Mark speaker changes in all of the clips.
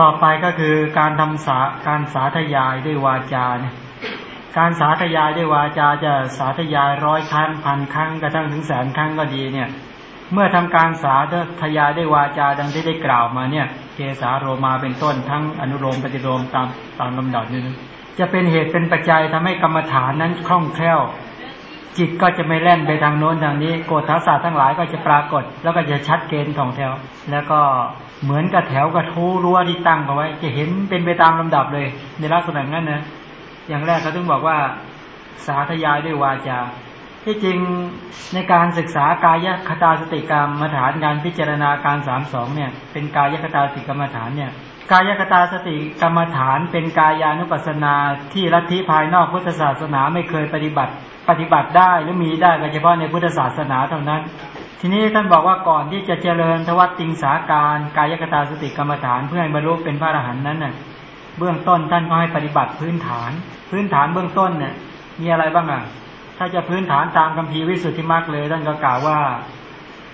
Speaker 1: ต่อไปก็คือการทำสาการสาธยายด้วยวาจาเนี่ยการสาธยายด้วยวาจาจะสาธยายร้อยครั้งพันครั้งกระทั่งถึงแสนครั้งก็ดีเนี่ย เมื่อทำการสาธยายด้วยวาจาดังที่ได้กล่าวมาเนี่ยเกสาโรมาเป็นต้นทั้งอนุโลมปฏิโลมตามตามลำดับนี้นะจะเป็นเหตุเป็นปัจจัยทำให้กรรมฐานนั้นคล่องแคล่ว จิตก็จะไม่แล่นไปทางโน้นทางนี้โกฏฐาศาสตร์ทั้งหลายก็จะปรากฏ แล้วก็จะชัดเกณฑ์ของแถว แล้วก็เหมือนกับแถวกระทู้รั้วที่ตั้งเอาไว้ จะเห็นเป็นไปตามลำดับเลย ในลักษณะนั้นนะอย่างแรกเขาต้องบอกว่าสาธยายด้วยวาจาที่จริงในการศึกษากายคตาสติกรรมฐานการพิจารณาการสามสองเนี่ยเป็นกายคตาสติกรรมฐานเนี่ยกายคตาสติกรรมฐานเป็นกายานุปัสสนาที่ลัทธิภายนอกพุทธศาสนาไม่เคยปฏิบัติ ปฏิบัติได้หรือมีได้เฉพาะในพุทธศาสนาเท่านั้น ทีนี้ท่านบอกว่าก่อนที่จะเจริญทวัตติงสาการกายคตาสติกรรมฐานเพื่อให้บรรลุเป็นพระอรหันต์นั้นน่ะเบื้องต้นท่านก็ให้ปฏิบัติพื้นฐาน พื้นฐานเบื้องต้นเนี่ยมีอะไรบ้างอะถ้าจะพื้นฐานตามคำพีวิสุทธิมรรคเลยท่านก็กล่าวว่า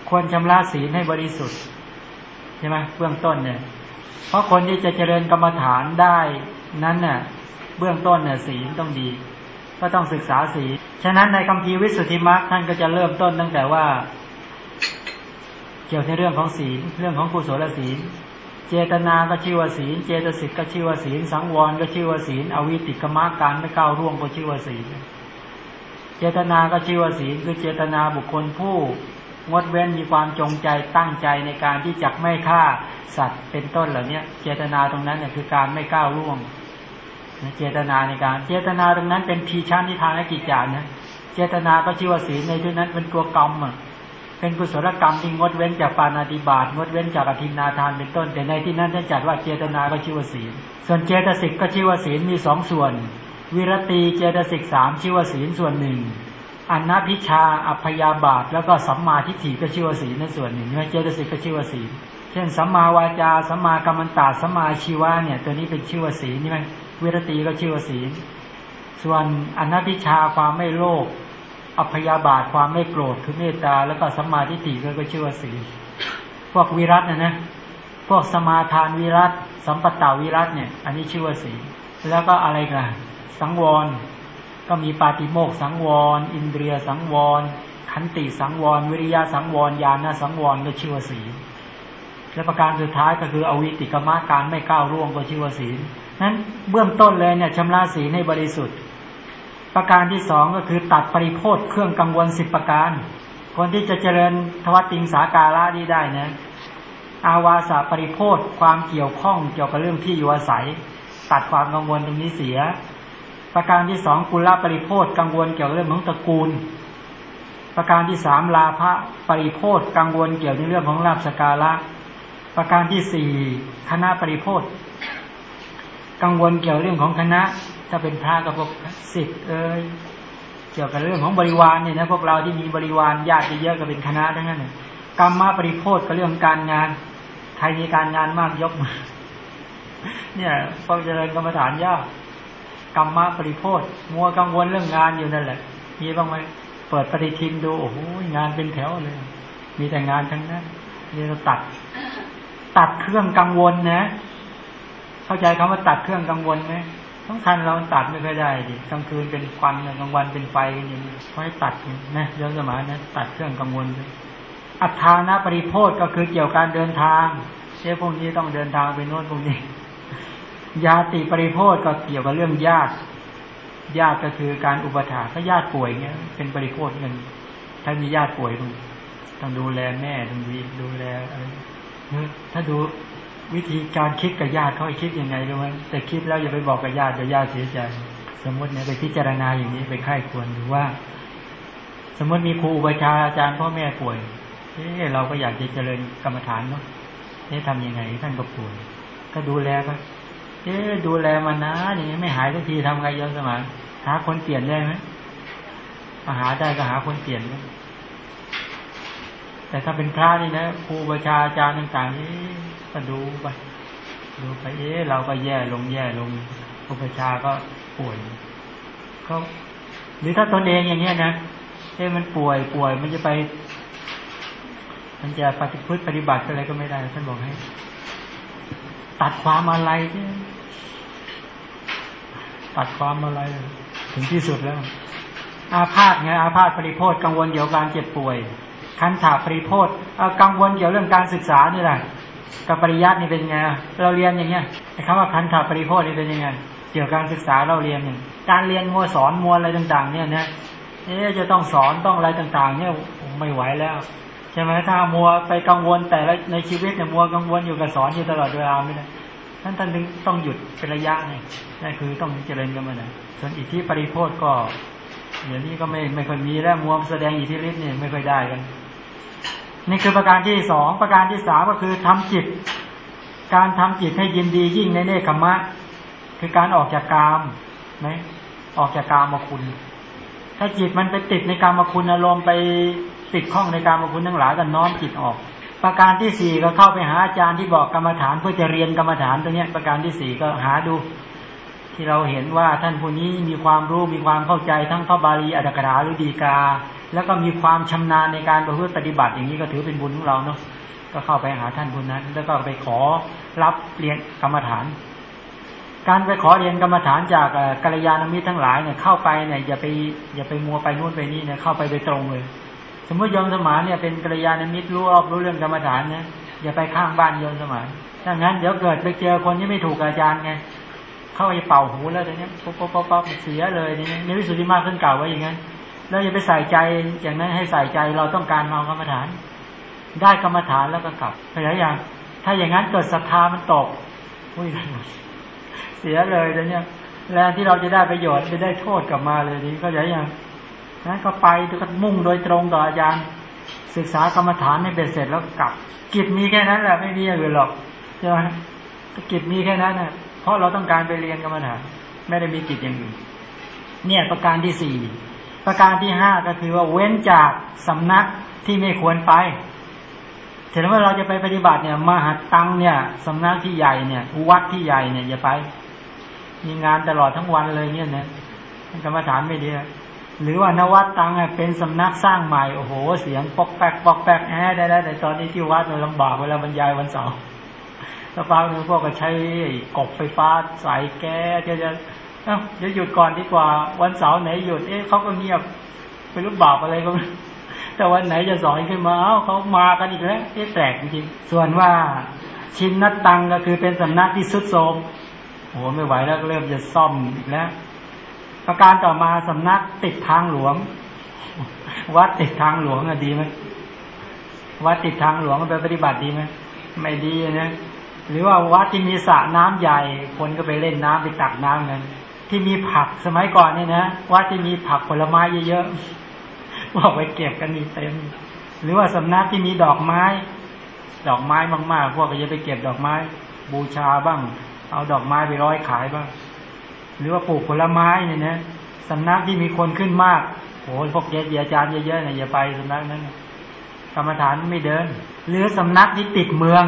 Speaker 1: ควรชำระศีลให้บริสุทธิ์ใช่ไหมเบื้องต้นเนี่ย เพราะคนที่จะเจริญกรรมฐานได้นั้นเนี่ยเบื้องต้นเนี่ยศีลต้องดี ก็ต้องศึกษาศีลฉะนั้นในคำพีวิสุทธิมรรคท่านก็จะเริ่มต้นตั้งแต่ว่า เกี่ยวในเรื่องของศีลเรื่องของกุศลศีล เจตนาก็ชื่อว่าศีล เจตสิกก็ชื่อว่าศีล สังวรก็ชื่อว่าศีล อวิติกมรการไม่ก้าวร่วงก็ชื่อว่าศีล เจตนาก็ชื่อว่าศีล คือเจตนาบุคคลผู้งดเว้นมีความจงใจตั้งใจในการที่จะไม่ฆ่าสัตว์เป็นต้นเหล่านี้เจตนาตรงนั้นเนี่ยคือการไม่ก้าวล่วง เจตนาในการ เจตนาตรงนั้นเป็นพีชานิทานและกิจจานะเจตนาก็ชื่อว่าศีลในที่นั้นเป็นตัวกรรมอะเป็นกุศลกรรมที่งดเว้นจากปานาติบาตงดเว้นจากอธินาทานเป็นต้น แต่ในที่นั้นท่านจัดว่าเจตนาก็ชื่อว่าศีล ส่วนเจตสิกก็ชื่อว่าศีลมีสองส่วน วิรตีเจตสิกสามชื่อว่าศีลส่วนหนึ่งอันนาพิชาอัพยาบาท แล้วก็สัมมาทิฏฐิก็ชื่อว่าศีลในส่วนหนึ่งเจตสิกก็ชื่อว่าศีล เช่นสัมมาวาจาสัมมากรรมันตาสัมมาชีวะเนี่ยตัวนี้เป็นชื่อว่าศีลนี่ไหม วิรตีก็ชื่อว่าศีล ส่วนอนัติชาความไม่โลภอัพยาบาทความไม่โกรธคือเมตตาแล้วก็สมาทิฏฐิก็ชื่อว่าศีลพวกวิรัตนะนะพวกสมาทานวิรัตสัมปตาวิรัตเนี่ย อันนี้ชื่อว่าศีลแล้วก็อะไรกันสังวร ก็มีปาติโมกสังวร อินเดียสังวร ขันติสังวร วิริยะสังวรญาณสังวรก็ชื่อว่าศีลและประการสุดท้ายก็คืออวิติกมะการไม่ก้าวร่วงก็ชื่อว่าศีล นั้นเบื้องต้นเลยเนี่ยชำระศีลให้บริสุทธิ์ ประการที่สองก็คือตัดปริโภทเครื่องกังวลสิบประการ คนที่จะเจริญทวัติงสาการะนี้ได้นะอาวาสาปริโภทความเกี่ยวข้องเกี่ยวกับเรื่องที่อยู่อาศัย ตัดความกังวลตรงนี้เสีย ประการที่สองกุลปริโภทกังวลเกี่ยวกับเรื่องของตระกูล ประการที่สามลาภปริโภทกังวลเกี่ยวในเรื่องของลาภสการะประการที่สี่คณะปริโพธ กังวลเกี่ยวเรื่องของคณะ ถ้าเป็นพระกับพวกสิทธิ์เอ้ยเกี่ยวกับเรื่องของบริวารเนี่ยนะพวกเราที่มีบริวารญาติเยอะก็เป็นคณะทั้งนั้นกรรมมาปริโพธก็เรื่องการงาน ใครมีการงานมากยกมาเนี่ยพอเจริญกรรมฐานยากกรรมมาปริโพธมัวกังวลเรื่องงานอยู่นั่นแหละ มีบ้างไหมเปิดปฏิทินดูโอ้โหงานเป็นแถวเลย มีแต่งานทั้งนั้นนี่เราตัด ตัดเครื่องกังวลนะ เข้าใจคำว่าตัดเครื่องกังวลไหมต้องทันเราตัดไม่ค่อยได้ดิกลางคืนเป็นควันกลางวันเป็นไฟกันอย่างนี้ไว้ตัดนะย้อนสมัยนะตัดเครื่องกังวลอัฐานะปริโพธก็คือเกี่ยวกับการเดินทางเช่พวกนี้ต้องเดินทางไปโน่นพวกนี้ ยาติปริโพธก็เกี่ยวกับเรื่องญาติญาติก็คือการอุปถัมภ์ถ้าญาติป่วยเงี้ย เป็นปริโภคเงินถ้ามีญาติป่วยต้องดูแลแม่ต้องดูแลอะไรถ้าดู วิธีการคิดกับญาติเขาคิดยังไงรู้ไหมแต่คิดแล้วอย่าไปบอกกับญาติเดี๋ยวญาติเสียใจสมมติเนี่ยไปพิจารณาอย่างนี้ไปไข้ควรหรือว่า สมมติมีครูอุปชาอาจารย์พ่อแม่ป่วยเฮ้เราก็อยากจะเจริญกรรมฐานเนาะนี่ทำยังไงท่านก็ป่วยก็ดูแลไปเอ๊ดูแลมานะอย่างนี้ไม่หายสักทีทำไงย้อนสมัยหาคนเปลี่ยนได้ไหมหาได้ก็หาคนเปลี่ยนแต่ถ้าเป็นพระนี่นะครูประชาอาจารย์ต่างๆนี่ ก็ดูไปดูไปเอ๊ะเราก็แย่ลงแย่ลงครูปชาก็ป่วยก็หรือถ้าตนเองอย่างเงี้ยนะเอ๊ะมันป่วยป่วยมันจะไป มันจะปฏิพฤติปฏิบัติอะไรก็ไม่ได้ท่านบอกให้ ตัดความอะไรเนี่ยตัดความอะไร ถึงที่สุดแล้ว อาพาธไงอาพาธปริโพธกังวลเกี่ยวกับการเจ็บป่วยคันถาปริโพธกังวลเกี่ยวเรื่องการศึกษานี่แหละ กับปริยัตินี่เป็นไงเราเรียนอย่างเงี้ยคำว่าคันถาปริโพธนี่เป็นยังไง เกี่ยวกับการศึกษาเราเรียนอย่างการเรียนมัวสอนมัวอะไรต่างๆ เนี่ยนะเอ๊จะต้องสอนต้องอะไรต่างๆ เนี่ยไม่ไหวแล้วใช่ไหมถ้ามัวไปกังวลแต่ละในชีวิตเนี่ยมัวกังวลอยู่กับสอนอยู่ตลอดเวลาไม่ได้ท่านท่านถึงต้องหยุดเป็นระยะนี่นั่นคือต้องเจริญกันมาหน่อยส่วนอิทธิปริโพธก็เดี๋ยวนี้ก็ไม่ไม่ค่อยมีแล้วมัวแสดงอิทธิฤทธิ์เนี่ยไม่ค่อยได้กัน นี่คือประการที่สองประการที่สามก็คือทำจิต การทำจิตให้ยินดียิ่งในเนคขมะ คือการออกจากกามไหมออกจากกามาคุณ ถ้าจิตมันไปติดในกามคุณอารมณ์ไปติดข้องในกามคุณทั้งหลายก็น้อมจิตออก ประการที่สี่ก็เข้าไปหาอาจารย์ที่บอกกรรมฐานเพื่อจะเรียนกรรมฐานตัวเนี้ย ประการที่สี่ก็หาดู ที่เราเห็นว่าท่านผู้นี้มีความรู้มีความเข้าใจทั้งพระบาลีอัตถกถาหรือดีกา แล้วก็มีความชำนาญในการประพฤติปฏิบัติอย่างนี้ก็ถือเป็นบุญของเราเนาะก็เข้าไปหาท่านผู้นั้น แล้วก็ไปขอรับเรียนกรรมฐาน การไปขอเรียนกรรมฐานจากกัลยาณมิตรทั้งหลายเนี่ยเข้าไปเนี่ยอย่าไปอย่าไปมัวไปนู่นไปนี่เนี่ยเข้าไปโดยตรงเลย สมมติโยมสมานเนี่ยเป็นกัลยาณมิตรรู้รอบรู้เรื่องกรรมฐานเนี่ยอย่าไปข้างบ้านโยมสมานถ้างั้นเดี๋ยวเกิดไปเจอคนที่ไม่ถูกอาจารย์ไงเข้าไปเป่าหูแล้วต่เนี้ยป๊บป๊บป๊บป๊บเสียเลยนี่ในวิสุทธิมากขึ้นเก่าไว้อย่างนั้น แล้วอย่าไปใส่ใจอย่างนั้นให้ใส่ใจเราต้องการเอากรรมฐาน ได้กรรมฐานแล้วก็กลับพยายามถ้าอย่างนั้นเกิดศรัทธามันตกอุ้ยเสียเลยแต่เนี้ยแรงที่เราจะได้ประโยชน์จะได้โทษกลับมาเลยนี่ก็อย่างนั้นก็ไปก็มุ่งโดยตรงต่ออาจารย์ศึกษากรรมฐานให้เบ็ดเสร็จแล้วกลับ กิจมีแค่นั้นแหละไม่มีอย่างอื่นหรอกใช่ไหมกิจมีแค่นั้นนะเพราะเราต้องการไปเรียนกรรมฐานไม่ได้มีกิจอย่างอื่นเนี่ยประการที่สี่ ประการที่ห้าก็คือว่าเว้นจากสำนักที่ไม่ควรไปถึงว่าเราจะไปปฏิบัติเนี่ยมหาตังเนี่ยสำนักที่ใหญ่เนี่ยวัดที่ใหญ่เนี่ยอย่าไป มีงานตลอดทั้งวันเลยเนี่ยนะกรรมฐานไม่ดีหรือว่านวัดตังเป็นสำนักสร้างใหม่โอ้โห เสียงปอกแปกปอกแปกแอได้ได้แต่ตอนนี้ที่วัดเราลำบากเวลาบรรยายวันเสาร์ถ้าฟังหนึ่งพวกก็ใช้กบไฟฟ้าใส่แก๊สจะ เอ้าเดี๋ยวหยุดก่อนดีกว่า วันเสาร์ไหนหยุด เอ๊ะเขาก็เงียบไปรู้บาปอะไรก็แต่วันไหนจะสอนขึ้นมาเอ้าเขามากันอีกแล้วเอ๊ะแปลกจริงส่วนว่าชินนัตตังก็คือเป็นสำนักที่สุดโทมโอ้ไม่ไหวแล้วก็เริ่มจะซ่อมอีกแล้ว ประการต่อมาสำนักติดทางหลวง วัดติดทางหลวงอะดีไหมวัดติดทางหลวงไปปฏิบัติดีไหมไม่ดีนะหรือว่าวัดที่มีสระน้ำใหญ่คนก็ไปเล่นน้ำไปตักน้ำกัน ที่มีผักสมัยก่อนเนี่ยนะวัดที่มีผักผลไม้เยอะๆบอกไปเก็บกันนี่เต็ม หรือว่าสำนักที่มีดอกไม้ ดอกไม้มากๆพวกก็จะไปเก็บดอกไม้ บูชาบ้าง เอาดอกไม้ไปร้อยขายบ้าง หรือว่าปลูกผลไม้เนี่ยนะสำนักที่มีคนขึ้นมากโอ้พวกเยอะๆอาจารย์เยอะๆเนี่ยอย่าไปสำนักนั้นกรรมฐานไม่เดิน หรือสำนักที่ติดเมือง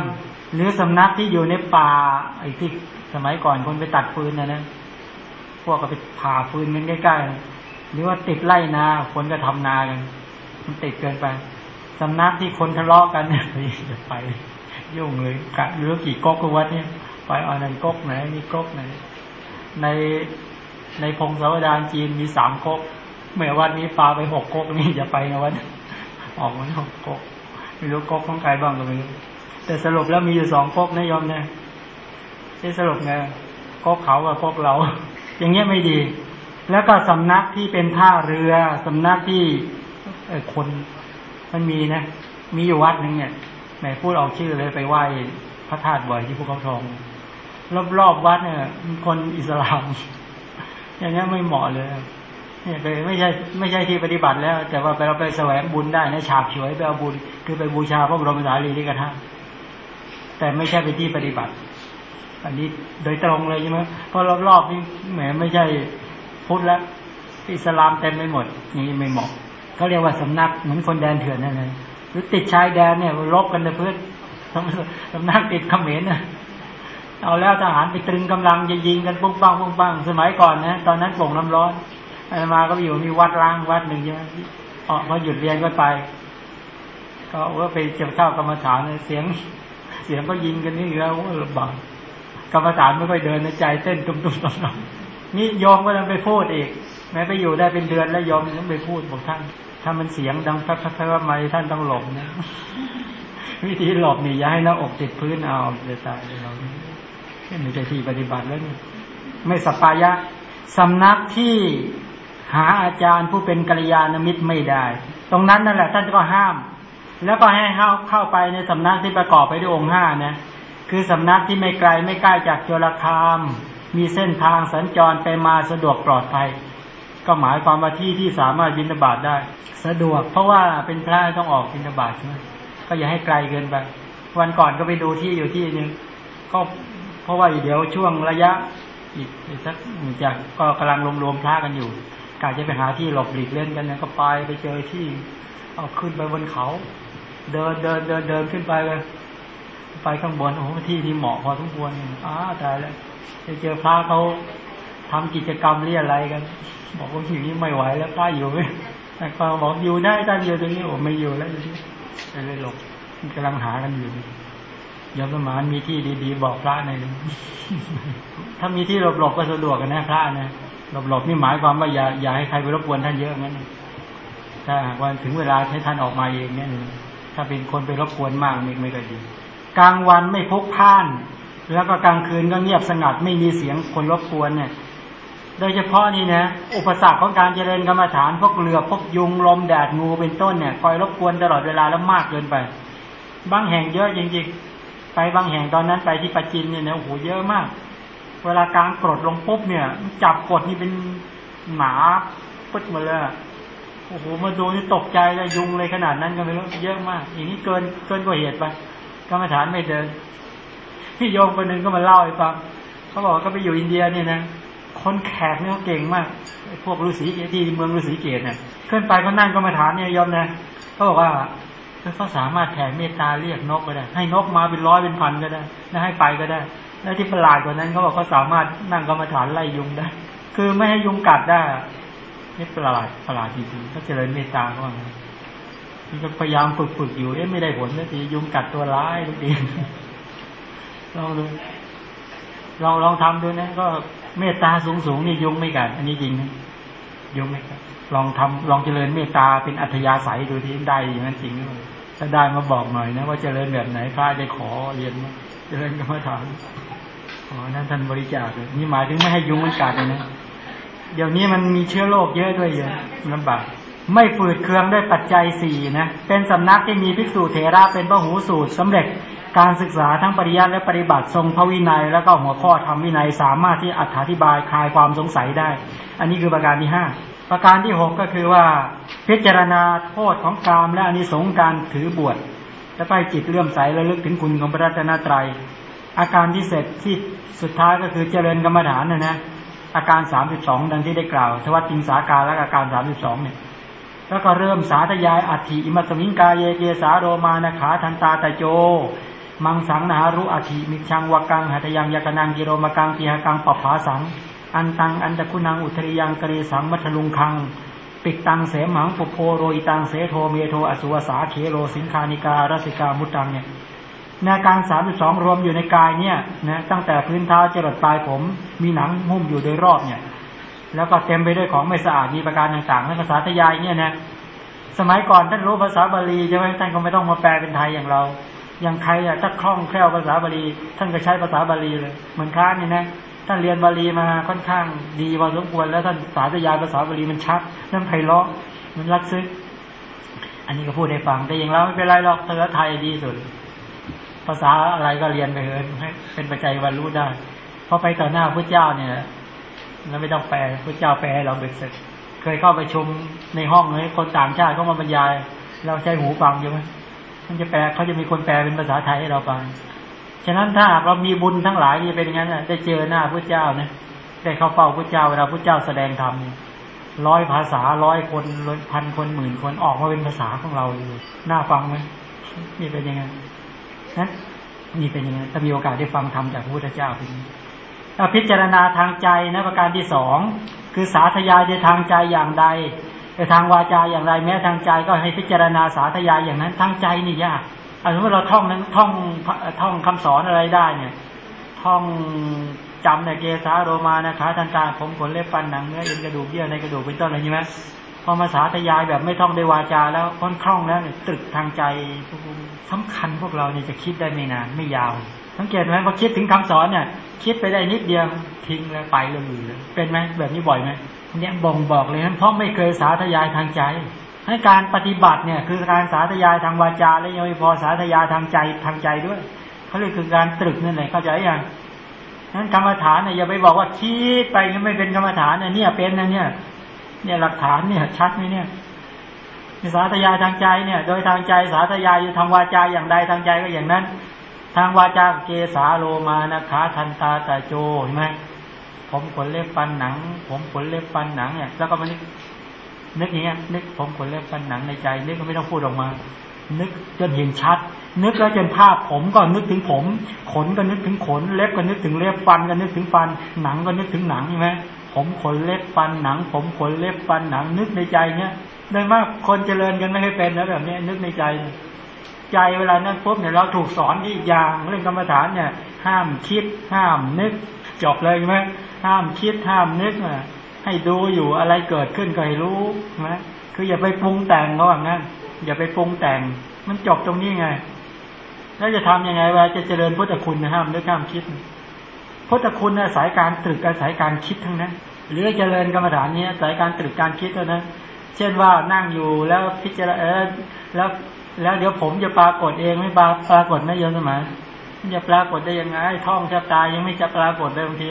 Speaker 1: หรือสำนักที่อยู่ในป่าไอ้ที่สมัยก่อนคนไปตัดฟืนนะนะ พวกก็ไปผ่าฟืนกันใกล้ๆหรือว่าติดไล่นาคนก็ทำนากันมันติดเกินไปสำนักที่คนทะเลาะกันเนี่ยจะไปยุ่งเลยกะหรือกี่ก๊กวัดเนี่ยไปเอานันก๊กไหนมีก๊กไหนในในพงศาวดารจีนมีสามก๊กเมื่อวันนี้ปลาไปหกก๊กนี่อย่าไปนะวันออกมันหกก๊กไม่รู้ก๊กของใครบ้างก็ไม่รู้แต่สรุปแล้วมีอยู่สองก๊กนะยอมเนี่ยที่สรุปไงก๊กเขากับก๊กเรา อย่างเงี้ยไม่ดี แล้วก็สำนักที่เป็นท่าเรือสำนักที่คนมันมีนะ มีอยู่วัดหนึ่งเนี่ยแหมพูดออกชื่อเลยไปไหว้พระธาตุบ่อยที่ภูเขาทองรอบๆวัดเนี่ยคนอิสลาม อย่างเงี้ยไม่เหมาะเลยเนี่ยไปไม่ใช่ไม่ใช่ที่ปฏิบัติแล้ว แต่ว่าไปเราไปแสวงบุญได้นะฉาบฉวยไปเอาบุญ คือไปบูชาพระบรมสารีริกธาตุแต่ไม่ใช่ไปที่ปฏิบัติ อันนี้โดยตรงเลยใช่ไหมเพราะรอบๆนี่แหมไม่ใช่พุทธแล้วอิสลามเต็มไปหมดนี่ไม่เหมาะเขาเรียกว่าสำนักเหมือนคนแดนเถื่อนนั่นเองหรือติดชายแดนเนี่ยรบกันในเพื่อนสำนักติดเขมรนะเอาแล้วทหารไปตรึงกำลังจะยิงกันปุ้งปังปุ้งปังสมัยก่อนนะตอนนั้นป่งน้ำร้อนอามาก็อยู่มีวัดล้างวัดหนึ่งใช่ไหมออกมาหยุดเรียนก็ไป ก็ว่าไปเจ็บเท่ากรรมฐานเสียง เสียงก็ยิงกันนี่แล้วลำบาก กรรมฐานไม่ค่อยเดินในใจเต้นตุ้มๆต่อๆนี่ยอมก็ต้องไปพูดอีกแม้ไปอยู่ได้เป็นเดือนแล้วยอมต้องไปพูดบอกท่าน ถ้ามันเสียงดังแป๊บๆว่าไม่ท่านต้องหลบนะวิธีหลบนี่ย่าให้หน้าอกติดพื้นเอาจะตายเราไม่ใช่ที่ปฏิบัติแล้วนี่ไม่สปายะสำนักที่หาอาจารย์ผู้เป็นกัลยาณมิตรไม่ได้ ตรงนั้นนั่นแหละท่านก็ห้าม แล้วก็ให้เข้าเข้าไปในสำนักที่ประกอบไปด้วยองค์ห้านะ คือสำนักที่ไม่ไกลไม่ใกล้จากโจรคาม มีเส้นทางสัญจรไปมาสะดวกปลอดภัย ก็หมายความว่าที่ที่สามารถบินบาตได้ สะดวก เพราะว่าเป็นพระต้องออกบินบาตใช่ไหมก็อย่าให้ไกลเกินไป วันก่อนก็ไปดูที่อยู่ที่นึงก็เพราะว่าเดี๋ยวช่วงระยะอีกสักจากก็กำลังรวมๆพระกันอยู่กาจะไปหาที่หลบหลีกเล่นกันนะก็ไปไปเจอที่ เอาขึ้นไปบนเขา เดินเดินเดินเดินขึ้นไปเลย ไปข้างบนโอ้โหที่ที่เหมาะพอทุกวนอ้าตายแล้วไปเจอพระเขาทำกิจกรรมเรียอะไรกัน บอกว่าอยู่นี้ไม่ไหวแล้วพระอยู่ไหมแต่ก็บอกอยู่ได้ท่าอยู่ตรงนี้โอ้ไม่อยู่แล้วอยู่ที่เลยหลบกำลังหากันอยู่ยมสมานมีที่ดีๆบอกพระในอยถ้ามีที่หลบๆก็สะดวกกันนะพระนะหลบๆนี่หมายความว่าอย่าอย่าให้ใครไปรบกวนท่านเยอะงั้นถ้าวันถึงเวลาให้ท่านออกมาเองเนี่ยถ้าเป็นคนไปรบกวนมากไม่ไม่ก็ดี กลางวันไม่พกพ่าน แล้วก็กลางคืนก็เงียบสงัดไม่มีเสียงคนรบกวนเนี่ย โดยเฉพาะนี่นะอุปสรรคของการเจริญกรรมฐานพวกเรือพวกยุงลมแดดงูเป็นต้นเนี่ยคอยรบกวนตลอดเวลาแล้วมากเกินไป บางแห่งเยอะจริงๆ ไปบางแห่งตอนนั้นไปที่ปัจจินเนี่ยโอ้โหเยอะมาก เวลากลางกรดลงปุ๊บเนี่ย จับกดนี่เป็นหนาปึ๊ดมาเลยโอ้โหมาดูนี่ตกใจเลยยุงเลยขนาดนั้นก็ไม่รู้เยอะมาก อย่างนี้เกินเกินกว่าเหตุไป กรรมฐานไม่เดินพี่โยมคนหนึ่งก็มาเล่าให้ฟังเขาบอกเขาไปอยู่อินเดียเนี่ยนะคนแขกเนี่ยเขาเก่งมากพวกฤาษีที่เมืองฤาษีเกตเนี่ยขึ้นไปเขานั่งกรรมฐานเนี่ยยอมนะเขาบอกว่าเขาสามารถแผ่เมตตาเรียกนกก็ได้ ให้นกมาเป็นร้อยเป็นพันก็ได้แล้วให้ไปก็ได้ และที่ประหลาดกว่านั้นเขาบอกเขาสามารถนั่งกรรมฐานไล่ยุงได้ คือไม่ให้ยุงกัดได้นี่ประหลาดประหลาดจริงๆเขาเจริญเมตตาเขาว่านี่ ก็พยายามฝึกฝึกอยู่เอ๊ะไม่ได้ผลสักทียุงกัดตัวร้ายทุกทีลองดูลองลองทำดูนะก็เมตตาสูงสูงนี่ยุงไม่กัดอันนี้จริงนะยุงไม่กัดลองทำลองเจริญเมตตาเป็นอัธยาศัยดูที่ได้อย่างนั้นจริงหรือเปล่าถ้าได้มาบอกหน่อยนะว่าเจริญแบบไหนพระจะขอเรียนมาเจริญกรรมฐานอ๋อนั่นท่านบริจาคเลยนี่หมายถึงไม่ให้ยุงมันกัดเลยนะเดี๋ยวนี้มันมีเชื้อโรคเยอะด้วยเยอะลำบาก ไม่ฝืดเคืองด้วยปัจจัยสี่นะ เป็นสำนักที่มีภิกษุเถระเป็นพระหูสูตรสำเร็จการศึกษาทั้งปริยัติและปฏิบัติทรงพระวินัย แล้วก็หัวข้อธรรมวินัยสามารถที่อธิบายคลายความสงสัยได้ อันนี้คือประการที่ห้าประการที่หกก็คือว่าพิจารณาโทษของกามและอนิสงส์การถือบวชและไปจิตเลื่อมใสและลึกถึงคุณของพระรัตนตรัย อาการที่เสร็จที่สุดท้ายก็คือเจริญกรรมฐานนะนะอาการสามสิบสองดังที่ได้กล่าวทวัตติงสาการและอาการสามสิบสองเนี่ย แล้วก็เริ่มสาธยายอัตถิอิมัสมิงกาเยเกสาโลมานะขาทันตาตะโจ มังสัง นะหารู อัฏฐิมิญชัง วักกังหะทะยัง ยะกะนังกิโลมะกังปิหะกังปัปผาสัง อันตังอันตะคุณังอุทะริยังกะรีสังมัตถะลุงคัง ปิตตังเสมหังปุพโพโลหิตังเสโทเมโท อัสสุ วะสาเขโฬ สิงฆาณิกา ละสิกามุตตังเนี่ยในการสามสิบสองรวมอยู่ในกายเนี่ยนะตั้งแต่พื้นเท้าจรดปลายผมมีหนังหุ้มอยู่โดยรอบเนี่ย แล้วก็เต็มไปด้วยของไม่สะอาดมีประการต่างๆในภาษาทยายเนี่ยนะสมัยก่อนท่านรู้ภาษาบาลีใช่ไหมท่านก็ไม่ต้องมาแปลเป็นไทยอย่างเรา อย่างใครอะถ้าคล่องแคล่วภาษาบาลี ท่านก็ใช้ภาษาบาลีเลย เหมือนค้านี่นะท่านเรียนบาลีมาค่อนข้างดีพอสมควรแล้วท่านสาธยายภาษาบาลีมันชัดนั่นไพเราะมันรักซึ้งอันนี้ก็พูดให้ฟังแต่อย่างเราไม่เป็นไรหรอกภาษาไทยดีสุด ภาษาอะไรก็เรียนไปเถอะให้เป็นปัจจัยบรรลุได้พอไปต่อหน้าพระเจ้าเนี่ย เราไม่ต้องแปลพระเจ้าแปลให้เราเบ็ดเสร็จ เคยเข้าไปชมในห้องเลยคนต่างชาติเขามาบรรยาย เราใช้หูฟังอยู่ไหมมันจะแปลเขาจะมีคนแปลเป็นภาษาไทยให้เราฟัง ฉะนั้นถ้าเรามีบุญทั้งหลายที่เป็นอย่างนั้นได้เจอหน้าพระเจ้านะได้เข้าเฝ้าพระเจ้าเวลาพระเจ้าแสดงธรรมร้อยภาษาร้อยคนพันคนหมื่นคนออกมาเป็นภาษาของเราเลยน่าฟังไหมนี่เป็นยังไงนะนี่เป็นยังไงถ้ามีโอกาสได้ฟังธรรมจากพระพุทธเจ้าเป็น พิจารณาทางใจนะประการที่สองคือสาธยายในทางใจอย่างใดแต่ทางวาจาอย่างไรแม้ทางใจก็ให้พิจารณาสาธยายอย่างนั้นทางใจนี่ยากสมมติเราท่องนั้นท่องท่องคำสอนอะไรได้เนี่ย ท่องจำในเกสาโรมานะขาทันตาผมขนเล็บฟันหนังเนื้อเอ็นกระดูกเยื่อในกระดูกเป็นต้นอะไรใช่ไหมพอมาสาธยายแบบไม่ท่องได้วาจาแล้วค่อนคล่องแล้วเนี่ยตรึกทางใจสำคัญพวกเราเนี่ยจะคิดได้ไม่นานไม่ยาว สังเกตไหมพอคิดถึงคำสอนเนี่ย คิดไปได้นิดเดียวทิ้งแล้วไปเลยเลยเป็นไหมแบบนี้บ่อยไหมเนี่ยบ่งบอกเลยนะเพราะไม่เคยสาธยายทางใจให้การปฏิบัติเนี่ยคือการสาธยายทางวาจา และยังไม่พอสาธยายทางใจทางใจด้วยเขาเรียกคือการตรึกนั่นแหละเข้าใจยังนั้นกรรมฐานเนี่ยอย่าไปบอกว่าคิดไปไม่เป็นกรรมฐานเนี่ย เป็นนะเนี่ย เนี่ยหลักฐานเนี่ยชัดไหมเนี่ยสาธยายทางใจเนี่ย โดยทางใจสาธยายอยู่ทางวาจาอย่างใดทางใจก็อย่างนั้น ทางวาจาเกสาโลมานะขาทันตาตาโจเห็นไหมผมขนเล็บฟันหนัง ผมขนเล็บฟันหนังเนี่ยแล้วก็มันนึกอย่างเงี้ยนึกผมขนเล็บฟันหนังในใจ นึกก็ไม่ต้องพูดออกมา นึกจนเห็นชัด นึกแล้วจนภาพผมก็นึกถึงผม ขนก็นึกถึงขน เล็บก็นึกถึงเล็บฟันก็นึกถึงฟัน หนังก็นึกถึงหนังใช่ไหมผมขนเล็บฟันหนัง ผมขนเล็บฟันหนัง นึกในใจเนี้ยได้มากคนเจริญกันไม่ให้เป็นแล้วแบบนี้นึกในใจ ใจเวลานั้นปุ๊บเนี่ยเราถูกสอนที่อย่างเรื่องกรรมฐานเนี่ย ห้ามคิด ห้ามนึกจบเลยใช่ไหมห้ามคิดห้ามนึกอะให้ดูอยู่อะไรเกิดขึ้นก็ให้รู้นะคืออย่าไปปรุงแต่งเขาแบบนั้นอย่าไปปรุงแต่ง มันจบตรงนี้ไง แล้วจะทํำยังไงว่าจะเจริญพุทธคุณนะห้ามนึกห้ามคิดพุทธคุณอาศัยการตรึกอาศัยการคิดทั้งนั้นหรือเจริญกรรมฐานนี้อาศัยการตรึกการคิดเท่านั้น เช่นว่านั่งอยู่แล้วพิจารณาแล้ว แล้วเดี๋ยวผมจะปรากฏเองไม่ปรปรากฏไม่เยอะสมัยจะปรากฏได้ยังไงท่องแทบตายยังไม่จะปรากฏเลยบางที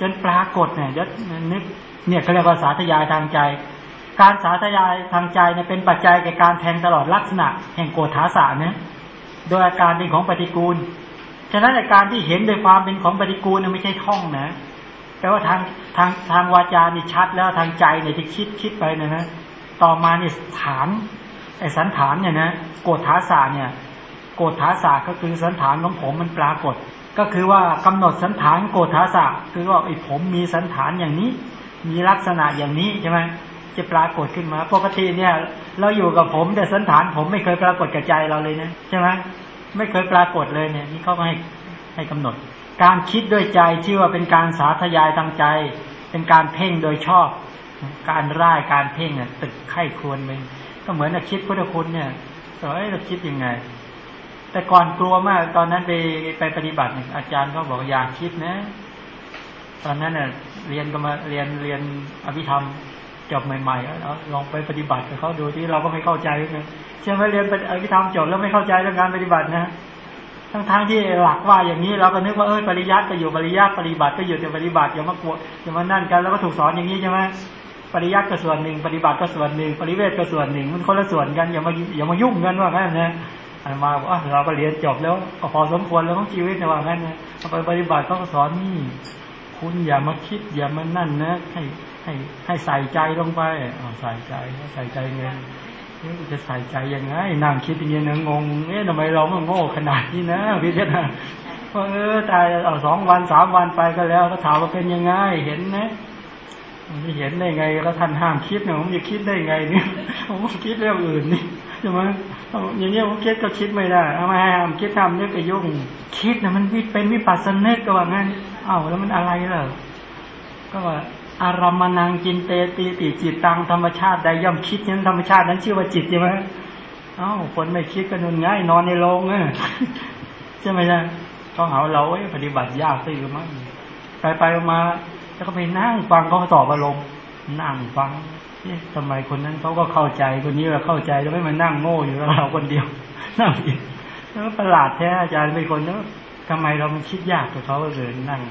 Speaker 1: จนปรากฏเนี่ยยศนึกเนี่ยเขาเรียกว่าสาธยายทางใจ การสาธยายทางใจเนี่ยเป็นปัจจัยแก่การแทงตลอดลักษณะ แห่งโกฏฐาสาเนี่ยโดยอาการเป็นของปฏิกูล ฉะนั้นอาการที่เห็นโดยความเป็นของปฏิกูลเนี่ยไม่ใช่ท่องนะแปลว่าทางทางทางวาจานี่ชัดแล้วทางใจเนี่ยที่คิดคิดไปเนี่ยนะต่อมาเนี่ยฐาน สันฐานเนี่ยนะโกฏฐาสาเนี่ยโกฏฐาสาก็คือสันฐานของผมมันปรากฏ ก็คือว่ากำหนดสันฐานโกฏฐาสาคือว่าไอ้ผมมีสันฐานอย่างนี้ มีลักษณะอย่างนี้ใช่ไหมจะปรากฏขึ้นมา ปกติเนี่ย เราอยู่กับผมแต่สันฐานผมไม่เคยปรากฏกับใจเราเลยนะใช่ไหมไม่เคยปรากฏเลยเนี่ยนี่เขาให้ให้กำหนด การคิดด้วยใจชื่อว่าเป็นการสาธยายทางใจ เป็นการเพ่งโดยชอบ การร่ายการเพ่งเนี่ยตึกไข้ควรเลย ก็เหมือนกับคิดพุทธคุณเนี่ยเอ้เราคิดยังไง แต่ก่อนกลัวมาก ตอนนั้นไปไปปฏิบัติอาจารย์เขาบอกอย่าคิดนะ ตอนนั้นเน่ยเรียนก็มาเรียนเรียนอภิธรรมจบใหม่ๆแล้วลองไปปฏิบัติกับเขาดูที่เราก็ไม่เข้าใจเลยเชื่อไหมเรียนอภิธรรมจบแล้วไม่เข้าใจเรื่องการปฏิบัตินะทั้งทงที่หลักว่าอย่างนี้เราก็นึกว่าเออปริยัติก็อยู่ปริยัติปฏิบัติก็อยู่แต่ปฏิบัติอย่ามากลัวอย่ามานั่นกันแล้วก็ถูกสอนอย่างนี้ใช่ไหม ปริยัติก็ส่วนหนึ่ง ปฏิบัติก็ส่วนหนึ่ง ปริเวทก็ส่วนหนึ่ง มันคนละส่วนกันอย่ามาอย่ามายุ่งกันว่างั้นนะมาบอกเราก็เรียนจบแล้วก็พอสมควรแล้วต้องชีวิตในว่างั้นนะไปปฏิบัติก็สอนนี่ คุณอย่ามาคิดอย่ามานั่นนะให้ให้ให้ใส่ใจลงไปใส่ใจใส่ใจไงจะใส่ใจยังไงนั่งคิดอย่างนี้นะงงเอ๊ะทำไมเราไม่โง่ขนาดนี้นะพี่เจ้าเพราะเออตายเอาสองวันสามวันไปก็แล้วก็ถามว่าเป็นยังไงเห็นไห มไม่เห็นได้ไง แล้วท่านห้ามคิดเนี่ยผมจะคิดได้ไงเนี่ยผมคิดเรื่องอื่นนี่ใช่ไหมอย่างเงี้ผมคิดก็คิดไม่ได้ทำไมห้ามคิดทำเนี่ยไปยุ่ง คิดนะมันเป็นวิปัสสนึกก็ว่างั้นเอ้าแล้วมันอะไรล่ะก็ว่าอารมนังจินเตตีติจิตตังธรรมชาติใดย่อมคิดนั้นธรรมชาตินั้นชื่อว่าจิตใช่ไหมเอ้าคนไม่คิดก็นอนง่ายนอนในโรงอะใช่ไหมจ๊ะเขาหาเราปฏิบัติยากสิหรือมั้งไปไปมา แล้วก็ไปนั่งฟังเขาตอบอารมณ์นั่งฟังนี่ทำไมคนนั้นเขาก็เข้าใจคนนี้ก็เข้าใจแล้วไม่มานั่งโง่อยู่กับเราคนเดียวนั่งแล้วประหลาดแท้อาจารย์เป็นคนเนาะทำไมเรามันคิดยากกับเขาเลยนั่ง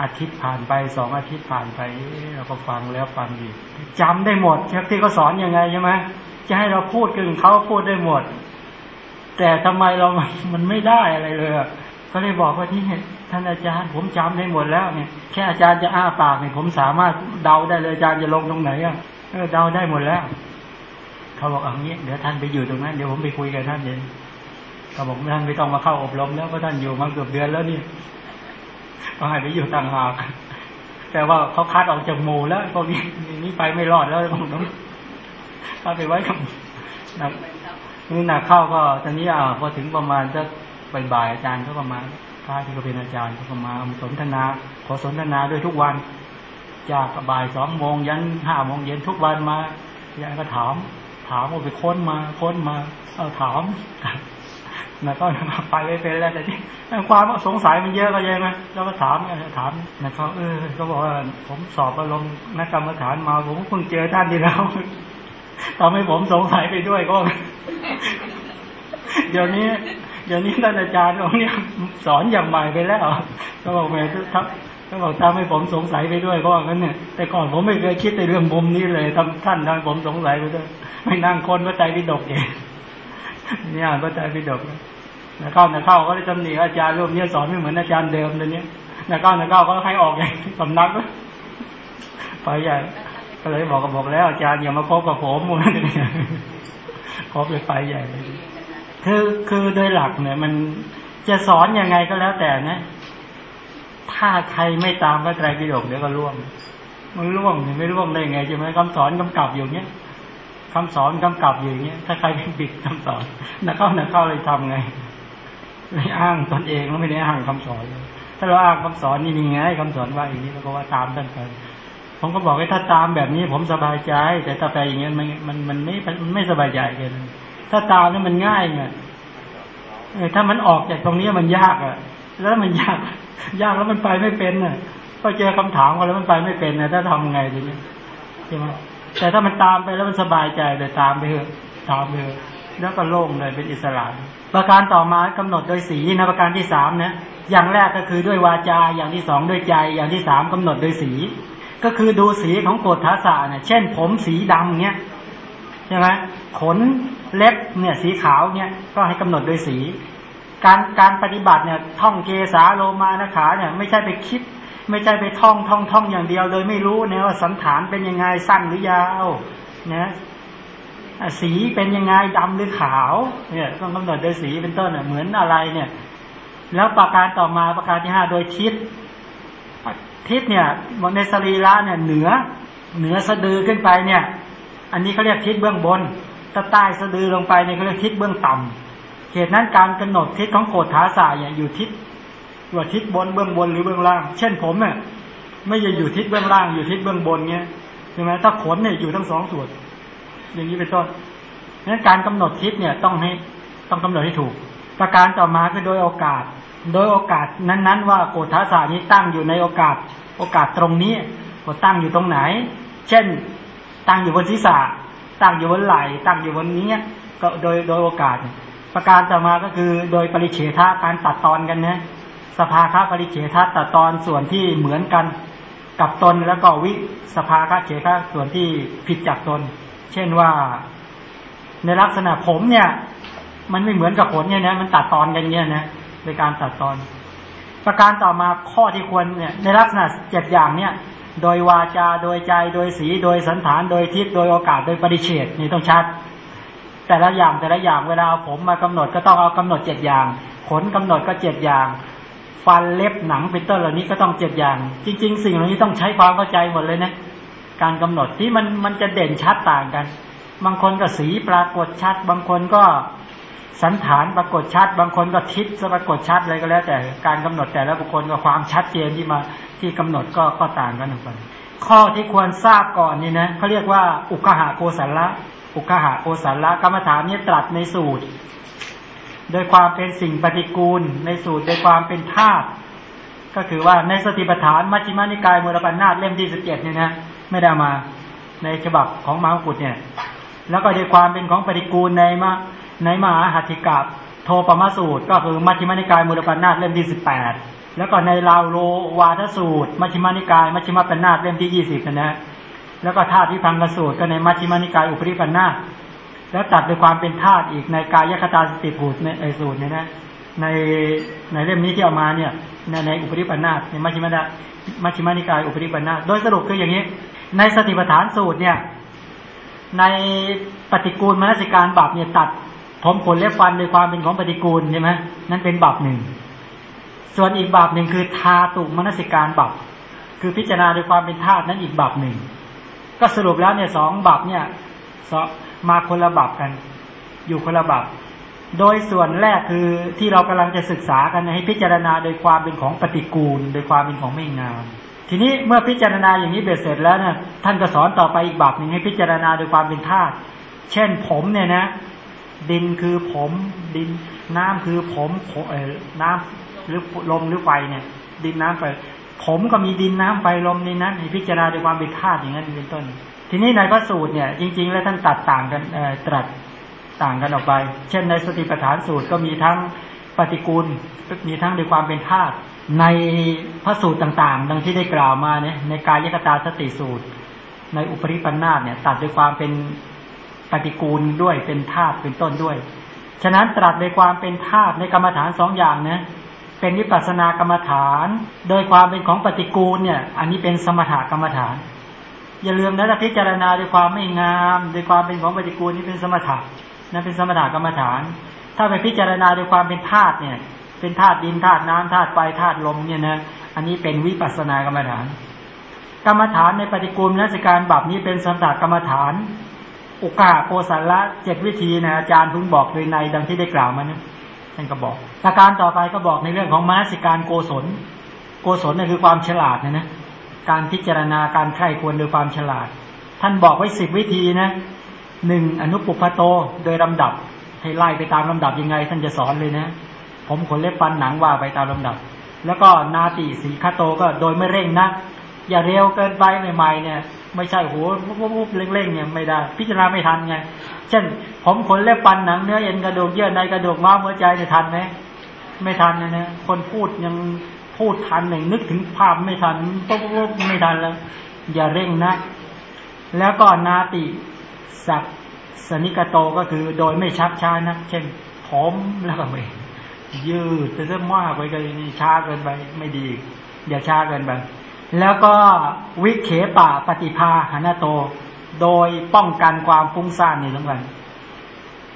Speaker 1: อาทิตย์ผ่านไปสองอาทิตย์ผ่านไปเราก็ฟังแล้วฟังอีกจำได้หมดที่เขาสอนยังไงใช่ไหมจะให้เราพูดกับเขาพูดได้หมด แต่ทำไมเรามันไม่ได้อะไรเลย ก็เลยบอกว่าที่ท่านอาจารย์ ผมจำได้หมดแล้วเนี่ยแค่อาจารย์จะอ้าปากเนี่ยผมสามารถเดาได้เลยอาจารย์จะลงตรงไหนอะเออเดาได้หมดแล้วเขาบอกอย่างนี้เดี๋ยวท่านไปอยู่ตรงนั้นเดี๋ยวผมไปคุยกับท่านเองเขาบอกท่านไม่ต้องมาเข้าอบรมแล้วเพราะท่านอยู่มาเกือบเดือนแล้วนี่ก็ให้ไปอยู่ต่างหากแต่ว่าเขาคัดออกจากหมู่แล้วพวกนี้นี่ไปไม่รอดแล้วผมต้องเอาไปไว้กับหนักนี่หนักเข้าก็ตอนนี้อ่าพอถึงประมาณจะ บ่ายอาจารย์ก็ประมาณระที่เขาเป็นอาจารย์เขาก็มาสนทนา ขอสนทนาด้วยทุกวัน จากบ่ายสองโมงยันห้าโมงเย็นทุกวันมาอาจารย์ก็ถาม ถามว่าไปค้นมาค้นมา เอาถามนะก็ไปไปเป็นแล้วแต่ที่ความสงสัยมันเยอะก็ยังไหมแล้วก็ถามถามนะเขาเออก็บอกว่าผมสอบอารมณ์นักกรรมฐานมา ผมเพิ่งเจอท่านทีแล้วทำให้ผมสงสัยไปด้วยก็เดี๋ยวนี้ เดี๋ยวนี้ท่านอาจารย์องค์นี้สอนอย่างใหม่ไปแล้วก็บอกแม่ทับก็บอกทำให้ผมสงสัยไปด้วยก็ว่างั้นเนี่ยแต่ก่อนผมไม่เคยคิดในเรื่องมุมนี้เลยทำท่านทำให้ผมสงสัยไปด้วยไม่นั่งคนพระใจพิดกเองเนี่ยพระใจพิดกนะเข้านะเข้าก็ได้ตำหนิอาจารย์รูปนี้สอนไม่เหมือนอาจารย์เดิมเลยเนี้ยนะเข้านะเข้าก็ให้ออกองสำนักไปใหญ่ก็เลยบอกก็บอกแล้วอาจารย์อย่ามาคบกับผมมึงคบเลยไปใหญ่เลย คือคือโดยหลักเนี่ย มันจะสอนยังไงก็แล้วแต่นะ ถ้าใครไม่ตามพระไตรปิฎกเดี๋ยวก็ร่วงมันร่วงไม่ร่วงได้ไงใช่ไหมคำสอนกำกับอยู่เนี้ยคำสอนกำกับอยู่เนี้ยถ้าใครเป็นปิดคำสอนนักเข้านักเข้าเลยทำไงไม่อ้างตนเองแล้วไม่ได้อ้างคำสอนเลยถ้าเราอ้างคำสอนนี่มีไงคำสอนว่าอย่างนี้แล้วก็ว่าตามท่านไปผมก็บอกว่าถ้าตามแบบนี้ผมสบายใจ แต่ถ้าไปอย่างเงี้ยมันมันมันไม่มันไม่สบายใจเลย ถ้าตามนี่มันง่ายไงถ้ามันออกจากตรงนี้มันยากอะ แล้วมันยาก ยากแล้วมันไปไม่เป็นน่ะก็เจอคำถามกันแล้วมันไปไม่เป็นนะถ้าทำไงทีนี้ใช่ไหมแต่ถ้ามันตามไปแล้วมันสบายใจเลยตามไปเถอะตามไปเถอะแล้วก็โล่งเลยเป็นอิสระประการต่อมากำหนดโดยสีนะประการที่สามนะอย่างแรกก็คือด้วยวาจาอย่างที่สองด้วยใจ อย่างที่สามกำหนดโดยสี ก็คือดูสีของโกฏฐาสาเนี่ยเช่น ผมสีดำเนี้ย ใช่ไหมขนเล็บเนี่ยสีขาวเนี่ยก็ให้กำหนดโดยสี การการปฏิบัติเนี่ยท่องเกสาโลมานะขาเนี่ยไม่ใช่ไปคิด ไม่ใช่ไปท่องท่องท่องอย่างเดียว โดยไม่รู้เนี่ยว่าสันฐานเป็นยังไงสั้นหรือยาวนะสีเป็นยังไงดำหรือขาวเนี่ยต้องกำหนดโดยสีเป็นต้นเหมือนอะไรเนี่ย แล้วประการต่อมาประการที่ห้าโดยทิศทิศเนี่ยในสรีระเนี่ยเหนือเหนือสะดือขึ้นไปเนี่ย อันนี้เขาเรียกทิศเบื้องบนถ้าใต้สะดือลงไปเนี่ยเขาเรียกทิศเบื้องต่ำเหตุนั้นการกำหนดทิศของโกฏฐาสายเนี่ยอยู่ทิศว่าทิศบนเบื้องบนหรือเบื้องล่าง เช่นผมเนี่ยไม่จะอยู่ทิศเบื้องล่างอยู่ทิศเบื้องบนเงี้ยใช่ไหมถ้าขนเนี่ยอยู่ทั้งสองส่วน อย่างนี้เป็นต้นนั้นการกำหนดทิศเนี่ยต้องให้ต้องกำหนดให้ถูก ประการต่อมาคือโดยโอกาส โดยโอกาสนั้นๆ ว่าโกฏฐาสานี้ตั้งอยู่ในโอกาส โอกาสตรงนี้ว่าตั้งอยู่ตรงไหน เช่น ตั้งอยู่บนศีรษะตั้งอยู่บนไหล่ตั้งอยู่บนนี้ก็โดยโดยโอกาส ประการต่อมาก็คือโดยปริเฉทะการตัดตอนกันนะสภาคะปริเฉทะตัดตอนส่วนที่เหมือนกันกับตนแล้วก็วิสภาคะเฉทะส่วนที่ผิดจากตน เช่นว่า ในลักษณะผมเนี่ย มันไม่เหมือนกับขนเนี่ยนะมันตัดตอนกันเนี่ยนะในการตัดตอน ประการต่อมาข้อที่ควรเนี่ยในลักษณะเจ็ดอย่างเนี่ย โดยวาจาโดยใจโดยสีโดยสันฐานโดยทิศโดยโอกาสโดยปริเฉดนี่ต้องชัด แต่ละอย่างแต่ละอย่างเวลาผมมากำหนดก็ต้องเอากำหนดเจ็ดอย่าง ขนกำหนดก็เจ็ดอย่าง ฟันเล็บหนังเป็นต้นเหล่านี้ก็ต้องเจ็ดอย่าง จริง ๆ สิ่งเหล่านี้ต้องใช้ความเข้าใจหมดเลยนะการกำหนดที่มันมันจะเด่นชัดต่างกัน บางคนก็สีปรากฏชัด บางคนก็สันฐานปรากฏชัด บางคนก็ทิศปรากฏชัดอะไรก็แล้ว แต่การกำหนดแต่ละบุคคลกับความชัดเจนที่มา ที่กำหนดก็ก็ต่างกันออกไปข้อที่ควรทราบก่อนนี่นะเขาเรียกว่า อุคหาโกสัลละอุคหาโกสัลละกรรมฐานนี้ตรัสในสูตร โดยความเป็นสิ่งปฏิกูล ในสูตรโดยความเป็นธาตุก็คือว่าในสติปัฏฐานมัชฌิมานิกายมูลปัญนาตเล่มที่สิบเจ็ดเนี่ยนะไม่ได้มาในฉบับของมาหุกุฎเนี่ย แล้วก็ด้วยความเป็นของปฏิกูลในมาในมหาหัตถิกับโทปมาสูตร ก็คือมัชฌิมานิกายมูลปัญนาตเล่มที่สิบแปด แล้วก็ในลาวโลวาทสูตร มัชฌิมานิกาย มัชฌิมาปัญนาเล่มที่ยี่สิบนะ แล้วก็ธาตุที่พังกสูตรก็ในมัชฌิมานิกายอุปริปัญนาแล้วตัดด้วยความเป็นธาตุอีกในกายคตาสติภูตในไอสูตรเนี่ยนะ ในในเล่มนี้ที่เอามาเนี่ย ในในอุปริปันนาในมัชฌิมามัชฌิมานิกายอุปริปันนาโดยสรุปคืออย่างนี้ ในสติปัฏฐานสูตรเนี่ย ในปฏิกูลมนสิการบับเนี่ยตัดผมขนเล็บฟันโดยความเป็นของปฏิกูลใช่ไหมนั่นเป็นบับหนึ่ง ส่วนอีกบับหนึ่งคือทาตุมนสิการบับคือพิจารณาโดยความเป็นธาตุนั้นอีกบับหนึ่ง ก็สรุปแล้วเนี่ยสองบับเนี่ยมาคนละบับกัน อยู่คนละบับโดยส่วนแรกคือที่เรากำลังจะศึกษากันให้พิจารณาโดยความเป็นของปฏิกูล โดยความเป็นของไม่งาม ทีนี้เมื่อพิจารณาอย่างนี้เบ็ดเสร็จแล้วเนี่ยท่านก็สอนต่อไปอีกบับหนึ่งให้พิจารณาโดยความเป็นธาตุเช่นผมเนี่ยนะ ดินคือผมดินน้ำคือผมน้ำ หรือลมหรือไฟเนี่ย ดินน้ำไฟผมก็มีดินน้ำไฟลมในนั้นให้พิจารณาด้วยความเป็นธาตุอย่างนั้นเป็นต้น ทีนี้ในพระสูตรเนี่ย จริง ๆ แล้วท่านตัดต่างกันตรัสต่างกันออกไป เช่นในสติปัฏฐานสูตรก็มีทั้งปฏิกูลมีทั้งด้วยความเป็นธาตุในพระสูตรต่างๆ ดังที่ได้กล่าวมาเนี่ยในกายยคตาสติสูตร ในอุปริปันธาเนี่ย ตัดด้วยความเป็นปฏิกูลด้วยเป็นธาตุเป็นต้นด้วย ฉะนั้นตรัสในความเป็นธาตุในกรรมฐานสองอย่างนะ เป็นวิปัสสนากรรมฐาน โดยความเป็นของปฏิกูลเนี่ย อันนี้เป็นสมถกรรมฐาน อย่าลืมนะถ้าพิจารณาด้วยความไม่งามโดยความเป็นของปฏิกูลนี่เป็นสมถะนั่นเป็นสมถกรรมฐาน ถ้าไปพิจารณาด้วยความเป็นธาตุเนี่ย เป็นธาตุดินธาตุน้ำธาตุไฟธาตุลมเนี่ยนะอันนี้เป็นวิปัสสนากรรมฐาน กรรมฐานในปฏิกูลนักการบับนี้เป็นสมถกรรมฐานอุกาโกสัลละเจ็ดวิธีนะอาจารย์เพิ่งบอกโดยในดังที่ได้กล่าวมานะ ท่านก็บอกประการต่อไปก็บอกในเรื่องของมนสิการโกศล โกศลนี่คือความฉลาดนะนะการพิจารณาการไข้ควรโดยความฉลาด ท่านบอกไว้สิบวิธีนะหนึ่งอนุปุพโตโดยลำดับให้ไล่ไปตามลำดับยังไง ท่านจะสอนเลยนะ ผมขนเล็บฟันหนังว่าไปตามลำดับ แล้วก็นาติสีคาโตก็โดยไม่เร่งนะอย่าเร็วเกินไปใหม่ๆเนี่ย ไม่ใช่โหวุบๆเร่งๆเนี่ยไม่ได้ พิจารณาไม่ทันไง เช่น ผมขนเล็บฟันหนังเนื้อเอ็นกระดูกเยื่อในกระดูกม้ามหัวใจจะทันไหมไม่ทันนะนะคนพูดยังพูดทันหนึ่งนึกถึงภาพไม่ทันปุ๊บปุ๊บไม่ทันแล้ว อย่าเร่งนะ แล้วก็นาติสักสนิกโตก็คือโดยไม่ชักช้านะเช่นผมแล้วก็ไม่ยืดจะเริ่มมากไปกันนี่ช้าเกินไป ไม่ดี อย่าช้าเกินไป แล้วก็วิเคปะปฏิภาหนาโต โดยป้องกันความฟุ้งซ่านนี่สำคัญ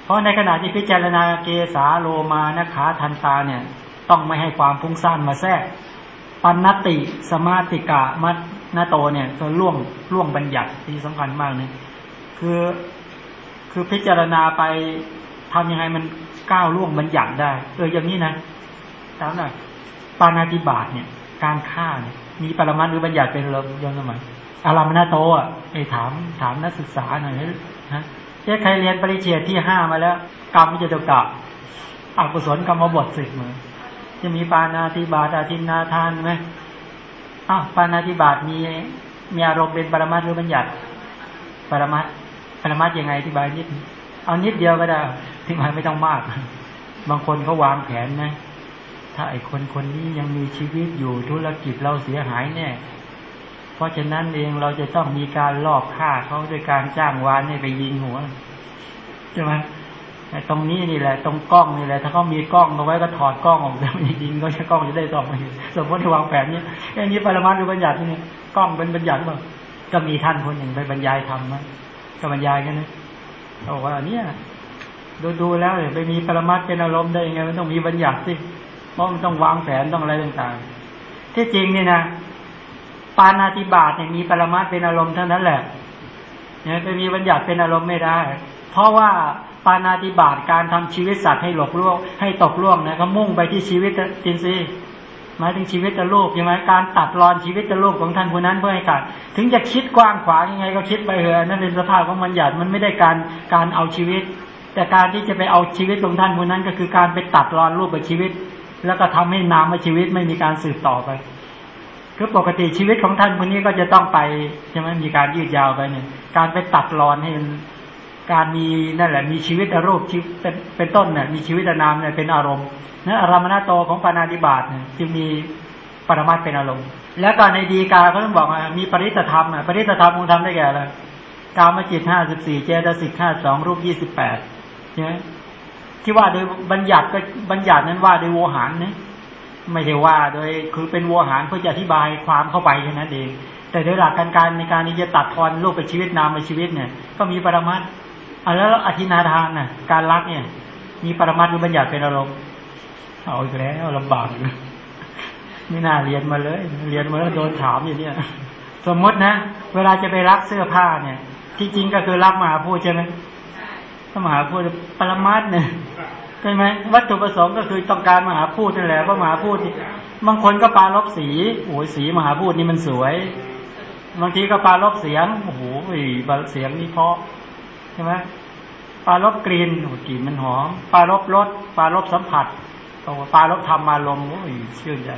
Speaker 1: เพราะในขณะที่พิจารณาเกสาโลมานะขาทันตาเนี่ย ต้องไม่ให้ความฟุ้งซ่านมาแทรกปันนติสมาติกะมัตนาโตเนี่ยจะล่วงล่วงบัญญัติที่สำคัญมากเนี่ยคือคือพิจารณาไปทำยังไงมันก้าวล่วงบัญญัติได้เอออย่างนี้นะตามหน่อยปานาติบาตเนี่ย การฆ่าเนี่ย มีปรมัตหรือบัญญัติเป็นลมยนสมัยอารามนาโตอะไอ้ถามถามนักศึกษาหน่อยนะเจ๊ใครเรียนปริเฉดที่ห้ามาแล้ว กรรมจะตกะอกุศลกรรมบทสิบมือจะมีปานาติบาตอาทินนาทานไหมอ้าวปานาติบาตมีมีอารมณ์เป็นปรมัตหรือบัญญัติ ปรมัตปรมัตยังไงที่บายนิดเอานิดเดียวก็ได้ที่หมายไม่ต้องมาก บางคนเขาวางแผนนะ ถ้าไอคนคนนี้ยังมีชีวิตอยู่ธุรกิจเราเสียหายแน่เพราะฉะนั้นเองเราจะต้องมีการลอบฆ่าเขาด้วยการจ้างวานให้ไปยิงหัวใช่ไหมตรงนี้นี่แหละ ตรงกล้องนี่แหละ ถ้าเขามีกล้องเอาไว้ก็ถอดกล้องออกแล้วยิงก็ใช้กล้องจะได้สองสมมติที่วางแผนนี้อันนี้ปรมาณูบัญญัตินี่กล้องเป็นบัญญัติบ้างก็มีท่านคนหนึ่งไปบรรยายทำมั้ก็บรรยายกันนะบอกว่าเนี่ยดูดูแล้วเนี่ยไปมีปรมาเป็นอารมณ์ได้ยังไงมันต้องมีบัญญัติสิ เพราะมันต้องวางแผนต้องอะไรต่างๆ ที่จริงนี่นะปานาติบาตเนี่ยมีปรมาเป็นอารมณ์เท่านั้นแหละเนี่ยไปมีบัญญัติเป็นอารมณ์ไม่ได้ เพราะว่าปานาติบาตการทำชีวิตสัตว์ให้หลกล่วงให้ตกล่วงนะก็มุ่งไปที่ชีวิตจริงสิหมายถึงชีวิตตะลูกใช่ไหมการตัดรอนชีวิตตะลูกของท่านผู้นั้นเพื่อให้กัดถึงจะคิดกว้างขวางยังไงก็คิดไปเถอะนั่นเป็นสภาพของบัญญัติมันไม่ได้การการเอาชีวิต แต่การที่จะไปเอาชีวิตของท่านผู้นั้นก็คือการไปตัดรอนรูปกับชีวิต แล้วก็ทำให้นามชีวิตไม่มีการสืบต่อไป คือปกติชีวิตของท่านคนนี้ก็จะต้องไปใช่ไหมมีการยืดยาวไปเนี่ย การไปตัดรอนให้การมีนั่นแหละ มีชีวิตอรูปเป็นเป็นต้นเนี่ยมีชีวิตนามเนี่ยเป็นอารมณ์นะอารมณโตของปานาติบาตเนี่ยจึงมีปรมัตเป็นอารมณ์ แล้วก็ในดีกาเขาต้องบอกว่ามีปริตธรรมอะปริตธรรมองคงทำได้แก่อะไรกามจิตห้าสิบสี่เจตสิกห้าสองรูปยี่สิบแปดใช่ไหม ที่ว่าโดยบัญญัติก็บัญญัตินั้นว่าโดยโวหารนะไม่ใช่ว่าโดยคือเป็นโวหารเพื่อจะอธิบายความเข้าไปแค่นั้นเอง แต่โดยหลักการการในการที่จะตัดทอนโลกเป็นชีวิตนามเป็นชีวิตเนี่ย ก็มีปรมัตอะแล้วอธินาทานน่ะ การรักเนี่ย มีปรมัตหรือบัญญัติเป็นอารมณ์เอาอีกแล้วลำบากเลยไม่น่าเรียนมาเลย เรียนมาแล้วโดนถามอย่างเนี้ยสมมตินะ เวลาจะไปรักเสื้อผ้าเนี่ย ที่จริงก็คือรักมาพูดใช่ไหม ถ้ามหาพูดปรมัตเนี่ยช่ไหมวัตถุประสงค์ก็คือต้องการมหาพูดนั่นแหละเพราะมหาพูดบางคนก็ปาลบสีโอ้ยสีมหาพูดนี่มันสวย บางทีก็ปาลบเสียงโอ้โหเสียงนี่เพราะใช่ไหมปาลบกลิ่นโอ้กลิ่นมันหอมปาลบรสปาลบสัมผัสโอ้ปาลบธรรมารมณ์โอ้ยชื่นใจ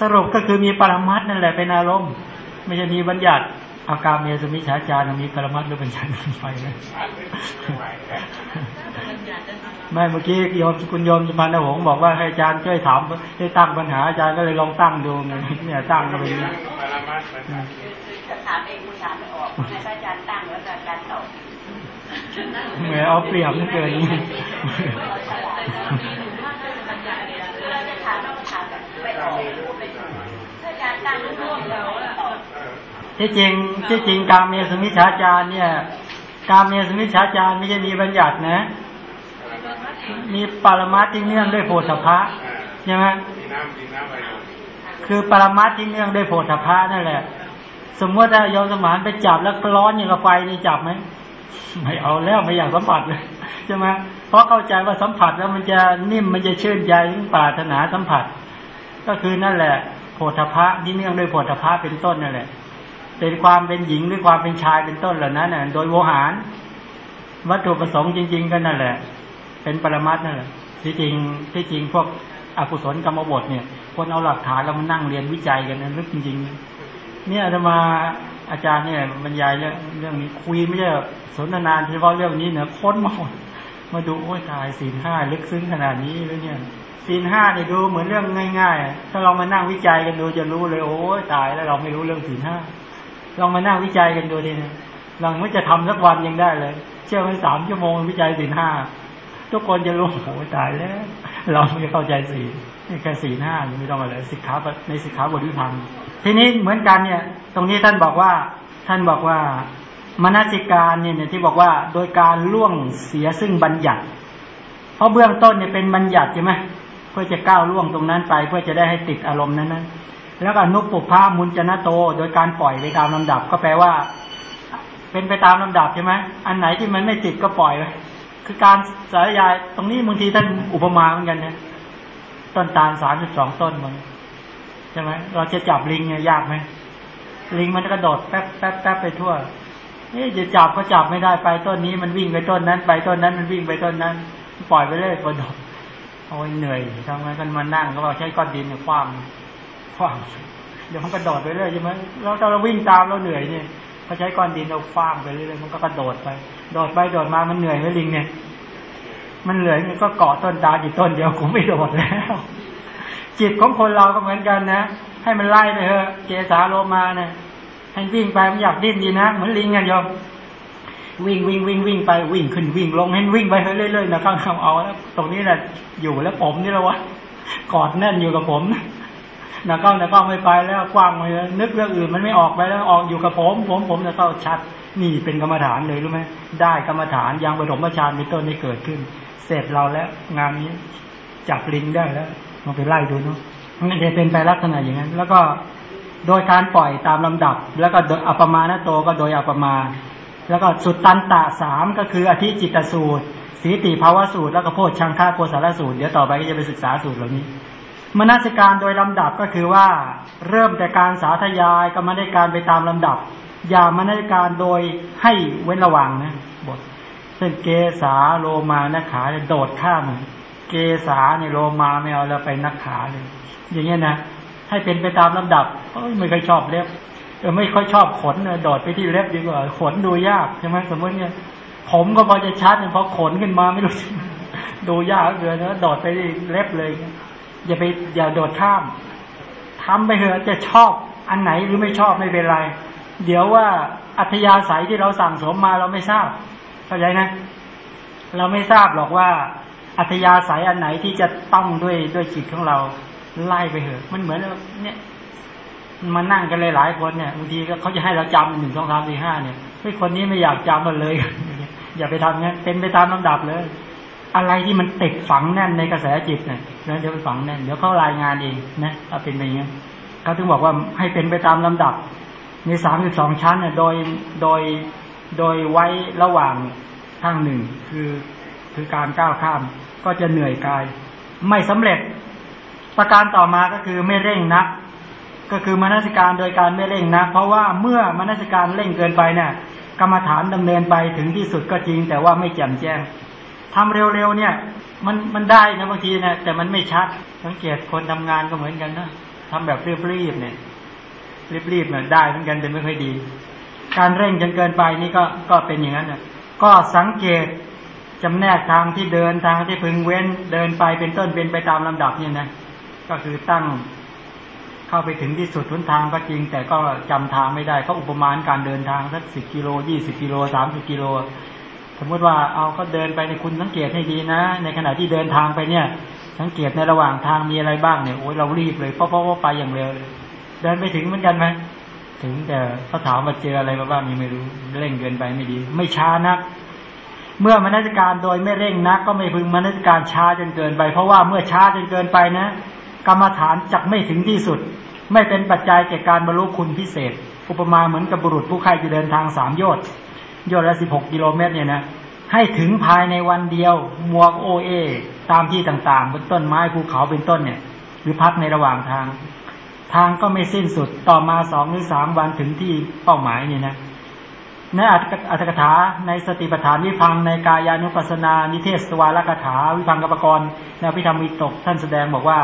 Speaker 1: สรุปก็คือมีปรมัตนั่นแหละเป็นอารมณ์ไม่ใช่มีบัญญัติ อาการเมสมิชาจารมีปรมัตหรือบัญญัติไปนะไม่เมื่อกี้โยมคุณโยมสุพรรณหงษ์บอกว่าให้อาจารย์ช่วยถามให้ตั้งปัญหาอาจารย์ก็เลยลองตั้งดูเนี่ยตั้งก็เป็น
Speaker 2: ถามเองคุณถามไม่ออกให้อาจารย์ตั้งแล้วอาจารย์ตอบ
Speaker 1: เหมือนเอาเปรียบนี่เกิน ที่จริงที่จริงการเมสมิชาจารเนี่ย การเมสมิชาจารไม่ใช่มีบัญญัตินะ มีปรมัตที่เนื่องด้วยโพธพะใช่ไหมคือปรมัตที่เนื่องด้วยโพธพะนั่นแหละ สมมติถ้ายอมสมานไปจับแล้วร้อนอย่างกับไฟนี่จับไหมไม่เอาแล้วไม่อยากสัมผัสเลยใช่ไหมเพราะเข้าใจว่าสัมผัสแล้วมันจะนิ่มมันจะชื่นใจปรารถนาสัมผัส ก็คือนั่นแหละโพธพะที่เนื่องด้วยโพธพะเป็นต้นนั่นแหละ เป็นความเป็นหญิงหรือความเป็นชายเป็นต้นเหล่านั้นน่ะโดยโวหาร วัตถุประสงค์จริง ๆ ก็นั่นแหละ เป็นปรมัตนั่นแหละที่จริงที่จริงพวกอกุศลกรรมบทเนี่ย คนเอาหลักฐานแล้วมานั่งเรียนวิจัยกันนะลึกจริง ๆ เนี่ยจะมาอาจารย์เนี่ยบรรยายเรื่องเรื่องนี้คุยไม่ใช่สนทนาเฉพาะเรื่องนี้เนี่ยค้นมาหมดมาดูโอ้ยตายศีลห้าลึกซึ้งขนาดนี้แล้วเนี่ยศีลห้าเนี่ยดูเหมือนเรื่องง่าย ๆ ถ้าเรามานั่งวิจัยกันดูจะรู้เลย โอ้ยตายแล้วเราไม่รู้เรื่องศีลห้า ลองมานั่งวิจัยกันดูดิลองไม่จะทำสักวันยังได้เลย เชื่อไหมสามชั่วโมงวิจัยศีลห้าทุกคนจะรู้โอ้ตายแล้ว เราไม่เข้าใจสีแค่สี่ห้าไม่ต้องอะไรสิกขาในสิกขาบทวิพังทีนี้เหมือนกันเนี่ย ตรงนี้ท่านบอกว่า ท่านบอกว่ามนสิการเนี่ยที่บอกว่าโดยการล่วงเสียซึ่งบัญญัติ เพราะเบื้องต้นเนี่ยเป็นบัญญัติใช่ไหมเพื่อจะก้าวล่วงตรงนั้นไป เพื่อจะได้ให้ติดอารมณ์นั้นนั้น แล้วก็นุปปุพามุนจนะโต โดยการปล่อยไปตามลำดับก็แปลว่า เป็นไปตามลำดับใช่ไหมอันไหนที่มันไม่ติดก็ปล่อยไปคือการสายยายตรงนี้บางทีท่านอุปมาเหมือนกันนะต้นตาลสามสิบสองต้นมันใช่ไหมเราจะจับลิงเนี่ยยากไหมลิงมันกระโดดแป๊บแป๊บแป๊บไปทั่วนี่จะจับก็จับไม่ได้ไปต้นนี้มันวิ่งไปต้นนั้น ไปต้นนั้นมันวิ่งไปต้นนั้น ปล่อยไปเลยกระโดดโอ้ยเหนื่อยทำไมกันมานั่งก็บอกใช้ก้อนดินเนี่ยคว้าง ว้างเดี๋ยวมันกระโดดไปเรื่อยใช่ไหมเราถ้าเราวิ่งตามเราเหนื่อยเนี่ยเขาใช้ก้อนดินเราคว้างไปเรื่อยมันก็กระโดดไป โดดไปโดดมามันเหนื่อยไหมลิงเนี่ย มันเหนื่อยมันก็เกาะต้นตาอีกต้นเดียวกูไม่โดดแล้ว จิตของคนเราก็เหมือนกันนะ ให้มันไล่ไปเถอะเจสาโลมาเนี่ยให้วิ่งไปมันอยากดิ้นดีนะเหมือนลิงไงโยมวิ่งวิ่งวิ่งวิ่งไปวิ่งขึ้นวิ่งลงให้วิ่งไปเรื่อยๆนะข้างเขาเอาแล้วตรงนี้แหละอยู่แล้วผมนี่แล้ววะกอดแน่นอยู่กับผม นะก้านะก้าไม่ไปแล้วกว้างไปแล้วนึกเรื่องอื่นมันไม่ออกไปแล้วออกอยู่กับผมผมผมนะก้าชัดนี่เป็นกรรมฐานเลยรู้ไหมได้กรรมฐานยังปฐมฌานมีต้นได้เกิดขึ้น เสร็จเราแล้วงานนี้จับลิงได้แล้วลองไปไล่ดูเนาะมันจะเป็นไปลักษณะอย่างนั้น แล้วก็โดยการปล่อยตามลำดับ แล้วก็โดยอัปมาณโตก็โดยอัปมา แล้วก็สุดตันตะสามก็คืออธิจิตสูตร สีติภาวะสูตร แล้วก็โพชชังฆาโกสารสูตร เดี๋ยวต่อไปก็จะไปศึกษาสูตรเหล่านี้ มนสิการโดยลำดับก็คือว่าเริ่มแต่การสาธยายก็มาได้การไปตามลำดับ อย่ามนสิการโดยให้เว้นระวังนะบทเช่นเกสาโลมานักขาจะโดดข้ามเกสาเนี่ยโลมาไม่เอาแล้วไปนักขาเลย อย่างเงี้ยนะให้เป็นไปตามลำดับเอ้ยไม่ค่อยชอบเล็บเออไม่ค่อยชอบขนโดดไปที่เล็บดีกว่าขนดูยากใช่ไหมสมมติเนี่ยผมก็พอจะชัดเพราะขนขึ้นมาไม่รู้ดูยากเลยนะโดดไปเล็บเลย อย่าไปอย่าโดดข้ามทำไปเถอะจะชอบอันไหนหรือไม่ชอบไม่เป็นไร เดี๋ยวว่าอัธยาศัยที่เราสั่งสมมาเราไม่ทราบเข้าใจนะ เราไม่ทราบหรอกว่า อัธยาศัยอันไหนที่จะต้องด้วยด้วยจิตของเราไล่ไปเถอะมันเหมือนเนี่ยมานั่งกันเลยหลายคนเนี่ยบางทีก็เขาจะให้เราจำหนึ่งสองสามสี่ห้าเนี่ยเฮ้ยคนนี้ไม่อยากจำมันเลย อย่าไปทำเงี้ยเป็นไปตามลำดับเลย อะไรที่มันติดฝังแน่นในกระแสจิตเนี่ยแล้วเดี๋ยวมันฝังแน่นเดี๋ยวเขารายงานเองนะถ้าเป็นอย่างนี้เขาถึงบอกว่าให้เป็นไปตามลำดับในสามสิบสองชั้นเนี่ยโดยโดยโดยไว้ระหว่างข้างหนึ่ง คือคือการก้าวข้ามก็จะเหนื่อยกาย ไม่สำเร็จ ประการต่อมาก็คือไม่เร่งนัก ก็คือมนสิการโดยการไม่เร่งนัก เพราะว่าเมื่อมนสิการเร่งเกินไปเนี่ยกรรมฐานดำเนินไปถึงที่สุดก็จริง แต่ว่าไม่แจ่มแจ้ง ทำเร็วๆเนี่ย มันมันได้นะบางทีนะแต่มันไม่ชัด สังเกตคนทำงานก็เหมือนกันนะทำแบบรีบๆเนี่ย รีบๆเนี่ยได้เหมือนกันแต่ไม่ค่อยดี การเร่งจนเกินไปนี่ก็ก็เป็นอย่างนั้นนะก็สังเกตจำแนกทางที่เดินทางที่พึงเว้นเดินไปเป็นต้นเป็นไปตามลำดับเนี่ยนะก็คือตั้งเข้าไปถึงที่สุดทุนทางก็จริง แต่ก็จำทางไม่ได้เขาอุปมาณการเดินทางสักสิบกิโลยี่สิบกิโลสามสิบกิโล สมมติว่าเอาเขาเดินไปในคุณสังเกตให้ดีนะ ในขณะที่เดินทางไปเนี่ย สังเกตในระหว่างทางมีอะไรบ้างเนี่ยโอ้ยเรารีบเลยเพราะเพราะว่าไปอย่างเร็วเลย เดินไปถึงเหมือนกันไหมถึงแต่เขาถามมาเจออะไรมาบ้างยังไม่รู้เร่งเกินไปไม่ดี ไม่ช้านัก เมื่อมนัสการโดยไม่เร่งนัก ก็ไม่พึงมนัสการช้าจนเกินไป เพราะว่าเมื่อช้าจนเกินไปนะ กรรมฐานจักไม่ถึงที่สุด ไม่เป็นปัจจัยแก่การบรรลุคุณพิเศษ อุปมาเหมือนกับบุรุษผู้ใครจะเดินทางสามโยชน์ โยชน์ละสิบหกกิโลเมตรเนี่ยนะให้ถึงภายในวันเดียวมวกโอเอตามที่ต่างๆบนต้นไม้ภูเขาเป็นต้นเนี่ย หรือพักในระหว่างทาง ทางก็ไม่สิ้นสุดต่อมาสองหรือสามวันถึงที่เป้าหมายเนี่ยนะในอัตถกถาในสติปัฏฐานวิพังในกายานุปัสนา นิเทศวารกถา วิพังกปกรณ์ในพิธรรมวิตกท่านแสดงบอกว่า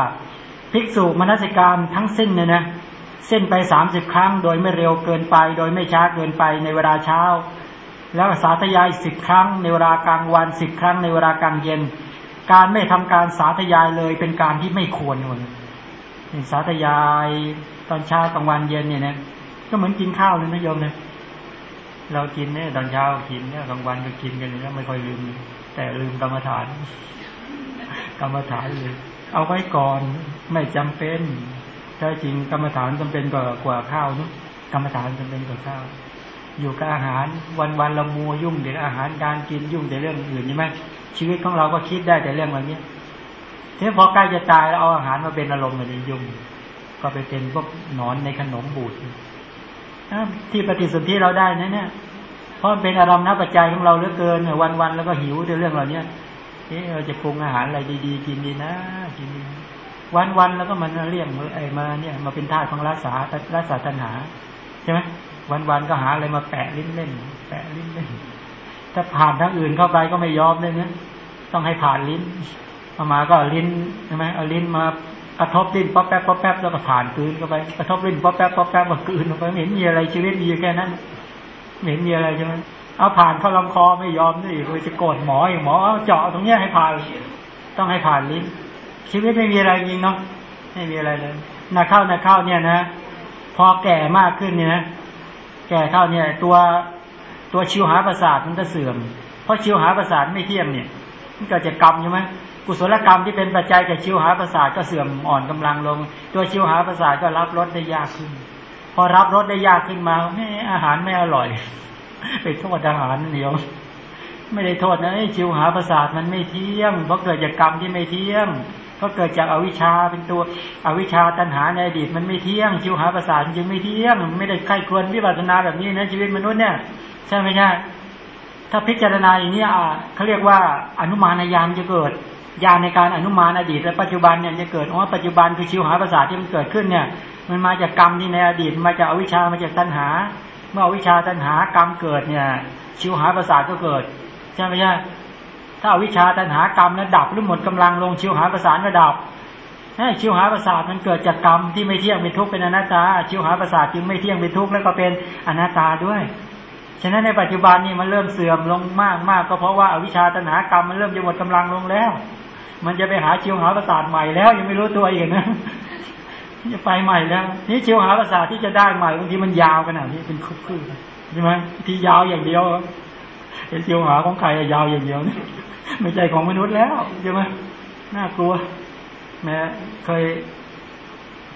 Speaker 1: ภิกษุมนสิการทั้งสิ้นเนี่ยนะเส้นไปสามสิบครั้ง โดยไม่เร็วเกินไป โดยไม่ช้าเกินไปในเวลาเช้า แล้วสาธยายสิบครั้ง ในเวลากลางวันสิบครั้ง ในเวลากลางเย็น การไม่ทำการสาธยายเลยเป็นการที่ไม่ควรเลยสาธยายตอนเช้ากลางวันเย็นเนี่ยนะก็เหมือนกินข้าวเลยนะโยมเนี่ยเรากินเนี่ยตอนเช้ากินเนี่ยกลางวันก็กินกันเนี่ยไม่ค่อยลืม แต่ลืมกรรมฐาน กรรมฐานเลยเอาไว้ก่อนไม่จำเป็นถ้าจริงกรรมฐานจำเป็นกว่ากว่าข้าวนุกรรมฐานจำเป็นกว่าข้าว อยู่กับอาหารวันวันเรามัวยุ่งเดี๋ยวอาหารการกินยุ่งแต่เรื่องอื่นใช่ไหมชีวิตของเราก็คิดได้แต่เรื่องแบบนี้ทีนี้พอใกล้จะตายแล้วเอาอาหารมาเป็นอารมณ์มันยุ่ง ก็ไปเป็นพวกหนอนในขนมบูดที่ปฏิสนธิเราได้นะเนี่ยเพราะเป็นอารมณ์นับปัจจัยของเราเหลือเกินวันวันแล้วก็หิวในเรื่องเหล่านี้เอ๊ะเราจะปรุงอาหารอะไรดีๆ กินดีนะกินดีวันวันแล้วก็มันเรียกไอ้มาเนี่ย มาเป็นทาสของรักษารักษาตัณหาใช่ไหม วันวันก็หาอะไรมาแปะลิ้นเล่น แปะลิ้นเล่น ถ้าผ่านทางอื่นเข้าไปก็ไม่ยอมเลยนะต้องให้ผ่านลิ้นเอามาก็ลิ้นใช่ไหมเอาลิ้นมากระทบลิ้นป๊อปแป๊บป๊อปแป๊บแล้วก็ผ่านกลืนเข้าไป กระทบลิ้นป๊อปแป๊บป๊อปแป๊บก็กลืนเข้าไปเห็นมีอะไรชีวิตมีแค่นั้นเห็นมีอะไรใช่ไหมเอาผ่านเข้าลำคอไม่ยอมนี่เลยจะโกรธหมออย่างหมอเจาะตรงเนี้ยให้ผ่าน ต้องให้ผ่านลิ้น ชีวิตไม่มีอะไรจริงเนาะไม่มีอะไรเลยนาเข้านาเข้าเนี่ยนะ พอแก่มากขึ้นเนี่ยนะ แก่เข้าเนี่ย ตัวตัวชิวหาประสาทมันก็เสื่อม เพราะชิวหาประสาทไม่เที่ยงเนี่ยมันก็จะกรรมใช่ไหมกุศลกรรมที่เป็นปัจจัยแก่ชิวหาประสาทก็เสื่อมอ่อนกำลังลง ตัวชิวหาประสาทก็รับรสได้ยากขึ้น พอรับรสได้ยากขึ้นมาแม่อาหารไม่อร่อยไปโทษอาหารเดียว ไม่ได้โทษนะชิวหาประสาทมันไม่เที่ยงเพราะเกิดจากกรรมที่ไม่เที่ยง ก็เกิดจากอาวิชชาเป็นตัวอวิชชาตัณหาในอดีตมันไม่เที่ยงชิวหาประสาทจึงไม่เที่ยง ไม่ได้ใครควรวิปัสสนาแบบนี้นะชีวิตมนุษย์เนี่ยใช่ไหมใช่ถ้าพิจารณาอย่างนี้อะเขาเรียกว่าอนุมานญาณจะเกิดญาณในการอนุมานอดีตและปัจจุบันเนี่ยจะเกิดเพราะปัจจุบันคือชิวหาประสาทที่มันเกิดขึ้นเนี่ย มันมาจากกรรมที่ในอดีตมาจากอวิชชามาจากตัณหา เมื่ออวิชชาตัณหากรรมเกิดเนี่ย ชิวหาประสาทก็เกิดใช่ไหมใช่ ถ้าวิชาตัณหากรรมนั้นดับหรือหมดกำลังลงชิวหาประสานก็ดับชิวหาประสาทมันเกิดจากกรรมที่ไม่เที่ยงเป็นทุกข์เป็นอนัตตา ชิวหาประสาทจึงไม่เที่ยงเป็นทุกข์แล้วก็เป็นอนัตตาด้วย ฉะนั้นในปัจจุบันนี้มันเริ่มเสื่อมลงมากมากก็เพราะว่าอวิชาตัณหากรรมมันเริ่มจะหมดกำลังลงแล้ว มันจะไปหาชิวหาประสาทใหม่แล้วยังไม่รู้ตัวอีกนะจะไปใหม่แล้ว นี่ชิวหาประสาทที่จะได้ใหม่บางทีมันยาวขนาดนี้เป็นคุกคืนใช่ไหมที่ยาวอย่างเดียวไอ้ชิวหาของใครยาวอย่างเดียวนี่ ไม่ใช่ของมนุษย์แล้วใช่ไหมน่ากลัวแม้เคย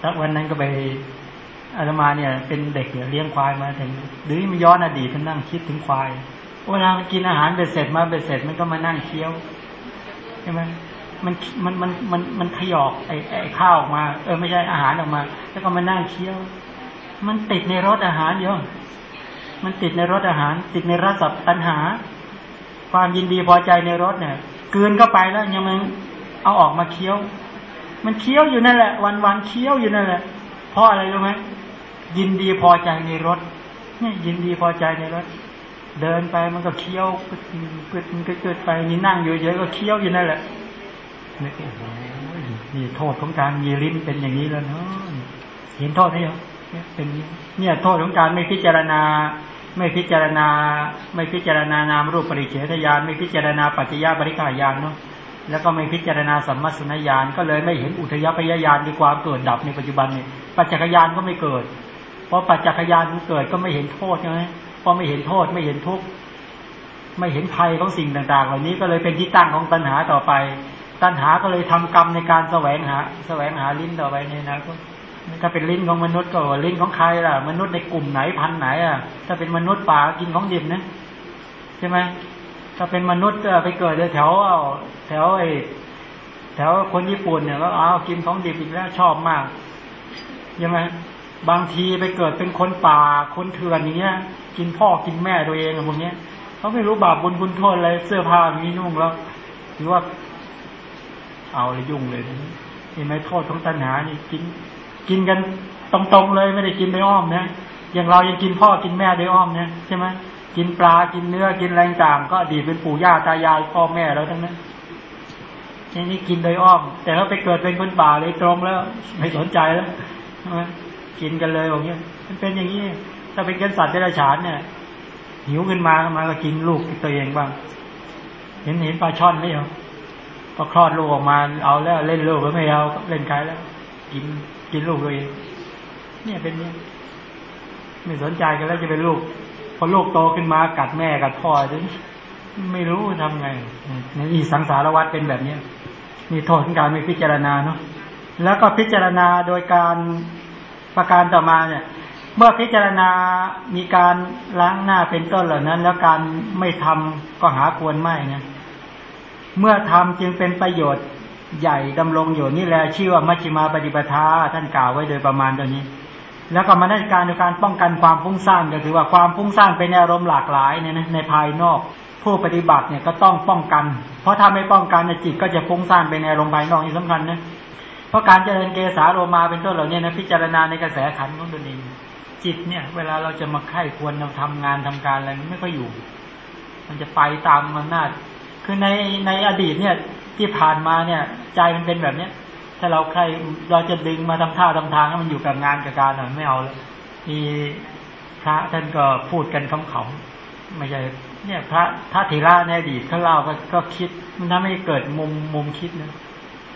Speaker 1: สักวันนั้นก็ไปอาตมาเนี่ย เป็นเด็กเนี่ยเลี้ยงควายมาถึงหรือมันย้อนอดีตมันนั่งคิดถึงควายเวลามันกินอาหารเบ็ดเสร็จมาเบ็ดเสร็จมันก็มานั่งเคี้ยวใช่ไหมมันมันมันมันมันขยอกไอ้ไอข้าวออกมา เออไม่ใช่อาหารออกมา แล้วก็มานั่งเคี้ยว มันติดในรสอาหารเยอะมันติดในรสอาหาร ติดในรสสับตัณหา ความยินดีพอใจในรสเนี่ยกืนเข้าไปแล้วยังมันเอาออกมาเคี้ยว มันเคี้ยวอยู่นั่นแหละ วันวันเคี้ยวอยู่นั่นแหละเพราะอะไรรู้ไหมยินดีพอใจในรถเนี่ยยินดีพอใจในรถเดินไปมันก็เคี้ยวกึดกึดกึดกึดไปนี่นั่งอยู่เยอะก็เคี้ยวอยู่นั่นแหละนี่โอ้โหนี่โทษของการมีลิ้นเป็นอย่างนี้แล้วเนาะเห็นโทษไหมเนี่ยเป็นเนี่ยโทษของการไม่พิจารณา ไม่พิจารณา ไม่พิจารณานามรูปปริเฉทญาณไม่พิจารณาปัจจยบริขายานเนาะแล้วก็ไม่พิจารณาสัมมาสนญาณก็เลยไม่เห็นอุทยพยาญาณในความเกิดดับในปัจจุบันเนี่ยปัจจักยานก็ไม่เกิด เพราะปัจจักยานเกิดก็ไม่เห็นโทษใช่ไหมพอไม่เห็นโทษไม่เห็นทุกข์ไม่เห็นภัยของสิ่งต่างๆ เหล่านี้ก็เลยเป็นที่ตั้งของตัณหาต่อไป ตัณหาก็เลยทำกรรมในการแสวงหา แสวงหาลิ้นต่อไปเนี่ยนะก็ ถ้าเป็นลิ้นของมนุษย์ก็ลิ้นของใครล่ะ มนุษย์ในกลุ่มไหนพันไหนอะถ้าเป็นมนุษย์ป่ากินของดิบนะใช่ไหมถ้าเป็นมนุษย์ไปเกิดแถวแถวไอ้แถวคนญี่ปุ่นเนี่ยก็เอากินของดิบอีกแล้วชอบมากใช่ไหมบางทีไปเกิดเป็นคนป่าคนเถื่อนอย่างเงี้ย กินพ่อกินแม่ตัวเองอะไรพวกเนี้ยเขาไม่รู้บาปบุญคุณโทษอะไรเสื้อผ้ามีนุ่งแล้วหรือว่า เอาเลยยุ่งเลยเห็นไหมโทษของตัณหานี่กิน กินกันตรงๆเลยไม่ได้กินโดยอ้อมนะอย่างเรายังกินพ่อกินแม่โดยอ้อมเนี่ยใช่ไหมกินปลากินเนื้อกินแรงต่างก็ดีเป็นปู่ย่าตายายพ่อแม่แล้วทั้งนั้นอย่างนี้กินโดยอ้อม แต่ถ้าไปเกิดเป็นคนป่าเลยตรงแล้ว ไม่สนใจแล้วใช่ไหมกินกันเลยอย่างเงี้ยมันเป็นอย่างนี้ถ้าเป็นกันสัตว์เดรัจฉานเนี่ยหิวขึ้นมามาก็กินลูกตัวเองบ้าง เห็นเห็นปลาช่อนไหมเหรอพอคลอดลูกออกมาเอาแล้วเล่นลูกก็ไม่เอาเล่นใครแล้ว กิน กินลูกตัวเองเนี่ยเป็นเนี่ยไม่สนใจกันแล้วจะเป็นลูกพอลูกโตขึ้นมากัดแม่กัดพ่อจะไม่รู้ทำไงนี่สังสารวัฏเป็นแบบเนี้ยมีโทษของการไม่พิจารณาเนาะแล้วก็พิจารณาโดยการประการต่อมาเนี่ย เมื่อพิจารณามีการล้างหน้าเป็นต้นเหล่านั้น แล้วการไม่ทำก็หาควรไม่เนะเมื่อทำจึงเป็นประโยชน์ ใหญ่ดำรงอยู่นี่แหละชื่อว่ามัชฌิมาปฏิปทาท่านกล่าวไว้โดยประมาณตัวนี้ แล้วก็มาในการในการป้องกันความฟุ้งซ่านก็คือว่าความฟุ้งซ่านเป็นอารมณ์หลากหลายเนี่ยนะในภายนอก ผู้ปฏิบัติเนี่ยก็ต้องป้องกัน เพราะถ้าไม่ป้องกันเนี่ยจิตก็จะฟุ้งซ่านไปในอารมณ์ภายนอกนี่สำคัญนะเพราะการเจริญเกสาโรมาเป็นต้นเหล่านี้นะพิจารณาในกระแสขันของตนเองจิตเนี่ย เวลาเราจะมาไข้ควรเราทำงานทำการอะไรไม่ค่อยอยู่ มันจะไปตามอำนาจคือในในอดีตเนี่ย ที่ผ่านมาเนี่ย ใจมันเป็นแบบเนี้ย ถ้าเราใครเราจะดึงมาทำท่าทำทางให้มันอยู่กับงานกับการหน่อยไม่เอาแล้วมีพระท่านก็พูดกันคำๆไม่ใช่เนี่ยพระพระเถระในอดีตเขาเล่าก็ก็คิดมันทำให้เกิดมุมมุมคิดนะ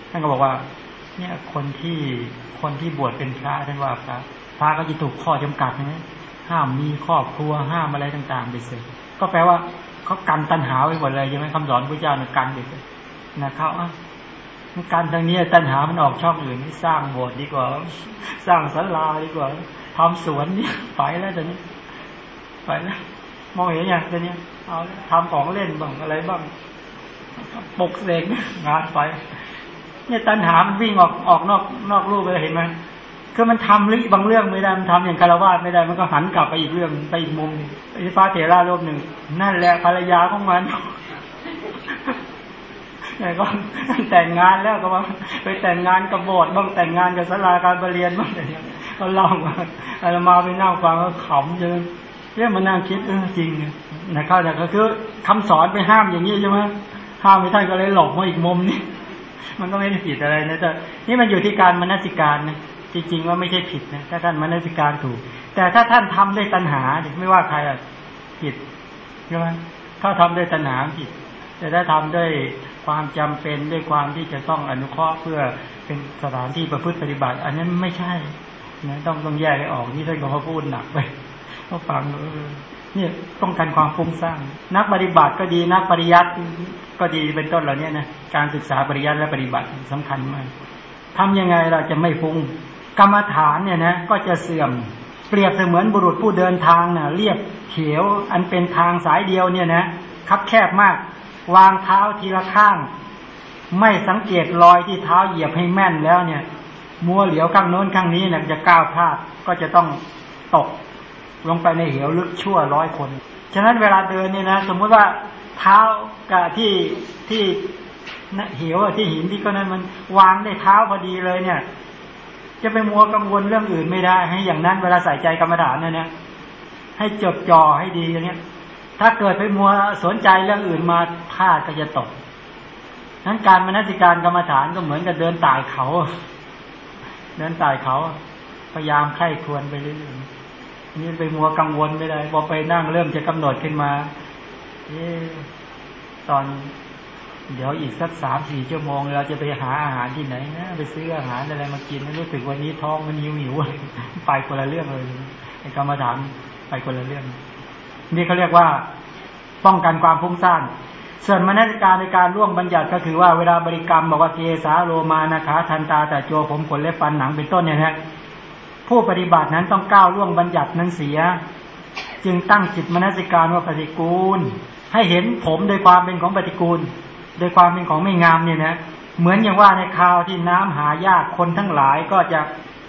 Speaker 1: ท่านก็บอกว่า เนี่ยคนที่คนที่บวชเป็นพระท่านว่าพระพระก็จะถูกข้อจำกัดนะห้ามมีครอบครัวห้ามอะไรต่างๆไปเสร็จก็แปลว่าเขากันตัณหาไว้หมดเลยใช่ไหมคำสอนพระเจ้าเนี่ยกันเด็ก นะครับการทางนี้ตัณหามันออกช่องอื่นสร้างโบสถ์ดีกว่า สร้างศาลาดีกว่าทำสวนนี่ไปแล้วตอนนี้ไปแล้วมองเห็นอย่างตอนนี้เอาทำของเล่นบ้างอะไรบ้างปกเสกงานไปเนี่ยตัณหามันวิ่งออกออกนอกนอกรูปไปเห็นไหมคือมันทำลิบางเรื่องไม่ได้มันทำอย่างคารวาสไม่ได้ มันก็หันกลับไปอีกเรื่องไปอีกมุมไอ้ฟ้าเถรารูปหนึ่งนั่นแหละภรรยาของมัน แต่ก็แต่งงานแล้วก็ว่าไปแต่งงานกับโบสถ์บ้างแต่งงานกับสลาการประเรียนบ้างอะไรเงี้ยก็เล่ามาอามาไปนั่งฟังก็ขำจนเรื่องมานั่งคิดเออจริงนะครับแต่ก็คือคำสอนไปห้ามอย่างนี้ใช่ไหมห้ามไม่ท่านก็เลยหลบมาอีกมุมนี่มันก็ไม่ได้ผิดอะไรนะแต่นี่มันอยู่ที่การมนสิการนะจริงๆว่าไม่ใช่ผิดนะถ้าท่านมนสิการถูก แต่ถ้าท่านทำด้วยตัณหาไม่ว่าใครอะผิดใช่ไหมถ้าทำด้วยตัณหาผิด แต่ถ้าทำด้วย ความจำเป็นด้วยความที่จะต้องอนุเคราะห์เพื่อเป็นสถานที่ประพฤติปฏิบัติ อันนั้นไม่ใช่นะต้องต้องแยกให้ออกนี่ท่านก็พูดหนักไปเขาฟังเออเนี่ยต้องการความฟุ้งซ่านนักปฏิบัติก็ดีนักปริยัติก็ดีเป็นต้นเหล่านี้นะการศึกษาปริยัติและปฏิบัติสำคัญมากทำยังไงเราจะไม่ฟุ้งกรรมฐานเนี่ยนะก็จะเสื่อมเปรียบเสมือนบุรุษผู้เดินทางนะ่ะเรียบเขียวอันเป็นทางสายเดียวเนี่ยนะคับแคบมาก วางเท้าทีละข้าง ไม่สังเกตรอยที่เท้าเหยียบให้แม่นแล้วเนี่ย มัวเหลียวข้างโน้นข้างนี้เนี่ยจะก้าวพลาดก็จะต้องตก ลงไปในเหวลึกชั่วร้อยคน ฉะนั้นเวลาเดินเนี่ยนะ สมมุติว่าเท้ากับที่ที่เหวที่หินที่ก็นั้นมันวางได้เท้าพอดีเลยเนี่ย จะไปมัวกังวลเรื่องอื่นไม่ได้ ให้อย่างนั้นเวลาใส่ใจกรรมฐานเนี่ยให้จดจ่อให้ดีอย่างเนี้ย ถ้าเกิดไปมัวสนใจเรื่องอื่นมาพลาดก็จะตกนั้นการมนสิการกรรมฐานก็เหมือนกับเดินต่ายเขา เดินต่ายเขา พยายามไข้ควรไปเรื่อยๆนี่ไปมัวกังวลไม่ได้พอไปนั่งเริ่มจะกำหนดขึ้นมาเอตอน เดี๋ยวอีกสักสามสี่ชั่วโมง เราจะไปหาอาหารที่ไหนนะไปซื้ออาหารอะไรมากินรู้สึกวันนี้ท้องมันหิวหิวไปคนละเรื่องเลยกรรมฐานไปคนละเรื่อง นี่เขาเรียกว่าป้องกันความฟุ้งซ่านส่วนมนสิการในการร่วงบัญญัติก็คือว่าเวลาบริกรรมบอกว่าเกสาโลมานะคะทันตาแต่โจผมขนเล็บฟันหนังเป็นต้นเนี่ยนะผู้ปฏิบัตินั้นต้องก้าวล่วงบัญญัตินั้นเสีย จึงตั้งจิตมนสิการว่าปฏิกูล ให้เห็นผมโดยความเป็นของปฏิกูล โดยความเป็นของไม่งามเนี่ยนะเหมือนอย่างว่าในคราวที่น้ำหายากคนทั้งหลายก็จะ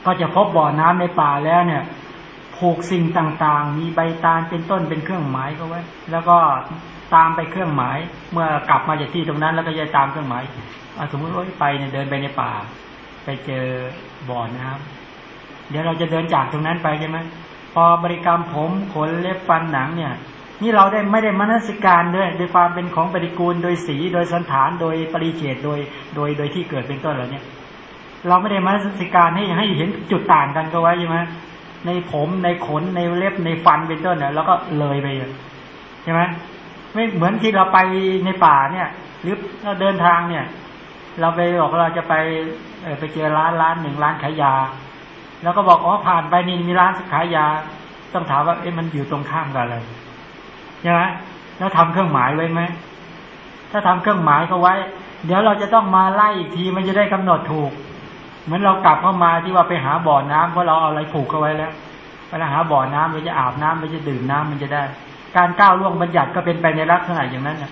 Speaker 1: ก็จะพบบ่อน้ำในป่าแล้วเนี่ย ผูกสิ่งต่างๆ มีใบตาลเป็นต้นเป็นเครื่องหมายก็ไว้ แล้วก็ตามไปเครื่องหมาย เมื่อกลับมาจากที่ตรงนั้น แล้วก็จะตามเครื่องหมายสมมติว่าไปเนี่ยเดินไปในป่า ไปเจอบ่อน้ำเดี๋ยวเราจะเดินจากตรงนั้นไปใช่ไหมพอบริกรรมผมขนเล็บฟันหนังเนี่ย นี่เราได้ไม่ได้มนสิการด้วยโดยความเป็นของปฏิกูลโดยสีโดยสันฐานโดยปริเฉดโดยโดยโดยที่เกิดเป็นต้นเหล่านี้เราไม่ได้มนสิการให้ให้เห็นจุดต่างกันก็ไว้ใช่ไหม ในผมในขนในเล็บในฟันเป็นต้นเนี่ยแล้วก็เลยไปใช่ไหมไม่เหมือนที่เราไปในป่าเนี่ย หรือเราเดินทางเนี่ย เราไปบอกเราจะไปไปเจอร้านร้านหนึ่งร้านขายยา แล้วก็บอกอ๋อผ่านไปนี่มีร้านขายยา ต้องถามว่าเอ๊ะมันอยู่ตรงข้ามกันอะไรใช่ไหมแล้วทำเครื่องหมายไว้ไหมถ้าทำเครื่องหมายก็ไว้ เดี๋ยวเราจะต้องมาไล่อีกทีมันจะได้กำหนดถูก เหมือนเรากลับเข้ามาที่ว่าไปหาบ่อน้ำเพราะเราเอาอะไรผูกเข้าไว้แล้วเวลาหาบ่อน้ำเราจะอาบน้ำเราจะดื่มน้ำมันจะได้ การก้าวล่วงบัญญัติก็เป็นไปในลักษณะอย่างนั้นน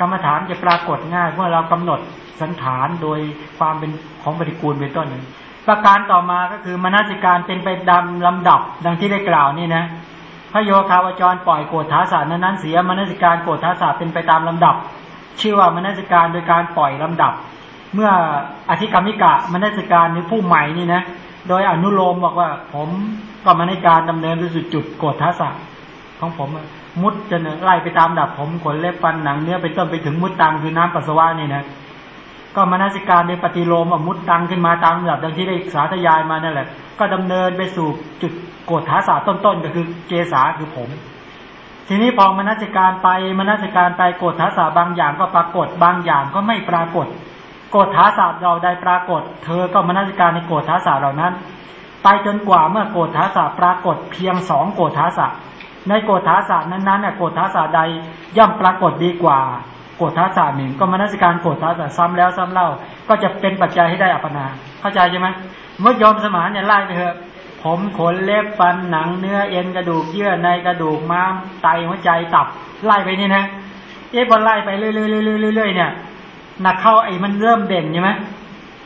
Speaker 1: กรรมฐานจะปรากฏง่ายเมื่อเรากำหนดสันฐานโดยความเป็นของปฏิกูลเป็นต้นหนึ่งประการต่อมาก็คือมนสิการเป็นไปดำลำดับดังที่ได้กล่าวนี่นะพระโยคาวจรปล่อยโกฏฐาศาสตร์นั้นเสียมนสิการโกฏฐาศาสตร์เป็นไปตามลำดับ ชื่อว่ามนสิการโดยการปล่อยลำดับ เมื่ออธิกรรมิกะมนสิการในผู้ใหม่นี่นะโดยอนุโลมบอกว่า ผมก็มนสิการดำเนินไปสู่จุดโกฏฐาศาสตร์ของผมมุดจะไล่ไปตามดับผมขนเล็บฟันหนังเนื้อไปต้นไปถึงมุดตังคือน้ำปัสสาวะนี่นะก็มนสิการในปฏิโลมอมุดตังขึ้นมาตามดับดังที่ได้สาธยายมานั่นแหละ ก็ดำเนินไปสู่จุดโกฏฐาศาสตร์ต้นๆก็คือเกษาคือผม ทีนี้พอมนสิการไปมนสิการไปโกฏฐาศาสตร์บางอย่างก็ปรากฏบางอย่างก็ไม่ปรากฏ โกฏฐาศาสตร์เราได้ปรากฏ เธอก็มนสิการในโกฏฐาศาสตร์เหล่านั้น ไปจนกว่าเมื่อโกฏฐาศาสตร์ปรากฏเพียงสองโกฏฐาศาสตร์ในโกฏฐาศาสตร์นั้นๆเนี่ยโกฏฐาศาสตร์ใดย่อมปรากฏดีกว่าโกฏฐาศาสตร์หนึ่งก็มนสิการโกฏฐาศาสตร์ซ้ำแล้วซ้ำเล่า ก็จะเป็นปัจจัยให้ได้อัปนาเข้าใจใช่ไหมเมื่อยอมสมานเนี่ยไล่ไปเถอะผมขนเล็บฟันหนังเนื้อเอ็นกระดูกเยื่อในกระดูกม้ามไตหัวใจตับไล่ไปนี่นะเอ๊ะพอไล่ไปเรื่อยๆเนี่ย หนักเข้าไอ้มันเริ่มเด่นใช่ไหม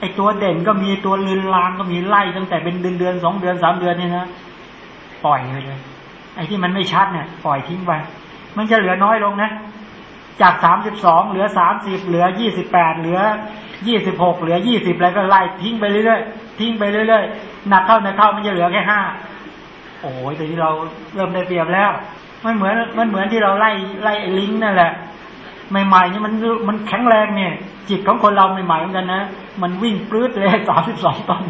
Speaker 1: ไอ้ตัวเด่นก็มีตัวลืนลางก็มีไล่ตั้งแต่เป็นเดือนเดือนสองเดือนสามเดือนเนี่นะปล่อยไปเลยไอ้ที่มันไม่ชัดเนี่ยปล่อยทิ้งไปมันจะเหลือน้อยลงนะ จากสามสิบสองเหลือสามสิบเหลือยี่สิบแปดเหลือยี่สิบหกเหลือยี่สิบอะไรก็ไล่ทิ้งไปเรื่อยๆทิ้งไปเรื่อยๆหนักเข้าหนักเข้ามันจะเหลือแค่ห้าโอ้ยแต่ที่เราเริ่มได้เปรียบแล้ว มันเหมือนมันเหมือนที่เราไล่ไล่ลิงนั่นแหละ ใหม่ๆนี่มันมันแข็งแรงเนี่ย จิตของคนเราใหม่ๆเหมือนกันนะ มันวิ่งปลื้ดเลยสามสิบสองตอน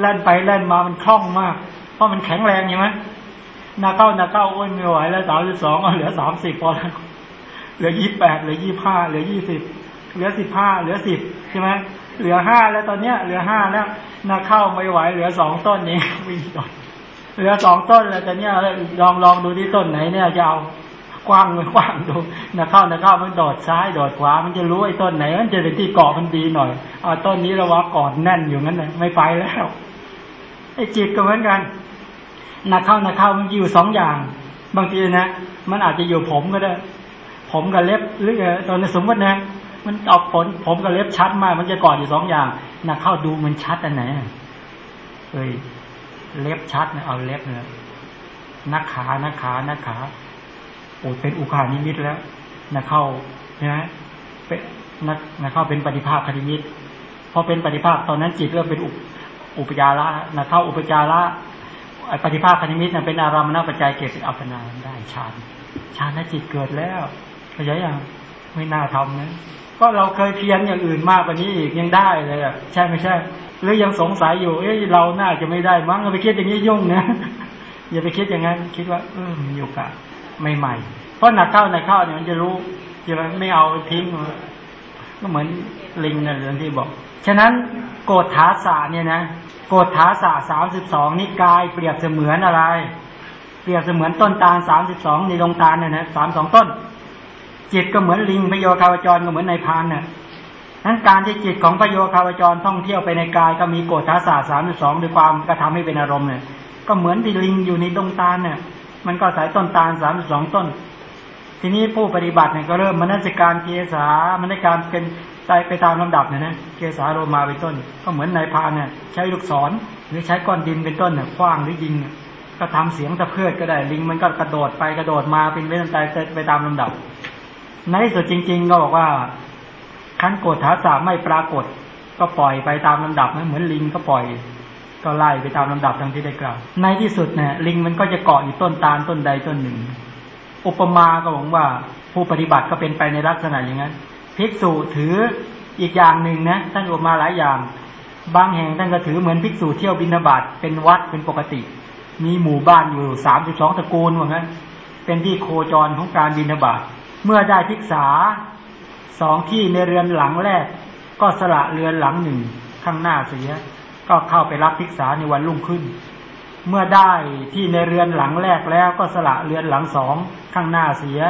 Speaker 1: เล่นไปเล่นมามันคล่องมาก เพราะมันแข็งแรงใช่ไหมนาเข้านาเข้าโอ้ยไม่ไหวแล้วสามสิบสองเหลือสามสิบพอแล้วเหลือยี่แปดเหลือยี่ห้าเหลือยี่สิบเหลือสิบห้าเหลือสิบใช่ไหมเหลือห้าแล้วตอนเนี้ย เหลือห้าแล้วนาเข้าไม่ไหว เหลือสองต้นนี้วิ่งต่อเหลือสองต้นแล้วแต่เนี้ยลองลองดูที่ต้นไหนเนี่ยจะเอา กว้างเลยกว้างดูนาเข้านาเข้ามันโดดซ้ายโดดขวา มันจะรู้ไอ้ต้นไหนมันจะเป็นที่เกาะมันดีหน่อยเอาต้นนี้เราว่ากอดแน่นอยู่งั้นเลยไม่ไปแล้วไอ้จิตก็เหมือนกันนักเข้านักเข้ามันอยู่สองอย่าง บางทีนะมันอาจจะอยู่ผมก็ได้ ผมกับเล็บหรือตอนนี้สมมตินะมันออกผลผมกับเล็บชัดมาก มันจะกอดอยู่สองอย่างนักเข้าดูมันชัดอันไหนเอ้ยเล็บชัดนะเอาเล็บเนี่ยนักขานักขานักขา โอ้เป็นอุคานิมิตแล้วนักเข้าใช่ไหมนักนะเข้าเป็นปฏิภาคคณิมิตพอเป็นปฏิภาคตอนนั้นจิตเริ่มเป็นอุปอุปจาระนะเข้าอุปจาระปฏิภาคคณิมิตนะเป็นอารามณปัจจัยเกิดเป็นอัปนาได้ฌานฌานจิตเกิดแล้วเข้าใจยังไม่น่าทำนะก็เราเคยเพียรอย่างอื่นมากกว่านี้อีกยังได้เลยอะใช่ไม่ใช่ หรือยังสงสัยอยู่เอ้ยเราน่าจะไม่ได้มั้งไปคิดอย่างนี้ยุ่งนะอย่าไปคิดอย่างนั้น คิดว่าเออมีโอกาส ใหม่ๆ เพราะหนักเข้าหนักเข้าเนี่ยมันจะรู้จะไม่เอาทิ้ง ก็เหมือนลิงนั่นเองที่บอก ฉะนั้นโกฏฐาสาเนี่ยนะโกฏฐาสาสามสิบสองนี่กายเปรียบเสมือนอะไร เปรียบเสมือนต้นตาลสามสิบสองในดงตาลเนี่ยนะสามสองต้น จิตก็เหมือนลิงพโยคาวจรก็เหมือนในพานเนี่ยนั้นการที่จิตของพโยคาวจรท่องเที่ยวไปในกายก็มีโกฏฐาสาสามสิบสองด้วยความกระทำให้เป็นอารมณ์เนี่ยก็เหมือนที่ลิงอยู่ในดงตาลเนี่ย มันก็สายต้นตาลสามสิบสองต้น ทีนี้ผู้ปฏิบัติเนี่ยก็เริ่มมนสิการเกษามันได้การเป็นไปไปตามลำดับเนี่ยนะเกษาโรมาเป็นต้น ก็เหมือนนายพานเนี่ยใช้ลูกศรหรือใช้ก้อนดินเป็นต้นเนี่ยคว้างหรือยิงก็ทำเสียงตะเพื่อก็ได้ลิงมันก็กระโดดไปกระโดดมาเป็นเรื่องใจไปตามลำดับ ในที่สุดจริง ๆ ก็บอกว่าขั้นโกฏฐาสาไม่ปรากฏ ก็ปล่อยไปตามลำดับนะเหมือนลิงก็ปล่อย ก็ไล่ไปตามลำดับดังที่ได้กล่าว ในที่สุดเนี่ยลิงมันก็จะเกาะอยู่ต้นตาลต้นใดต้นหนึ่ง อุปมาก็บอกว่าผู้ปฏิบัติก็เป็นไปในลักษณะอย่างนั้นภิกษุถืออีกอย่างหนึ่งนะท่านอุปมาหลายอย่าง บางแห่งท่านก็ถือเหมือนภิกษุเที่ยวบินาบาตเป็นวัดเป็นปกติ มีหมู่บ้านอยู่สามสิบสองตระกูลว่างั้นเป็นที่โคจรของการบินาบาตเมื่อได้ภิกษาสองที่ในเรือนหลังแรก ก็สละเรือนหลังหนึ่งข้างหน้าเสีย ก็เข้าไปรับภิกษาในวันรุ่งขึ้น เมื่อได้ที่ในเรือนหลังแรกแล้วก็สละเรือนหลังสองข้างหน้าเสีย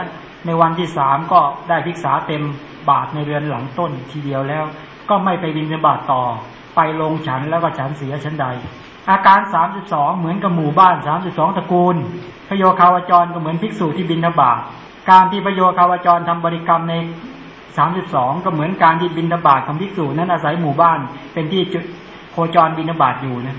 Speaker 1: ในวันที่สามก็ได้ภิกษาเต็มบาทในเรือนหลังต้นทีเดียวแล้ว ก็ไม่ไปบินบาตต่อ ไปลงฉันแล้วก็ฉันเสียชั้นใด อาการสามสิบสองเหมือนกับหมู่บ้านสามสิบสองตระกูลพโยคาวจรก็เหมือนภิกษุที่บินบาตการที่พโยคาวจรทำบริกรรมในสามสิบสองก็เหมือนการที่บินบาตของภิกษุนั้นอาศัยหมู่บ้าน เป็นที่จุด โคจรบินบาตอยู่นะ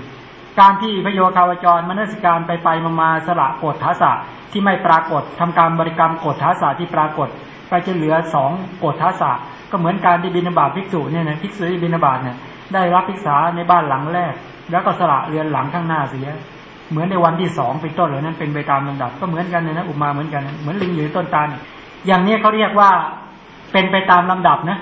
Speaker 1: การที่พโยคาวจรมนสการไปไปมามาสละกฎทัศะที่ไม่ปรากฏทำการบริกรรมกฎทัศะที่ปรากฏก็จะเหลือสองกฎทัศะก็เหมือนการที่บินบาตภิกษุเนี่ยนะภิกษุที่บินบาตเนี่ยได้รับภิกษาในบ้านหลังแรก แล้วก็สละเรือนหลังข้างหน้าเสีย เหมือนในวันที่สองเป็นต้นเลยนั้นเป็นไปตามลำดับก็เหมือนกันเลยนะอุมาเหมือนกันเหมือนลิงอยู่ต้นตาลอย่างนี้เขาเรียกว่าเป็นไปตามลำดับนะ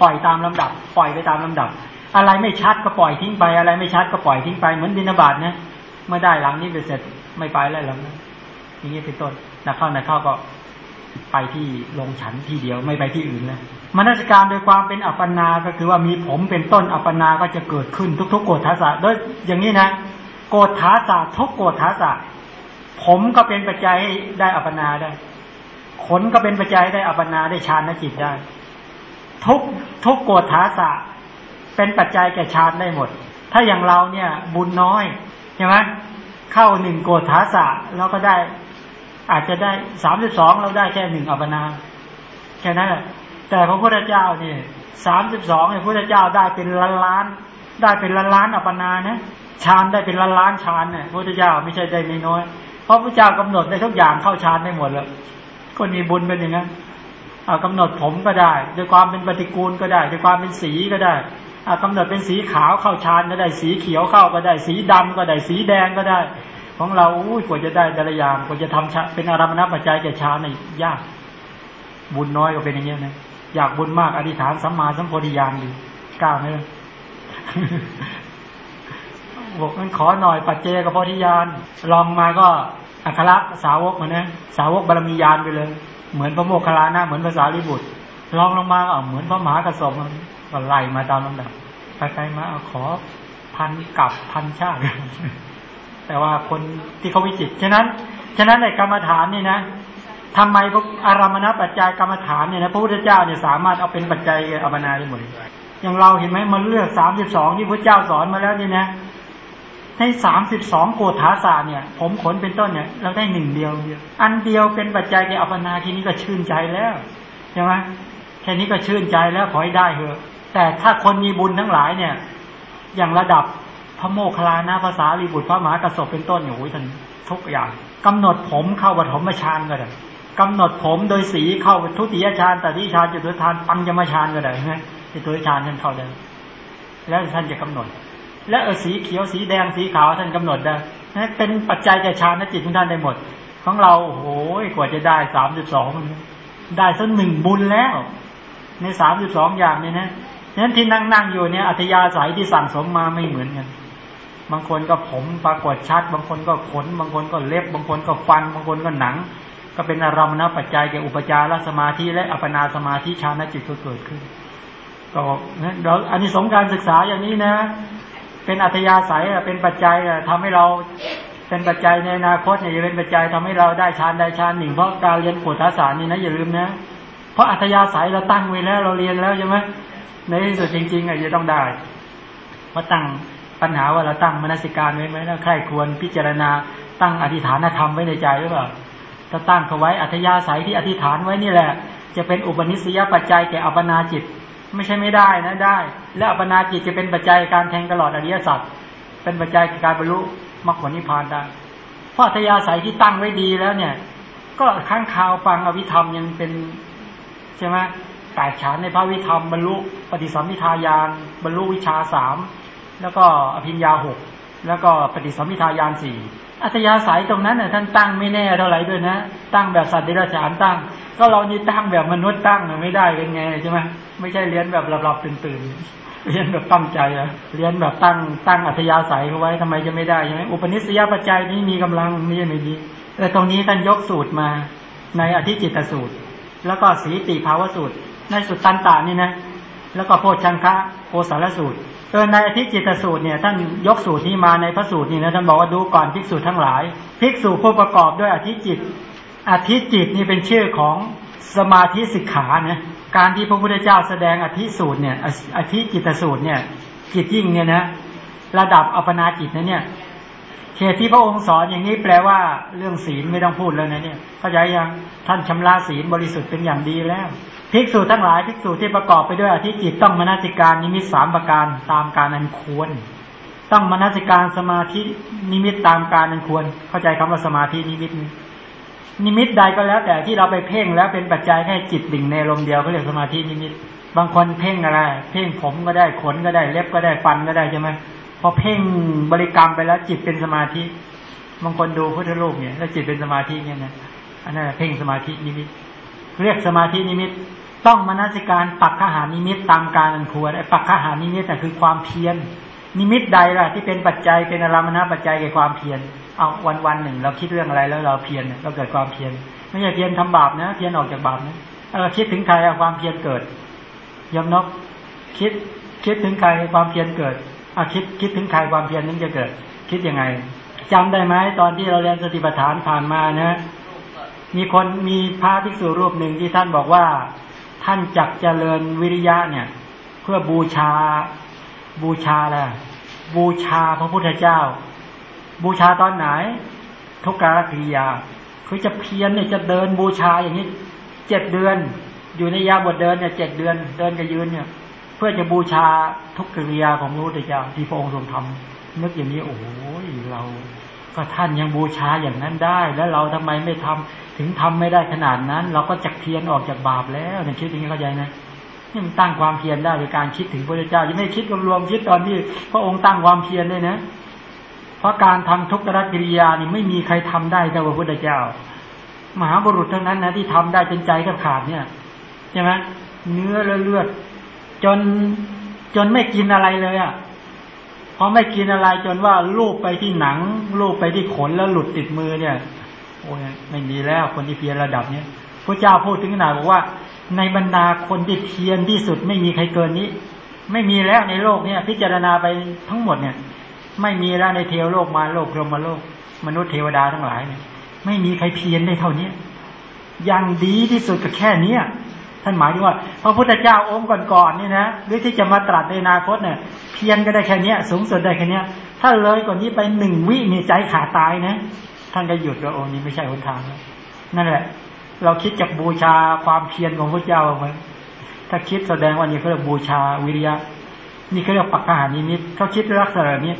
Speaker 1: ปล่อยตามลำดับ ปล่อยไปตามลำดับ อะไรไม่ชัดก็ปล่อยทิ้งไป อะไรไม่ชัดก็ปล่อยทิ้งไปเหมือนบินาบาตนะเมื่อได้หลังนี้ไปเสร็จไม่ไปแล้วหลังอย่างนี้เป็นต้นนักเข้านักเข้าก็ไปที่ลงฉันที่เดียวไม่ไปที่อื่นนะมนสการโดยความเป็นอัปปนา ก็คือว่ามีผมเป็นต้นอัปปนาก็จะเกิดขึ้นทุก ๆ โกฏฐาสะโดยอย่างนี้นะโกฏฐาสะทุกโกฏฐาสะผมก็เป็นปัจจัยให้ได้อัปปนาได้ ขนก็เป็นปัจจัยได้อัปปนาได้ฌานจิตได้ ทุกทุกโกฏฐาสะ เป็นปัจจัยแก่ฌานได้หมด ถ้าอย่างเราเนี่ยบุญน้อยใช่ไหมเข้าหนึ่งโกฏฐาสะเราก็ได้ อาจจะได้สามสิบสองเราได้แค่หนึ่งอัปนาแค่นั้นแหละแต่พระพุทธเจ้าเนี่ยสามสิบสองเนี่ยพระพุทธเจ้าได้เป็นล้านล้าน ได้เป็นล้านล้านอัปนานะฌานได้เป็นล้านล้านฌานเนี่ยพระพุทธเจ้าไม่ใช่ได้ไม่น้อยเพราะพระเจ้ากำหนดได้ทุกอย่างเข้าฌานได้หมดเลยคนมีบุญเป็นอย่างนั้นกำหนดผมก็ได้ ด้วยความเป็นปฏิกูลก็ได้ ด้วยความเป็นสีก็ได้ กำหนดเป็นสีขาวเข้าฌานก็ได้สีเขียวเข้าก็ได้ สีดำก็ได้สีแดงก็ได้ ของเราอุ้ยกว่าจะได้แต่ละอย่างกว่าจะทำเป็นอารมณปัจจัยแก่ฌานนี่ยาก บุญน้อยก็เป็นอย่างนี้นะอยากบุญมากอธิษฐานสัมมาสัมโพธิญาณดีกล้าไหมบอกงั้นขอหน่อยปัจเจกโพธิญาณลองมาก็อัคระสาวกมานะสาวกบารมีญาณไปเลย เหมือนพระโมคคัลลานะเหมือนภาษาลิบุตรลองลงมาก็เหมือนพระมหากระสม ก็ไล่มาตามลำดับไปไปมาเอาขอพันกับพันชาติแต่ว่าคนที่เขาวิจิตฉะนั้น ฉะนั้นในกรรมฐานนี่นะทำไมพวกอารามณปัจจัยกรรมฐานเนี่ยนะพระพุทธเจ้าเนี่ยสามารถเอาเป็นปัจจัยอัปนาได้หมดอย่างเราเห็นไหมมันเลือกสามสิบสองที่พระเจ้าสอนมาแล้วนี่นะในสามสิบสองโกฏฐาศาสเนี่ย ผมขนเป็นต้นเนี่ย เราได้หนึ่งเดียว อันเดียวเป็นปัจจัยแก่อัปนาทีนี้ก็ชื่นใจแล้วใช่ไหมแค่นี้ก็ชื่นใจแล้วขอให้ได้เถอะ แต่ถ้าคนมีบุญทั้งหลายเนี่ย อย่างระดับพระโมคคัลลานะภาษาลีบุตรพระมหากระสบเป็นต้นอยู่ท่านทุกอย่างกำหนดผมเข้าปฐมฌานก็ได้กำหนดผมโดยสีเข้าทุติยฌานแต่ที่ฌานจุดทานปัญญมฌานก็ได้ใช่ไหมในตัวฌานท่านเข้าได้แล้วท่านจะกำหนด และเออสีเขียวสีแดงสีขาวท่านกำหนดได้เป็นปัจจัยแก่ฌานจิตของท่านได้หมด ของเราโอ้ยกว่าจะได้สามสิบสองได้สักหนึ่งบุญแล้ว ในสามสิบสองอย่างนี้นะ นั้นที่นั่งนั่งอยู่เนี่ยอัธยาศัยที่สั่งสมมาไม่เหมือนกัน บางคนก็ผมปรากฏชัด บางคนก็ขน บางคนก็เล็บ บางคนก็ฟัน บางคนก็หนัง ก็เป็นอารมณ์นะปัจจัยแก่อุปจารสมาธิและอัปปนาสมาธิฌานจิตก็เกิดขึ้น ก็เราอันนี้สงการศึกษาอย่างนี้นะ เป็นอัธยาศัยเป็นปัจจัยทำให้เราเป็นปัจจัยในอนาคตเนี่ยจะเป็นปัจจัยทำให้เราได้ฌานได้ฌานหนึ่งเพราะการเรียนโขตศาสตร์นี่นะอย่าลืมนะ เพราะอัธยาศัยเราตั้งไว้แล้วเราเรียนแล้วใช่ไหม ในที่สุดจริงๆอะจะต้องได้เพราะตั้งปัญหาว่าเราตั้งมนสิการไว้ไหมแล้วใครควรพิจารณาตั้งอธิฐานธรรมไว้ในใจหรือเปล่าถ้าตั้งเขาไว้อัธยาศัยที่อธิษฐานไว้นี่แหละ จะเป็นอุปนิสัยปัจจัยแก่อัปนาจิต ไม่ใช่ไม่ได้นะได้ และอัปนาจิตจะเป็นปัจจัยการแทงตลอดอริยสัจเป็นปัจจัยการบรรลุมรรคผลนิพพานได้เพราะอัธยาศัยที่ตั้งไว้ดีแล้วเนี่ย ก็ข้างข่าวฟังอวิธรรมยังเป็นใช่ไหม แตกฉานในพระวิธรรมบรรลุปฏิสัมพิทายานบรรลุวิชาสามแล้วก็อภิญญาหกแล้วก็ปฏิสัมพิทายานสี่อัธยาศัยตรงนั้นน่ะท่านตั้งไม่แน่เท่าไหร่ด้วยนะ ตั้งแบบสัตว์เดรัจฉานตั้ง ก็เรานี่ตั้งแบบมนุษย์ตั้งไม่ได้เป็นไงใช่ไหมไม่ใช่เรียนแบบหลับๆตื่นๆเรียนแบบตั้งใจอะเรียนแบบตั้งตั้งอัธยาศัยเขาไว้ทำไมจะไม่ได้ใช่ไหมอุปนิสัยปัจจัยนี้มีกำลังไม่ใช่ไม่ดีแต่ตรงนี้ท่านยกสูตรมาในอธิจิตสูตร แล้วก็สีติภาวสูตร ในสุตตันตานี่นะ แล้วก็โพชังคะโพสารสูตรเออในอธิจิตสูตรเนี่ยท่านยกสูตรนี้มาในพระสูตรนี่นะท่านบอกว่าดูก่อนภิกษุทั้งหลาย ภิกษุผู้ประกอบด้วยอธิจิต อธิจิตนี่เป็นชื่อของสมาธิสิกขาเนะการที่พระพุทธเจ้าแสดงอธิสูตรเนี่ยอธิจิตสูตรเนี่ยจิตยิ่งเนี่ยนะระดับอัปนาจิตนะเนี่ยเหตุที่พระองค์สอนอย่างนี้แปลว่าเรื่องศีลไม่ต้องพูดแล้วนะเนี่ยเข้าใจยังท่านชำระศีลบริสุทธิ์เป็นอย่างดีแล้ว ภิกษุทั้งหลายภิกษุที่ประกอบไปด้วยอธิจิตต้องมนสิการนิมิตสามประการตามกาลอันควร ต้องมนสิการสมาธินิมิตตามกาลอันควร เข้าใจคำว่าสมาธินิมิตนิมิตใดก็แล้ว แต่ที่เราไปเพ่งแล้วเป็นปัจจัยแก่จิตดิ่งในอารมณ์เดียวเขาเรียกสมาธินิมิต บางคนเพ่งอะไร เพ่งผมก็ได้ขนก็ได้เล็บก็ได้ฟันก็ได้ใช่ไหมพอเพ่งบริกรรมไปแล้วจิตเป็นสมาธิบางคนดูพุทธรูปเนี่ยแล้วจิตเป็นสมาธิเนี่ยนะอันนั้นเพ่งสมาธินิมิต เรียกสมาธินิมิต ต้องมนสิการปัคคหนิมิตตามกาลอันควรไอ้ปัคคหนิมิตแต่คือความเพียรนิมิตใดล่ะที่เป็นปัจจัยเป็นอารัมมณปัจจัยแก่ความเพียรเอาวันวันหนึ่ง เราคิดเรื่องอะไรแล้วเราเพียรเราเกิดความเพียรไม่ใช่เพียรทำบาปนะเพียรออกจากบาปนะเออคิดถึงใครความเพียรเกิดยมนกคิดคิดถึงใครความเพียรเกิดอาคิดคิดถึงใครความเพียรนั้นจะเกิด คิดยังไงจำได้ไหมตอนที่เราเรียนสติปัฏฐานผ่านมานะ มีคนมีพระภิกษุรูปหนึ่งที่ท่านบอกว่า ท่านจักเจริญวิริยะเนี่ย เพื่อบูชาบูชาอะไรบูชาพระพุทธเจ้า บูชาตอนไหน ทุกการกิริยา คือจะเพียรเนี่ยจะเดินบูชาอย่างนี้เจ็ดเดือน อยู่ในยาบทเดินเนี่ยเจ็ดเดือน เดินกับยืนเนี่ย เพื่อจะบูชาทุกกิริยาของพระพุทธเจ้าที่พระองค์ทรงทำนึกอย่างนี้โอ้ยเรา ก็ท่านยังบูชาอย่างนั้นได้ แล้วเราทำไมไม่ทำถึงทำไม่ได้ขนาดนั้น เราก็จักเพียรออกจากบาปแล้วในคิดอย่างนี้เข้าใจนะนี่มันตั้งความเพียรได้โดยการคิดถึงพระเจ้ายังไม่คิดรวมๆคิดตอนที่พระองค์ตั้งความเพียรด้วยนะ เพราะการทำทุกขกิริยานี่ไม่มีใครทำได้แต่พระพุทธเจ้า มหาบุรุษเท่านั้นนะที่ทำได้จนใจกับขาดเนี่ยใช่ไหมเนื้อเลือดจนจนไม่กินอะไรเลยอะ พอไม่กินอะไรจนว่าลูบไปที่หนัง ลูบไปที่ขนแล้วหลุดติดมือเนี่ย โอ้ยไม่มีแล้วคนที่เพียรระดับเนี้ยพระเจ้าพูดถึงขนาดบอกว่า ในบรรดาคนที่เพียรที่สุดไม่มีใครเกินนี้ ไม่มีแล้วในโลกเนี้ยพิจารณาไปทั้งหมดเนี่ย ไม่มีแล้วในเทวโลกมาโลกพรหมโลก มนุษย์เทวดาทั้งหลายเนี่ยไม่มีใครเพียรได้เท่านี้ยังดีที่สุดก็แค่เนี้ย ท่านหมายถึงว่า พระพุทธเจ้าองค์ก่อนๆนี่นะหรือที่จะมาตรัสในอนาคตเนี่ยเพียรก็ได้แค่เนี้ยสูงสุดได้แค่เนี้ยถ้าเลยกว่านี้ไปหนึ่งวิมีใจขาตายนะ ท่านก็หยุดว่าโอ้นี้ไม่ใช่หนทางนั่นแหละ เราคิดจากบูชาความเพียรของพระเจ้าไหมถ้าคิดแสดงว่านี่เขาเรียกบูชาวิริยะ นี่เขาเรียกปัคคหนิมิตเขาคิดลักษณะนี้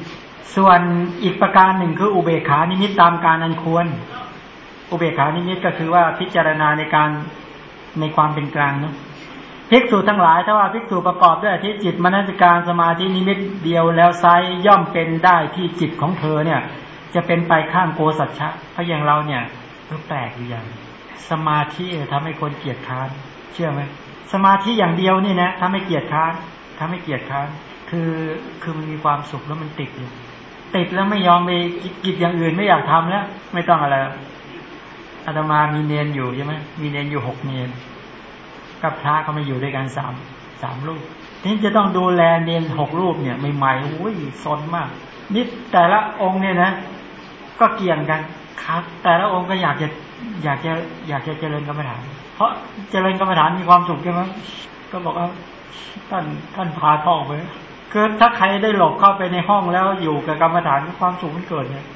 Speaker 1: ส่วนอีกประการหนึ่งคืออุเบกขานิมิตตามกาลอันควร อุเบกขานิมิตก็คือว่าพิจารณาในการ ในความเป็นกลางเนาะภิกษุทั้งหลายถ้าว่าภิกษุประกอบด้วยอธิจิตมนสิการสมาธินิมิตเดียวแล้วไซร้่อมเป็นได้ที่จิตของเธอเนี่ย จะเป็นไปข้างโกสัชชะเพราะอย่างเราเนี่ยก็แปลกอยู่อย่าง สมาธิทำให้คนเกียดค้านเชื่อไหมสมาธิอย่างเดียวนี่นะทำให้เกียดค้านทำให้เกียดค้านคือคือมันมีความสุขแล้วมันติดอยู่ติดแล้วไม่ยอมไปกิจอย่างอื่นไม่อยากทำแล้ว ไม่ต้องอะไร อาตมามีเนียนอยู่ใช่ไหมมีเนียนอยู่หกเนียนกับพระเขามาอยู่ด้วยกันสามสามรูปทีนี้จะต้องดูแลเนียนหกรูปเนี่ยใหม่ๆโอ้ยซนมากนิดแต่ละองค์เนี่ยนะ ก็เกี่ยงกันครับ แต่ละองค์ก็อยากจะอยากจะอยากจะเจริญกรรมฐาน เพราะเจริญกรรมฐานมีความสุขใช่ไหมก็บอกว่าท่านท่านพาท่องไปคือถ้าใครได้หลบเข้าไปในห้องแล้วอยู่กับกรรมฐานความสุขมันเกิดเนี่ย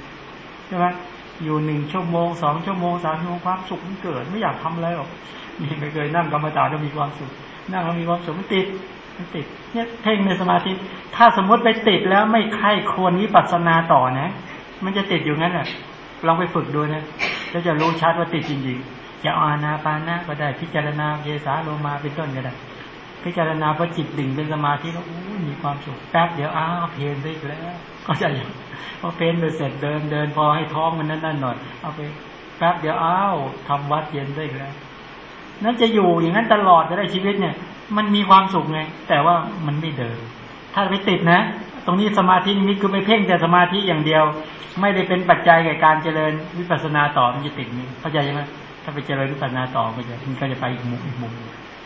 Speaker 1: ใช่ไหม อยู่หนึ่งชั่วโมงสองชั่วโมงสามชั่วโมงความสุขมันเกิดไม่อยากทำอะไรหรอกนี่ไม่เคยนั่งกรรมฐานก็มีความสุข นั่งแล้วมีความสุขมันติดมันติด เนี่ยเพ่งในสมาธิถ้าสมมติไปติดแล้วไม่ใคร่ควรวิปัสสนาต่อนะ มันจะติดอยู่งั้นแหละลองไปฝึกดูนะแล้วจะรู้ชัดว่าติดจริงๆจะอานาปานะก็ได้พิจารณาเยสาโลมาเป็นต้นก็ได้ พิจารณาพอจิตดิ่งเป็นสมาธิแล้วอู้มีความสุขแป๊บเดี๋ยวอ้าวเพลนไปอีกแล้วก็จะอย่างพอเพลนไปเสร็จเดินเดินพอให้ท้องมันนั่นนั่นหน่อยเอาไปแป๊บเดี๋ยวอ้าวทำวัดเย็นได้อีกแล้วนั่นจะอยู่อย่างนั้นตลอดจะได้ชีวิตเนี่ย มันมีความสุขไง แต่ว่ามันไม่เดิน ถ้าไปติดนะ ตรงนี้สมาธินิมิตคือไปเพ่งแต่สมาธิอย่างเดียว ไม่ได้เป็นปัจจัยแก่การเจริญวิปัสสนาต่อมันจะติดนี่เข้าใจไหมถ้าไปเจริญวิปัสสนาต่อมันจะมันก็จะไปอีกมุมอีกมุม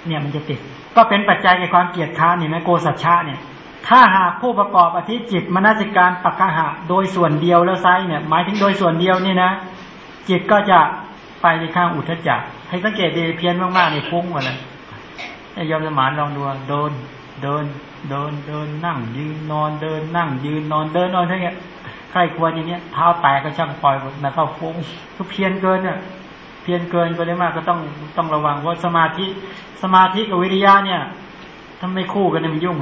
Speaker 1: เนี่ยมันจะติด ก็เป็นปัจจัยแก่ความเกียดค้านนี่นะโกสัจฉะเนี่ย ถ้าหากผู้ประกอบอธิจิตมนสิการปักขะโดยส่วนเดียวแล้วไซเนี่ยหมายถึงโดยส่วนเดียวนี่นะ จิตก็จะไปในข้างอุทธจักให้สังเกตดีเพี้ยนมากๆในฟุ้งหมดเลยไอ้ยอมสมานลองดูโดนเดินเดินเดินนั่ง ยืนนอนเดินนั่ง ยืนนอนเดินนอนเท่านี้ใครควรอย่างเนี้ยเท้าแตกก็ช่างปล่อยนะเข้าฟุ้งก็เพี้ยนเกินเนี่ย เพี้ยนเกินก็ได้มากก็ต้องต้องระวังว่าสมาธิสมาธิกับวิริยะเนี่ยถ้าไม่คู่กันเนี่ยมันยุ่ง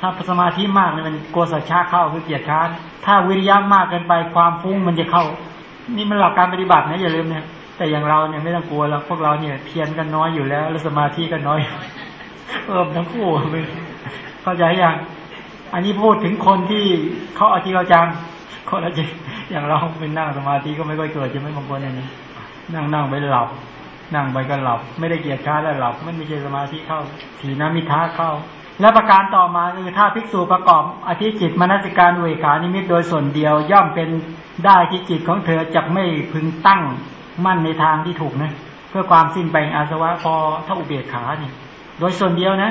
Speaker 1: ถ้าสมาธิมากเนี่ยมันโกสัจฉาเข้าคือเกียรติค้านถ้าวิริยะมากเกินไปความฟุ้งมันจะเข้า นี่มันหลักการปฏิบัตินะอย่าลืมเนี่ยแต่อย่างเราเนี่ยไม่ต้องกลัวเราพวกเราเนี่ย เพียนกันน้อยอยู่แล้ว แล้วสมาธิก็น้อยเอิมทั้งคู่เข้าใจยังอันนี้พูดถึงคนที่เขาอาจริงเอาจังคนอาจริงอย่างเราเป็นนั่งสมาธิก็ไม่ค่อยเกิดจะไม่บางคนอย่างนี้ นั่งนั่งไปหลับ นั่งไปก็หลับ ไม่ได้เกียรติค้าแล้วหลับไม่มีเจสมาธิเข้าถีนามิท้าเข้า และประการต่อมาคือถ้าภิกษุประกอบอธิจิตมนสิการเวขานิมิตโดยส่วนเดียวย่อมเป็นได้ที่จิตของเธอจะไม่พึงตั้งมั่นในทางที่ถูกนะเพื่อความสิ้นไปอาสวะพอถ้าอุเบกขานี่โดยส่วนเดียวนะ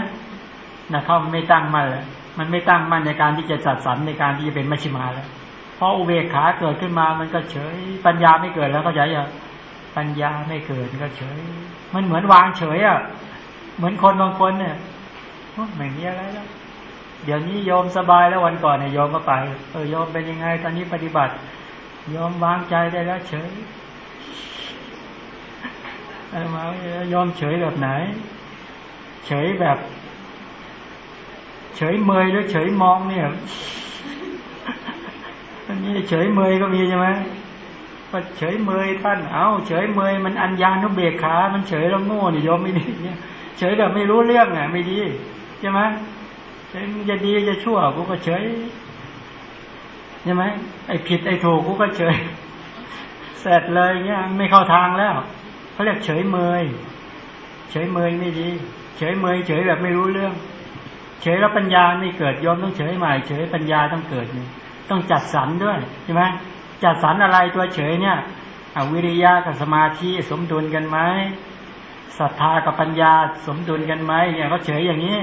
Speaker 1: นะเขาไม่ตั้งมั่นเลยมันไม่ตั้งมั่นในการที่จะจัดสรรในการที่จะเป็นมัชฌิมาแล้วพออุเบกขาเกิดขึ้นมามันก็เฉยปัญญาไม่เกิดแล้วก็ใจอย่า ปัญญาไม่เกิดก็เฉย มันเหมือนวางเฉยอะ เหมือนคนบางคนเนี่ยไม่มีอะไรแล้ว เดี๋ยวนี้โยมสบายแล้ววันก่อนเนี่ยโยมก็ไป เออโยมเป็นยังไง ตอนนี้ปฏิบัติโยมวางใจได้แล้วเฉยมายอมเฉยแบบไหน เฉยแบบ เฉยเมยหรือเฉยมองเนี่ยอันนี้เฉยเมยก็มีใช่ไหม ก็เฉยเมยท่าน เอาเฉยเมยมันอัญญานุเบกขา มันเฉยแล้วโง่นี่ยอมไม่ดีเนี่ยเฉยแบบไม่รู้เรื่องอะไม่ดีใช่ไหมเฉยจะดีจะชั่วกูก็เฉยใช่ไหมไอ้ผิดไอ้ถูกกูก็เฉยเสร็จเลยเนี่ยไม่เข้าทางแล้วเขาเรียกเฉยเมย เฉยเมยไม่ดี เฉยเมย เฉยแบบไม่รู้เรื่อง เฉยแล้วปัญญาไม่เกิดยอมต้องเฉยใหม่ เฉยปัญญาต้องเกิดต้องจัดสรรด้วยใช่ไหม จัดสรรอะไรตัวเฉยเนี่ยอวิริยะกับสมาธิสมดุลกันไหมศรัทธากับปัญญาสมดุลกันไหมเนี่ยเขาเฉยอย่างนี้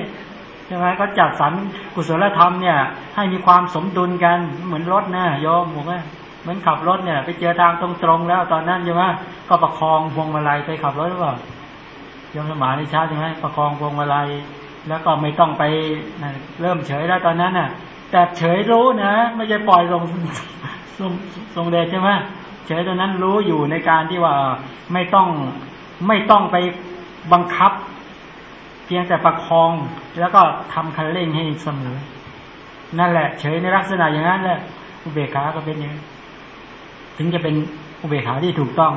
Speaker 1: ใช่ไหมเขาจัดสรรกุศลธรรมเนี่ย ให้มีความสมดุลกันเหมือนรถนะโยมบอกว่าเหมือนขับรถเนี่ย ไปเจอทางตรงๆแล้วตอนนั้นใช่ไหมก็ประคองพวงมาลัยไปขับรถหรือเปล่ายมสมาในชาใช่ไหมประคองพวงมาลัยแล้วก็ไม่ต้องไปเริ่มเฉยแล้วตอนนั้นน่ะ แต่เฉยรู้นะไม่ใช่ปล่อยลง ทรงทรงเดชใช่ไหมเฉยตอนนั้นรู้อยู่ในการที่ว่าไม่ต้องไม่ต้องไปบังคับ เพียงแต่ประคอง แล้วก็ทำคันเร่งให้เสมอ นั่นแหละ เฉยในลักษณะอย่างนั้นแหละอุเบกขาก็เป็นอย่างนี้ถึงจะเป็นอุเบกขาที่ถูกต้อง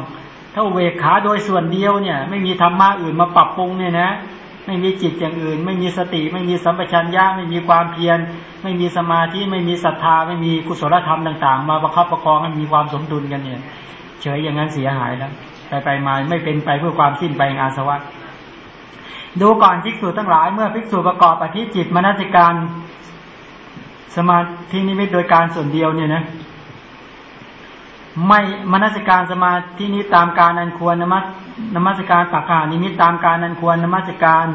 Speaker 1: ถ้าอุเวขาโดยส่วนเดียวเนี่ย ไม่มีธรรมะอื่นมาปรับปรุงเนี่ยนะ ไม่มีจิตอย่างอื่น ไม่มีสติ ไม่มีสัมปชัญญะไม่มีความเพียร ไม่มีสมาธิไม่มีศรัทธา ไม่มีกุศลธรรมต่าง ๆ มาประคับประคองให้มีความสมดุลกันเนี่ย เฉยอย่างนั้นเสียหายแล้วไปไปมาไม่เป็นไปเพื่อความสิ้นไปงอาสวะดูก่อนภิกษุทั้งหลายเมื่อภิกษุประกอบอธิจิตมนสิการสมาธินิมิตโดยการส่วนเดียวเนี่ยนะ ไม่มนสิการสมาธินี้ตามการอันควรนมัสนมัสการปักขานิมิตตามการอันควรนมัสการ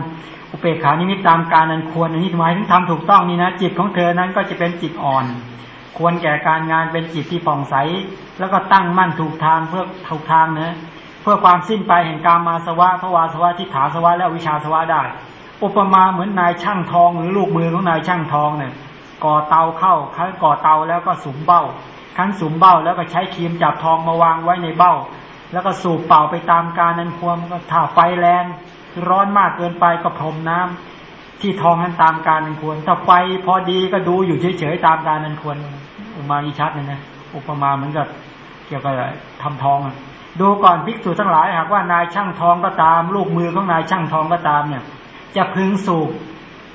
Speaker 1: อุเปขานิมิตตามการอันควรอันนี้หมายถึงทำถูกต้องนี่นะจิตของเธอนั้นก็จะเป็นจิตอ่อน ควรแก่การงานเป็นจิตที่ผ่องใส แล้วก็ตั้งมั่นถูกทางเพื่อถูกทางนะเพื่อความสิ้นไปแห่งการมาสวะภวาสวะทิฏฐาสวะและวิชาสวะได้ อุปมาเหมือนนายช่างทองหรือลูกมือของนายช่างทองเนี่ยก่อเตาเข้าคั้นก่อเตาแล้วก็สุมเบ้า คั้นสุมเบ้าแล้วก็ใช้ครีมจับทองมาวางไว้ในเบ้า แล้วก็สูบเป่าไปตามการนั้นควรก็ถ้าไฟแรงร้อนมากเกินไปก็พรมน้ำที่ทองนั้นตามการนั้นควร ถ้าไฟพอดีก็ดูอยู่เฉยๆตามการนั้นควรอุมาอีชัดเลยนะอุปมาเหมือนกับเกี่ยวกับทำทองดูก่อนภิกษุทั้งหลาย หากว่านายช่างทองก็ตาม ลูกมือของนายช่างทองก็ตามเนี่ย จะพึงสูบ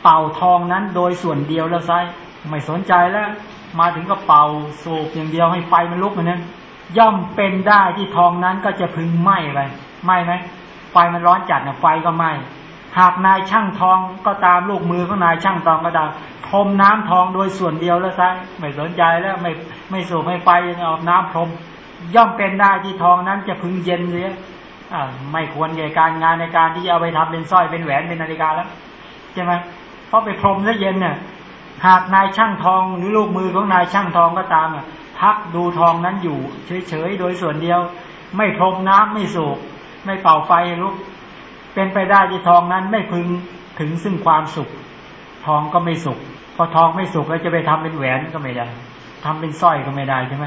Speaker 1: เป่าทองนั้นโดยส่วนเดียวแล้วไซไม่สนใจแล้ว มาถึงก็เป่าสูบอย่างเดียวให้ไฟมันลุกมันนั้นย่อมเป็นได้ที่ทองนั้นก็จะพึงไหม้ไปไหม้ไหมไฟมันร้อนจัดเนี่ยไฟก็ไหม้หากนายช่างทองก็ตามลูกมือของนายช่างทองก็ตามพรมน้ำทองโดยส่วนเดียวแล้วไซไม่สนใจแล้วไม่ไม่สูบไม่ไฟยังเอาน้ำพรม ย่อมเป็นได้ที่ทองนั้นจะพึงเย็นเสียไม่ควรแก่การงานในการที่เอาไปทำเป็นสร้อยเป็นแหวนเป็นนาฬิกาแล้วใช่ไหมเพราะไปพรมแล้วเย็นเนี่ย หากนายช่างทองหรือลูกมือของนายช่างทองก็ตามพักดูทองนั้นอยู่ เฉยๆโดยส่วนเดียว ไม่พรมน้ำไม่สูบไม่เป่าไฟลุก เป็นไปได้ที่ทองนั้นไม่พึงถึงซึ่งความสุข ทองก็ไม่สุข พอทองไม่สุขแล้วจะไปทำเป็นแหวนก็ไม่ได้ทำเป็นสร้อยก็ไม่ได้ใช่ไหม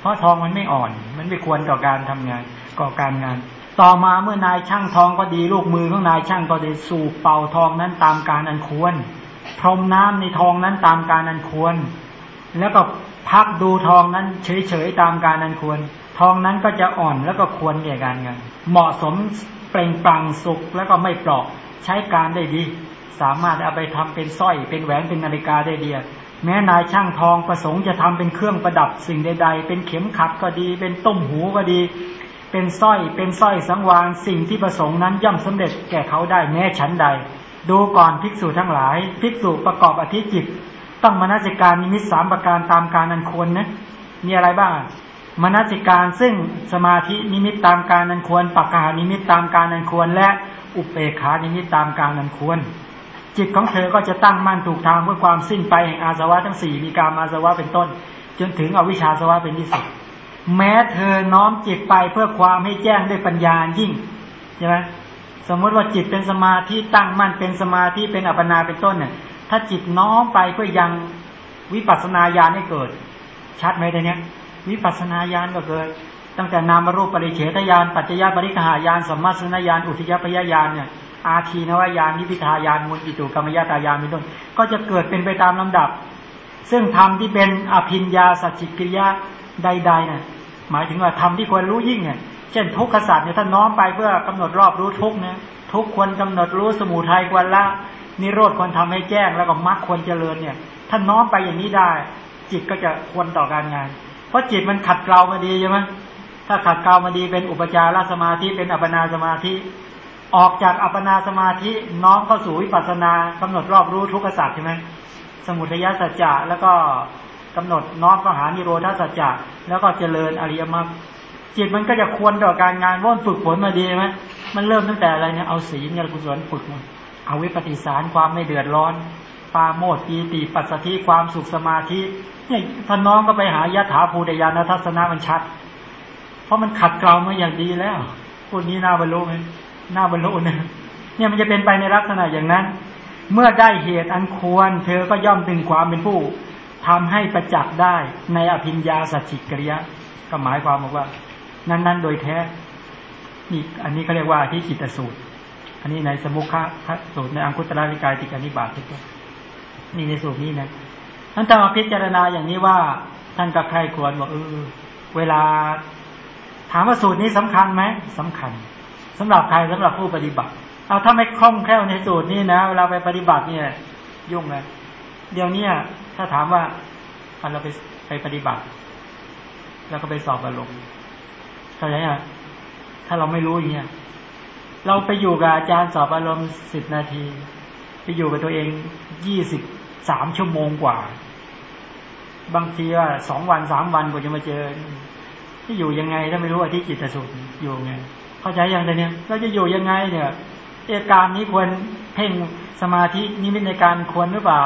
Speaker 1: เพราะทองมันไม่อ่อน มันไม่ควรต่อการทำงานก่อการงาน ต่อมาเมื่อนายช่างทองก็ดี ลูกมือของนายช่างก็ด้สูบเป่าทองนั้นตามการอันควร พรมน้ำในทองนั้นตามการอันควร แล้วก็พักดูทองนั้นเฉยๆตามการอันควร ทองนั้นก็จะอ่อนแล้วก็ควรแก่การงานเหมาะสมเปล่งปลั่งสุกแล้วก็ไม่เปลาะใช้การได้ดี สามารถเอาไปทำเป็นสร้อย เป็นแหวนเป็นนาฬิกาได้ดีแม้นายช่างทองประสงค์จะทำเป็นเครื่องประดับสิ่งใด ๆ เป็นเข็มขัดก็ดี เป็นต้มหูก็ดี เป็นสร้อย เป็นสร้อยสังวาลสิ่งที่ประสงค์นั้นย่อมสำเร็จแก่เขาได้แม้ฉันใด ดูก่อนภิกษุทั้งหลาย ภิกษุประกอบอธิจิต ต้องมนสิการนิมิตสามประการตามกาลอันควรนะมีอะไรบ้างมนสิการซึ่งสมาธินิมิตตามกาลอันควรปัคคหนิมิตตามกาลอันควร และอุเบกขานิมิตตามกาลอันควร จิตของเธอก็จะตั้งมั่นถูกทางเพื่อความสิ้นไปแห่งอาสวะทั้งสี่มีกามาสวะเป็นต้น จนถึงอวิชชาสวะเป็นที่สุดแม้เธอน้อมจิตไปเพื่อความให้แจ้งด้วยปัญญายิ่งใช่ไหม สมมติว่าจิตเป็นสมาธิตั้งมั่นเป็นสมาธิเป็นอัปปนาเป็นต้นเนี่ย ถ้าจิตน้อมไปเพื่อยังวิปัสสนาญาณให้เกิด ชัดไหมทีเนี้ย วิปัสสนาญาณก็เกิด ตั้งแต่นามรูปปริเฉทญาณปัจจยปริกหายานสมมาสนญาณอุทยพยญาณเนี่ยอาทีนวายานนิพิทายานมุนอิตุกรรมยตายานเป็นต้นก็จะเกิดเป็นไปตามลำดับ ซึ่งธรรมที่เป็นอภินญาสัจจิกิริยะใดๆเนี่ยหมายถึงว่าธรรมที่ควรรู้ยิ่งเนี่ย เช่นทุกขศาสตร์เนี่ยท่านน้อมไปเพื่อกำหนดรอบรู้ทุกเนี่ยทุกควรกำหนดรู้สมุทัยควรละนิโรธควรทำให้แจ้งแล้วก็มรรคควรเจริญเนี่ยท่านน้อมไปอย่างนี้ได้ จิตก็จะควรต่อการงาน เพราะจิตมันขัดเกลามาดีใช่ไหมถ้าขัดเกลามาดีเป็นอุปจารสมาธิเป็นอัปนาสมาธิ ออกจากอัปนาสมาธิน้อมเข้าสู่วิปัสสนากำหนดรอบรู้ทุกขศาสัจใช่ไหมสมุทัยสัจจะแล้วก็กำหนดน้อมเข้าหานิโรธาสัจจะแล้วก็เจริญอริยมรรค จิตมันก็จะควรต่อการงานว่นฝึกฝนมาดีไหมมันเริ่มตั้งแต่อะไรเนี่ยเอาศีลเนี่ยกุศลฝึกมาเอาวิปฏิสารความไม่เดือดร้อน ปาโมดปีติปัสสธิความสุขสมาธิเนี่ยท่านน้องก็ไปหายะถาภูตยานทัศนะมันชัด เพราะมันขัดเกลามาอย่างดีแล้วพวกนี้น่าบรรลุไหมน้าบรรลุเนี่ยเนี่ยมันจะเป็นไปในลักษณะอย่างนั้น เมื่อได้เหตุอันควร เธอก็ย่อมถึงความเป็นผู้ทำให้ประจักษ์ได้ในอภิญญาสัจจิกริยะก็หมายความบอกว่า นั้น ๆ โดยแท้นี่อันนี้เขาเรียกว่าที่จิตสูตร อันนี้ในสมุขะสูตรในอังคุตระนิกายติกานิบาตนี่ในสูตรนี้นะท่านจะมาพิจารณาอย่างนี้ว่าท่านกับใครควรบอกเออเวลา ถามว่าสูตรนี้สำคัญไหมสำคัญสำหรับใครสำหรับผู้ปฏิบัติ เอาถ้าไม่คล่องแคล่วในสูตรนี้นะเวลาไปปฏิบัติเนี่ย ยุ่งเลยเดี๋ยวนี้ถ้าถามว่าเราไปไปปฏิบัติ แล้วก็ไปสอบอารมณ์ เข้าใจไหมถ้าเราไม่รู้อย่างเงี้ยเราไปอยู่กับอาจารย์สอบอารมณ์สิบนาที ไปอยู่กับตัวเองยี่สิบสามชั่วโมงกว่า บางทีว่าสองวันสามวันกว่าจะมาเจอที่อยู่ยังไงถ้าไม่รู้ว่าที่จิตสุขอยู่ไงเข้าใจอย่างไรเนี่ยเราจะอยู่ยังไงเนี่ยเอการนี้ควรเพ่งสมาธินิมิตในการควรหรือเปล่า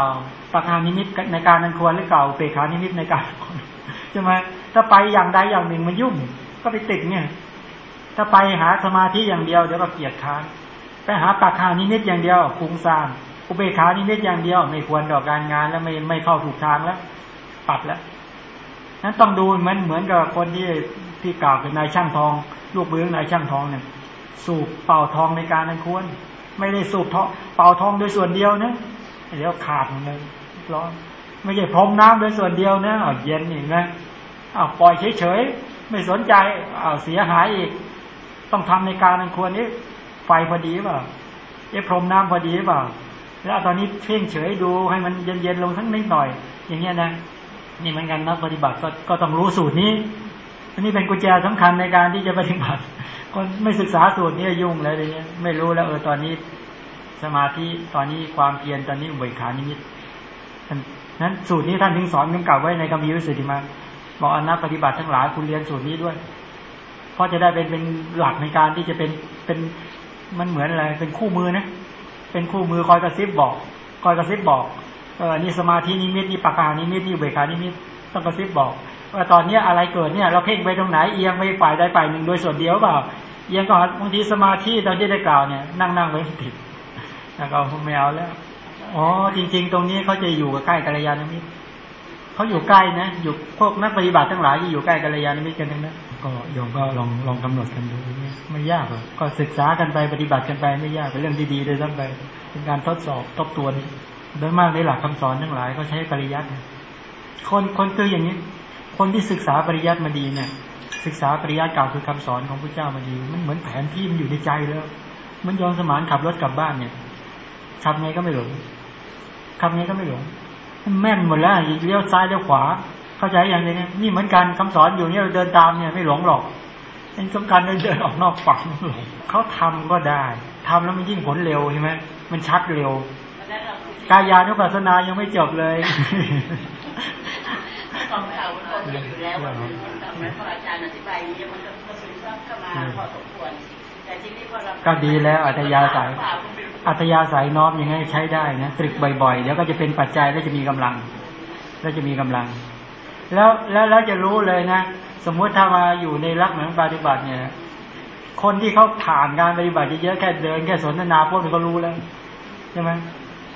Speaker 1: ปากานิมิตในการนั้นควรหรือเปล่าเปรขานิมิตในการใช่ไหมถ้าไปอย่างใดอย่างหนึ่งมันยุ่ง ก็ไปติดเนี่ย ถ้าไปหาสมาธิอย่างเดียวเดี๋ยวก็เกียดค้านไปหาปากานิมิตอย่างเดียวฟุ้งซ่านอุเบกขานิมิตอย่างเดียว ไม่ควรต่อการงานแล้วไม่ไม่เข้าถูกทางแล้ว ปัดแล้วนั้นต้องดูเหมือนเหมือนกับคนที่ที่กล่าวเป็นนายช่างทอง ลูกเบื้องนายช่างทองเนี่ยสูบเป่าทองในการนั้นควร ไม่ได้สูบทองเป่าทองโดยส่วนเดียวนะเดี๋ยวขาดเลยร้อนไม่ใช่พรมน้ำโดยส่วนเดียวนะเอาเย็นอีกนะเอาปล่อยเฉย ไม่สนใจเอาเสียหายอีก ต้องทำในการนั้นควรนี้ไฟพอดีเปล่าเอ๊ะพรมน้ำพอดีเปล่าแล้วตอนนี้เพ่งเฉยดูให้มันเย็นๆลงสักนิดหน่อย อย่างเงี้ยนะนี่เหมือนกันนักปฏิบัติก็ก็ต้องรู้สูตรนี้อันนี้เป็นกุญแจสำคัญในการที่จะปฏิบัติคนไม่ศึกษาสูตรนี้ยุ่งเลยอะไรเงี้ยไม่รู้แล้วเออตอนนี้สมาธิตอนนี้ความเพียรตอนนี้อุเบกขานิมิตนั้นสูตรนี้ท่านถึงสอนกำกับไว้ในคำพิวสุทธิมา บอกอนักปฏิบัติทั้งหลายคุณเรียนสูตรนี้ด้วย เพราะจะได้เป็นเป็นหลักในการที่จะเป็นเป็นมันเหมือนอะไรเป็นคู่มือนะ เป็นคู่มือคอยกระซิบบอกคอยกระซิบบอกเออนี่สมาธินิมิตนี่ปัคคหนิมิตนี่อุเบกขานิมิตต้องกระซิบบอกว่าตอนนี้อะไรเกิดเนี่ย เราเพ่งไปตรงไหนเอียงไปฝ่ายใดฝ่ายหนึ่งโดยส่วนเดียวเปล่าเอียงก็บางทีสมาธิตอนที่ได้กล่าวเนี่ยนั่งนั่งไว้ติดแล้วก็ไม่เอาแล้วอ๋อจริง ๆ ตรงนี้เขาจะอยู่กับใกล้กัลยาณมิตร เขาอยู่ใกล้นะ อยู่พวกนักปฏิบัติทั้งหลายที่อยู่ใกล้กัลยาณมิตรกันทั้งนั้นก็โยมก็ลองลองกำหนดกันดูไม่ยากหรอกก็ศึกษากันไปปฏิบัติกันไปไม่ยากเป็นเรื่องดีๆเลยซ้ำไปเป็นการทดสอบทบทวนโดยมากในหลักคำสอนทั้งหลายเขาใช้ปริยัติคนคนคืออย่างนี้ คนที่ศึกษาปริยัติมาดีเนี่ย ศึกษาปริยัติเก่าคือคำสอนของพระเจ้ามาดี มันเหมือนแผนที่มันอยู่ในใจแล้วมันย้อนสมานขับรถกลับบ้านเนี่ยขับไงก็ไม่หลงขับไงก็ไม่หลง แม่นหมดแล้วเลี้ยวซ้ายเลี้ยวขวา เข้าใจอย่างนี้นี่เหมือนกันคำสอนอยู่เนี่ยเราเดินตามเนี่ยไม่หลงหรอกเป็นสำคัญเดินออกนอกฝั่งหลงเขาทำก็ได้ทำแล้วมันยิ่งผลเร็วใช่ไหมมันชัดเร็ว กายานุปัสสนายังไม่จบเลย
Speaker 2: ของเราคนอยู่แล้ววันนึงทำไมพออาจารย์อธิบายนี้มันก็ซึมซับเข้ามาพอสมควร แต่ทีนี้พอเรา
Speaker 1: ก็ดีแล้วอัตยาสายอัตยาสายน้อมยังไงใช้ได้นะตรึกบ่อยๆเดี๋ยวก็จะเป็นปัจจัยแล้วจะมีกำลัง แล้วจะมีกำลัง แล้วแล้วแล้วจะรู้เลยนะสมมุติถ้ามาอยู่ในรักเหมือนปฏิบัติเนี่ย คนที่เขาผ่านการปฏิบัติเยอะแค่เดินแค่สนทนาพวกนี้ก็รู้แล้วใช่ไหม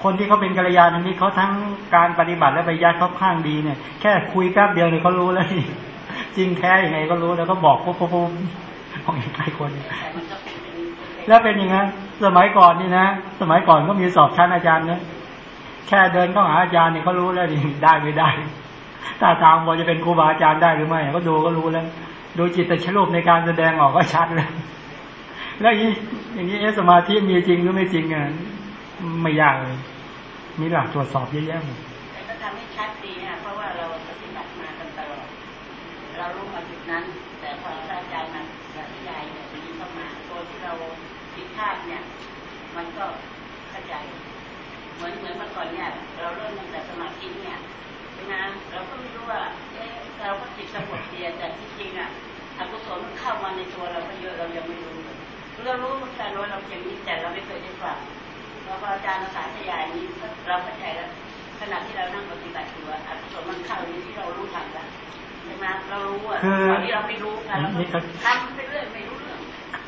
Speaker 1: คนที่เขาเป็นกัลยาณมิตรเขาทั้งการปฏิบัติและปริยัติเขาข้างดีเนี่ย แค่คุยแป๊บเดียวเนี่ยเขารู้แล้วจริงแท้ยังไงก็รู้แล้วก็บอกพวกพวกข องใครคนแล้วเป็นอย่างนั้นสมัยก่อนนี่นะ สมัยก่อนก็มีสอบชั้นอาจารย์นี่ยแค่เดินเข้าหาอาจารย์เนี่ยเขารู้แล้วได้ไม่ได้ถ้าทางบอจะเป็นครูบาอาจารย์ได้หรือไม่ก็ดูก็รู้แล้ว ดูจิตตชโลบในการแสดงออกก็ชัดแล้วแล้วอย่างนี้อย่างนี้สมาธิมีจริงหรือไม่จริงอะไม่ยากเลยมีหลักตรวจสอบเยอะแยะ
Speaker 2: แต่ก็ทำให้ชัดดีนะเพราะว่าเราปฏิบัติมาตลอดเรารู้มาจุดนั้น แต่พออาจารย์มาอธิบายเนี่ยนี้เข้ามาตัวที่เราผิดพลาดเนี่ย มัน ก็เข้าใจ เหมือนเหมือนเมื่อก่อนเนี่ยเราเริ่มตั้งแต่สมาธิเนี่ยนะเราก็ไม่รู้ว่าเราก็จิตสงบเดียแต่ที่จริงอะอกุศลมันเข้ามาในตัวเราก็เยอะเรายังไม่รู้เรารู้แค่ว่าเราอย่างนี้แต่เราไม่เคยได้ฟังพออาจารย์ภาษาขยายนี้เราเข้าใจแล้วขณะที่เรานั่งปฏิบัติอยู่อกุศลมันเข้านี้ที่เรารู้ทันแล้วใช่ไหมเรารู้อะตอนที่เราไม่รู้กันเราทำไปเรื่อยไม่รู้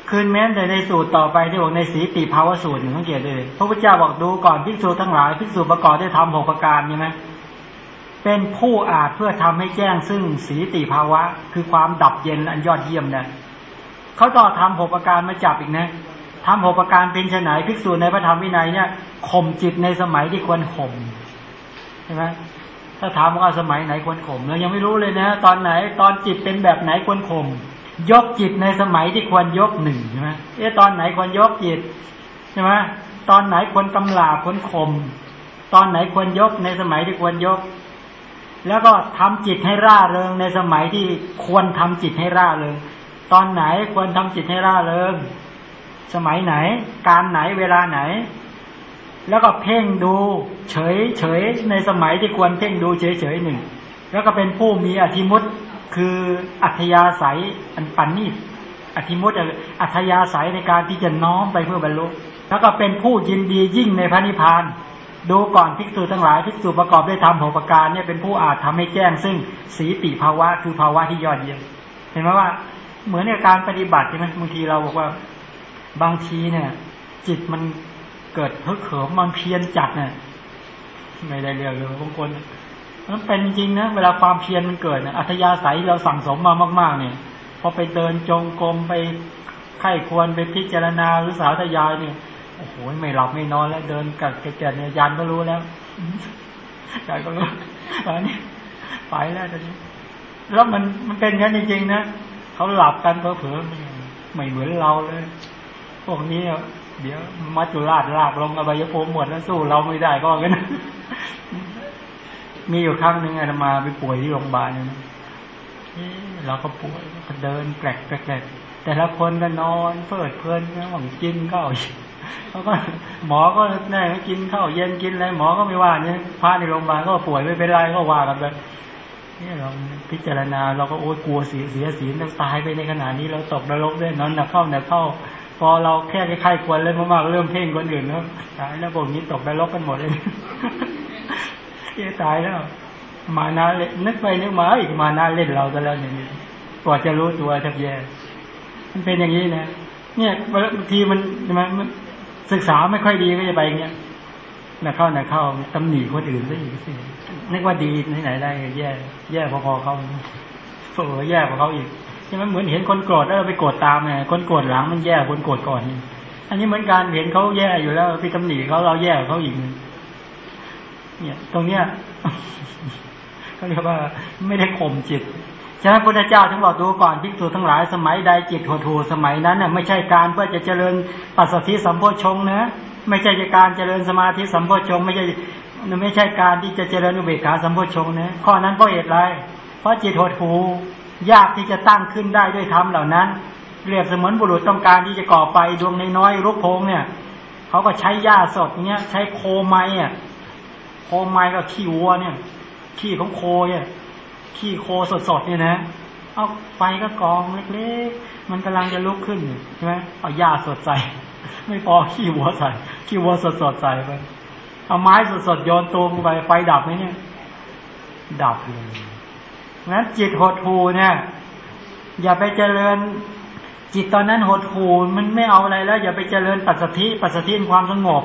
Speaker 2: เรื่อง
Speaker 1: คืนแม้แต่ในสูตรต่อไปที่บอกในสีติภาวสูตรหนึ่งสังเกตเลยพระพุทธเจ้าบอกดูก่อนภิกษุทั้งหลายภิกษุประกอบด้วยทำหกประการใช่ไหมเป็นผู้อาจเพื่อทำให้แจ้งซึ่งสีติภาวะ คือความดับเย็นอันยอดเยี่ยมเนี่ยเขาต่อทำหกประการมาจับอีกนะทำหกประการเป็นไนภิกษุในพระธรรมวินัยเนี่ยข่มจิตในสมัยที่ควรข่มใช่ไหมถ้าถามว่าสมัยไหนควรข่มเรายังไม่รู้เลยนะ ตอนไหนตอนจิตเป็นแบบไหนควรข่ม ยกจิตในสมัยที่ควรยกหนึ่งใช่ไหมเอ๊ะตอนไหนควรยกจิตใช่ไหมตอนไหนควรกำลาควรข่มตอนไหนควรยกในสมัยที่ควรยก แล้วก็ทำจิตให้ร่าเริงในสมัยที่ควรทำจิตให้ร่าเริง ตอนไหนควรทำจิตให้ร่าเริง สมัยไหน การไหนเวลาไหน แล้วก็เพ่งดูเฉยเฉยในสมัยที่ควรเพ่งดูเฉยเฉยหนึ่งแล้วก็เป็นผู้มีอธิมุต คืออัธยาศัยอันปันนี่อธิมุตอัธยาศัยในการที่จะน้อมไปเพื่อบรรลุแล้วก็เป็นผู้ยินดียิ่งในพระนิพพาน ดูก่อนภิกษุทั้งหลายภิกษุประกอบด้วยธรรมหกประการเนี่ยเป็นผู้อาจทำให้แจ้ง ซึ่งสีติภาวะคือภาวะที่ยอดเยี่ยมเห็นไหมว่า เหมือนในการปฏิบัติใช่ไหมบางทีเราบอกว่าบางทีเนี่ย จิตมันเกิดเพิกเขิมมันเพียรจัดเนี่ยไม่ได้เรื่องเลยบางคน มันเป็นจริงนะเวลาความเพียรมันเกิดนี่ยอัธยาศัยเราสั่งสมมามาก ๆ เนี่ย พอไปเดินจงกรมไปไข้ควรไปพิจารณาหรือสาธยายเนี่ยโอ้โหไม่หลับไม่นอนแล้วเดินกับแก่เนี่ยยันก็รู้แล้วยันก็รู้ตอนนี้ไปแล้วตอนนี้แล้วมันมันเป็นงั้นจริงๆนะเขาหลับกันเผลอๆไม่เหมือนเราเลย พวกนี้เดี๋ยวมัจจุราชลากลงอบายภูมิหมดแล้วสู้เราไม่ได้ก็กัน มีอยู่ครั้งหนึ่งอาตมาไปป่วยที่โรงพยาบาลเนี่ยเราก็ป่วยก็เดินแกลกแกลกแต่ละคนก็นอนเฟิดเพลินหวังกินข้าวเขาก็หมอก็แน่กินข้าวเย็นกินอะไรหมอก็ไม่ว่าเนี่ยพระในโรงพยาบาลก็ป่วยไม่เป็นไรก็ว่ากันไปนี่เราพิจารณาเราก็โอ้กลัวเสียเสียศีลเราตายไปในขณะนี้เราตกนรกด้วยนอนหนักเข้าหนักเข้า พอเราแค่ใครควรเล่นมากๆเริ่มเพ่งคนอื่นแล้วตายแล้วพวกนี้ตกนรกกันหมดเลย เตายแล้ว มานาเล่นนึกไปนึกมาอีกมานาเล่นเราก็แล้วอย่างนี้กว่าจะรู้ตัวทับแย่มันเป็นอย่างนี้นะเนี่ยบางทีมันมันศึกษาไม่ค่อยดีก็จะไปอย่างเงี้ยนะเข้านะเข้าตำหนิคนอื่นซะอีกสินึกว่าดีที่ไหนได้แย่แย่พอๆเขาโอ้แย่กว่าเขาอีกใช่ไหมเหมือนเห็นคนโกรธแล้วไปโกรธตามไงคนโกรธหลังมันแย่คนโกรธก่อนอันนี้เหมือนการเห็นเขาแย่อยู่แล้วไปตำหนิเขาเราแย่เขาอีก เนี่ย ตรงเนี้ยเขาเรียกว่าไม่ได้ข่มจิตฉะนั้นพระเจ้าทั้งบอกดูก่อนภิกษุทั้งหลายสมัยใดจิตหัวถูสมัยนั้นเน่ะไม่ใช่การเพื่อจะเจริญปัสสติสัมโพชงนะไม่ใช่การเจริญสมาธิสัมโพชง ไม่ใช่ไม่ใช่การที่จะเจริญอุเบกขาสัมโพชงนะข้อนั้นเพราะเหตุไรเพราะจิตหดหูยากที่จะตั้งขึ้นได้ด้วยธรรมเหล่านั้นเรียบเสมือนบุรุษต้องการที่จะก่อไปดวงน้อยๆรุกโพงเนี่ยเขาก็ใช้หญ้าสดเนี้ยใช้โคไม้อะ โคไม้ก็ขี้วัวเนี่ย ขี้ของโคเนี่ยขี้โคสดๆเนี่ยนะเอาไฟก็กองเล็กๆ มันกำลังจะลุกขึ้นใช่ไหมเอาหญ้าสดใส่ไม่พอขี้วัวใส่ขี้วัวสดๆใส่ไปเอาไม้สดๆโยนตัวไปไฟดับไหมเนี่ย ดับเลยงั้นจิตหดหูเนี่ย อย่าไปเจริญ จิตตอนนั้นหดหูมันไม่เอาอะไรแล้ว อย่าไปเจริญปัสสธิปัสสธิความสงบ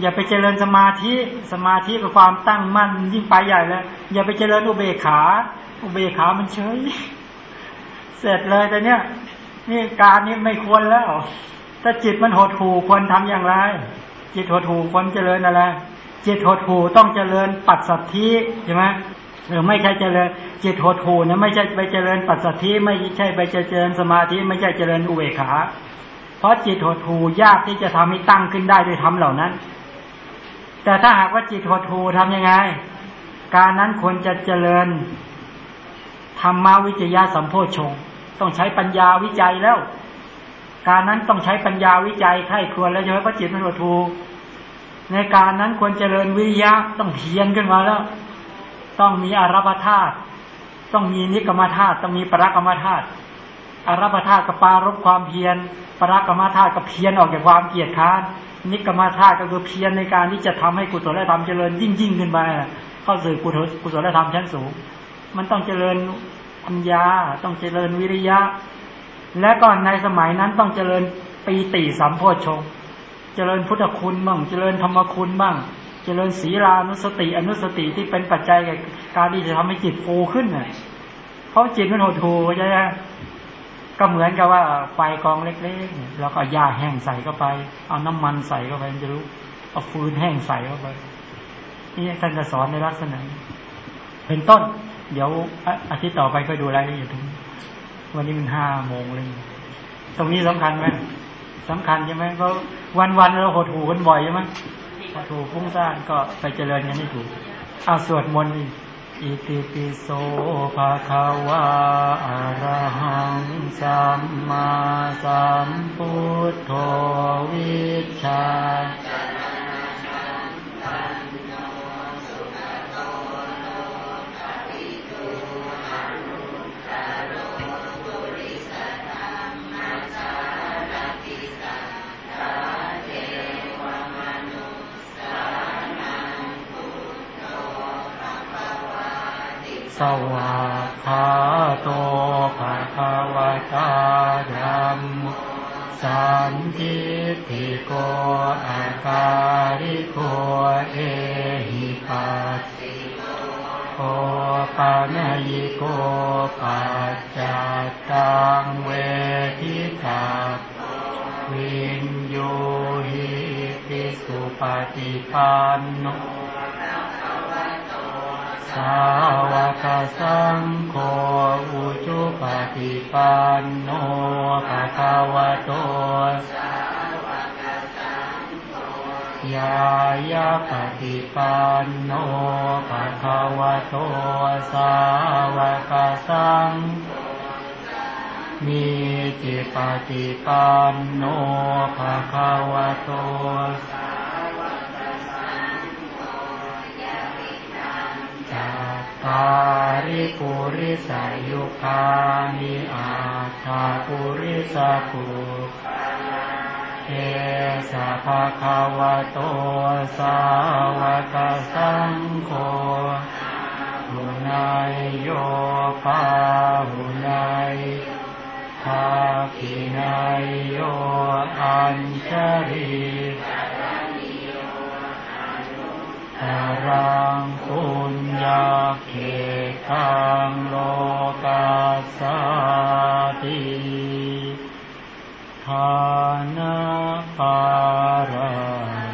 Speaker 1: อย่าไปเจริญสมาธิสมาธิกับความตั้งมั่นยิ่งไปใหญ่แล้ว อย่าไปเจริญอุเบกขา อุเบกขามันเฉยเสร็จเลยแต่เนี้ยนี่การนี้ไม่ควรแล้ว ถ้าจิตมันหดหูควรทำอย่างไร จิตหดหูควรเจริญอะไรจิตหดหูต้องเจริญปัสสัทธิใช่ไหมหรือไม่ใช่เจริญจิตหดหูนะไม่ใช่ไปเจริญปัสสัทธิไม่ใช่ไปเจริญสมาธิไม่ใช่เจริญอุเบกขา เพราะจิตหดหูยากที่จะทำให้ตั้งขึ้นได้โดยทำเหล่านั้น แต่ถ้าหากว่าจิตหดหูทํำยังไง การนั้นควรจะเจริญธรรมวิจยาสัมโพชงต้องใช้ปัญญาวิจัยแล้ว การนั้นต้องใช้ปัญญาวิจัยไข้ควรแล้วใช่ไหมพระจิตมันหดหูในการนั้นควรเจริญวิริยะต้องเพียนขึ้นมาแล้ว ต้องมีอารัปธาตุต้องมีนิกรรมธาตุต้องมีปรักรรมธาตุอารัปธาตุกับปารบความเพียรปรักรรมธาตุกับเพียรออกจากความเกียจค้าน นิกรรมาธาตุก็คือเพียรในการที่จะทำให้กุศลธรรมเจริญยิ่งยิ่งขึ้นไปเข้าสู่กุศลกุศลธรรมชั้นสูง มันต้องเจริญปัญญาต้องเจริญวิริยะ และก็ในสมัยนั้นต้องเจริญปีติสัมโพชงเจริญพุทธคุณบ้าง เจริญธรรมคุณบ้าง เจริญศีลานุสติ อนุสติที่เป็นปัจจัยแก่การที่จะทำให้จิตฟูขึ้นเน่ยเพราะจิตมันโหดหูใช่ไหม ก็เหมือนกับว่าไฟกองเล็กๆแล้วก็หญ้าแห้งใส่เข้าไป เอาน้ำมันใส่เข้าไปจะรู้เอาฟืนแห้งใส่เข้าไปนี่ท่านจะสอนในลักษณะเป็นต้น เดี๋ยวอาทิตย์ต่อไปก็ดูรายละเอียดตรงวันนี้มันห้าโมงเลยตรงนี้สำคัญไหมสำคัญใช่ไหมเพราะวันวันเราหดหูกันบ่อยใช่ไหมหดหูฟุ้งซ่านก็ไปเจริญกันให้ถูกเอาสวดมนต์ อิติปิโสภะคะวะอะระหังสัมมาสัมพุทโธวิชา สวาคาโตภะคะวะตาธัมสันทิติโกอาการิโกเอหิปัสสิโกปะนยิโกปัจจตังเวทิตาวินโยหิปิสุปฏิปันโน สาวกสังโฆอุจุปฏิปันโนภะคะวะโตยายาปฏิปันโนภะคะวะโตสาวกสังมีจิปฏิปันโนภะคะวะโตจั ตตาริปุริสายุคานิอาตาปุริสาปุเทสะภะคะวะโตสาวกสังโฆหุนายโยปาหุนายทาคินายโยอัญชริ รังปุญญาเขตังโลกัสสติทานาปารา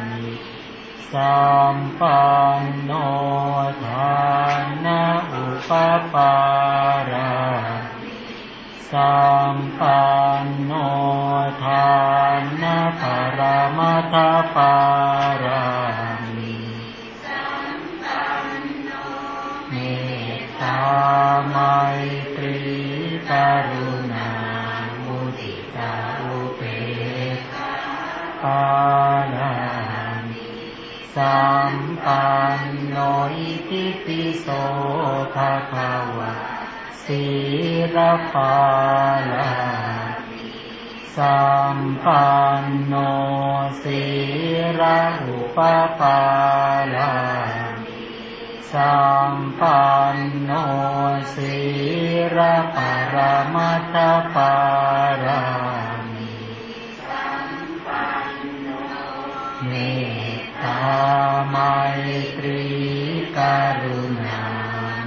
Speaker 1: มิสัมปันโนทานาอุปปารามิสัมปันโนทานาปรมัตถปารา อิติโสภะคะวะสีรปาลาสัมปันโนสีระอุปปาลาสัมปันโนสีระปรมัตปารามิเมตตาไมตรี รุณา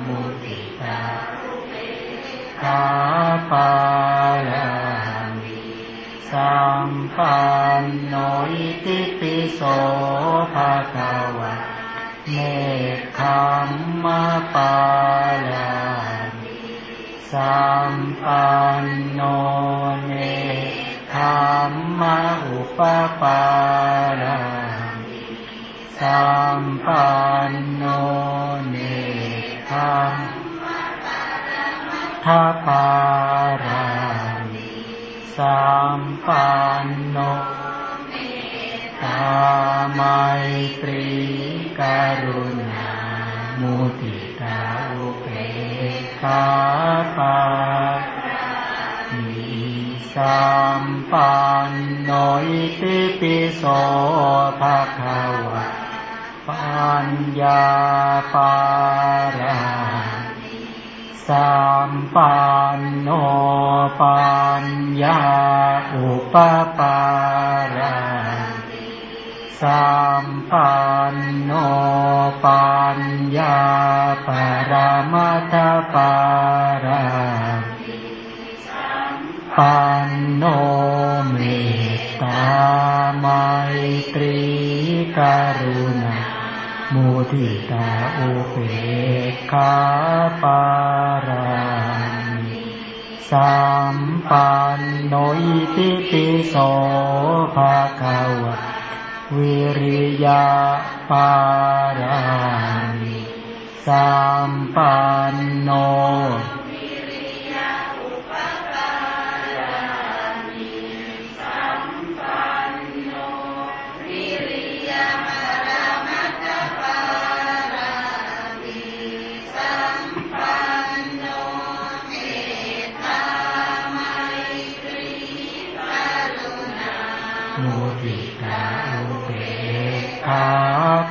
Speaker 1: มุทิตาคาปาลามิสัมปันโนอิติปิโสภะคะวะเมฆขัมมะปาลามิสัมปันโนเนขัมมะอุปปาลามิสัมปัน ทปารามิสัมปันโนตาไมตรีกรุณามุติตาอุเบกขาปามิสัมปันโนอิติปิโสภะคะวะปัญญาปาราม สัมปันโนปัญญาอุปปารามิสัมปันโนปัญญาปรมัตปารามิปันโนเมตตาไมตรีกรุณามุ ทิตาอุเบกขาปารามิสัมปันโนอิติปิโสภะคะวะวิริยาปารามิสัมปันโน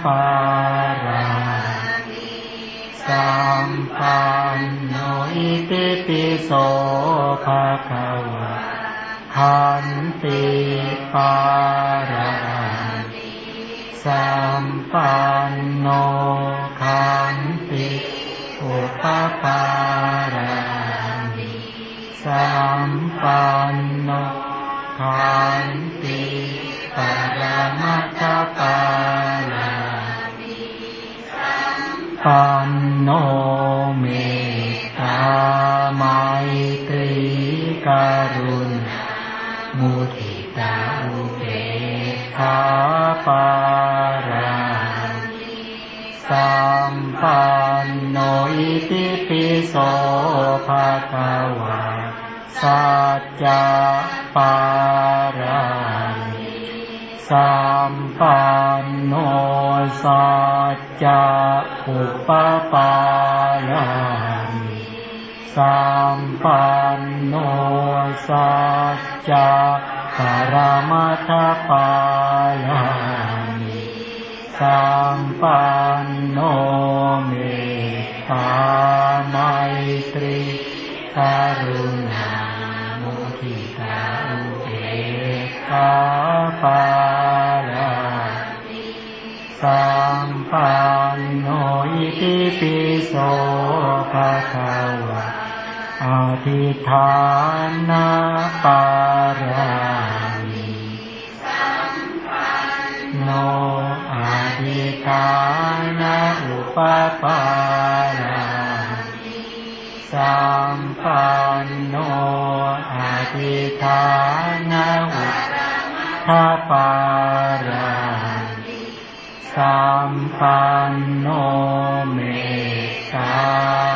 Speaker 1: ปารามิสัมปันโนอิติปิโสภะคะวะขันติปารามิสัมปันโนขันติอุปปารามิสัมปันโนขันติปรมัตถปาลา ปันโนเมตตาไมตรีกรุณามุทิตาอุเบกขาปารามิสัมปันโนอิติปิโสภะคะวะสัจจะปารามิ สัมปันโนสัจจะอุปปาลามิสัมปันโนสัจจะปรมัตถปาลามิสัมปันโนเมตตาไมตรีกรุณามุทิตาอุเบกขาปา สัมปันโนอิติปิโสภะคะวะอธิฐานาปารามิสัมปันโนอธิฐานาอุปปารามิสัมปันโนอธิฐานาอุปปารามิ สัมปันโนเมตตา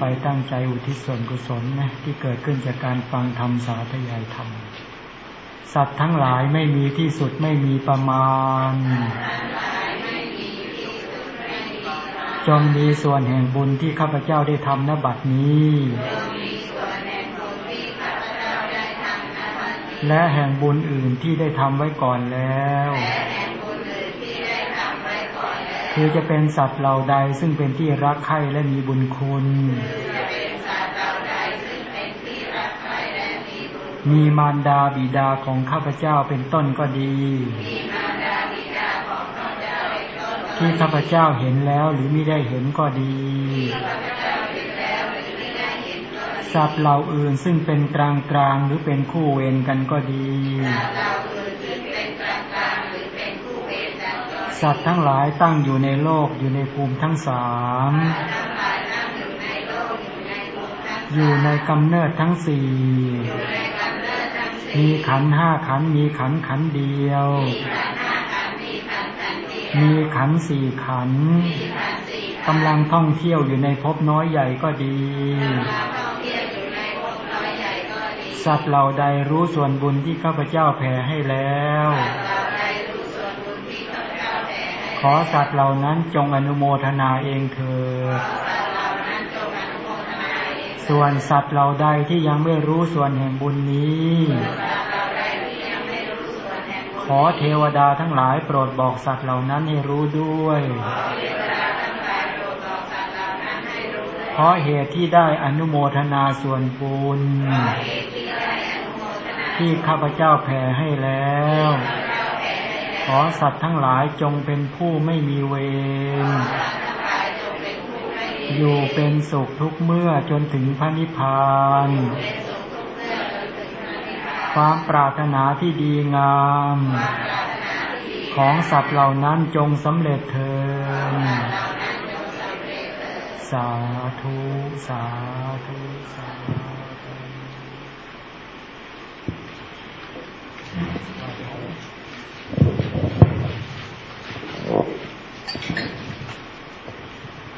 Speaker 1: ไปตั้งใจอุทิศส่วนกุศลนะที่เกิดขึ้นจากการฟังธรรมสาธยายธรรม สัตว์ทั้งหลายไม่มีที่สุดไม่มีประมาณ จงมีส่วนแห่งบุญที่ข้าพเจ้าได้ทำณบัดนี้ และแห่งบุญอื่นที่ได้ทำไว้ก่อนแล้ว คือจะเป็นสัตว์เหล่าใดซึ่งเป็นที่รักใคร่และมีบุญคุณมีมารดาบิดาของข้าพเจ้าเป็นต้นก็ดี ที่ข้าพเจ้าเห็นแล้วหรือไม่ได้เห็นก็ดี สัตว์เหล่าอื่นซึ่งเป็นกลางกลางหรือเป็นคู่เวรกันก็ดีสัตว์ สัตว์ทั้งหลายตั้งอยู่ในโลกอยู่ในภูมิทั้งสามอยู่ในกำเนิดทั้งสี่ มีขันห้าขันมีขันขันเดียว มีขันสี่ขันกำลังท่องเที่ยวอยู่ในภพน้อยใหญ่ก็ดี สัตว์เหล่าใดรู้ส่วนบุญที่ข้าพเจ้าแผ่ให้แล้ว ขอสัตว์เหล่านั้นจงอนุโมทนาเองเถิดส่วนสัตว์เหล่าใดที่ยังไม่รู้ส่วนแห่งบุญนี้ ขอเทวดาทั้งหลายโปรดบอกสัตว์เหล่านั้นให้รู้ด้วยเพราะเหตุที่ได้อนุโมทนาส่วนบุญที่ข้าพเจ้าแผ่ให้แล้วข อสัตว์ทั้งหลายจงเป็นผู้ไม่มีเวรอยู่เป็นสุขทุกเมื่อจนถึงพระนิพพาน ความปรารถนาที่ดีงาม ของสัตว์เหล่านั้นจงสำเร็จเถิดสาธุ สาธุ สาธุ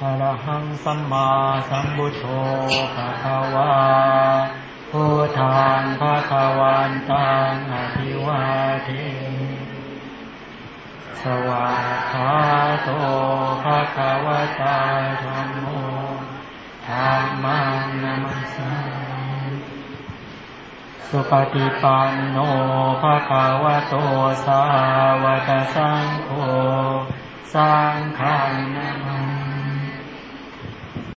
Speaker 1: อระหังสัมมาสัมพุทโธภะคะวาพุทธังภะคะวันตังอภิวาเทสวาคาโตภะคะวะตาธัมโมธัมมังนัมสสาสุปฏิปันโนภะคะวะโตสาวกสังโฆ 三开ง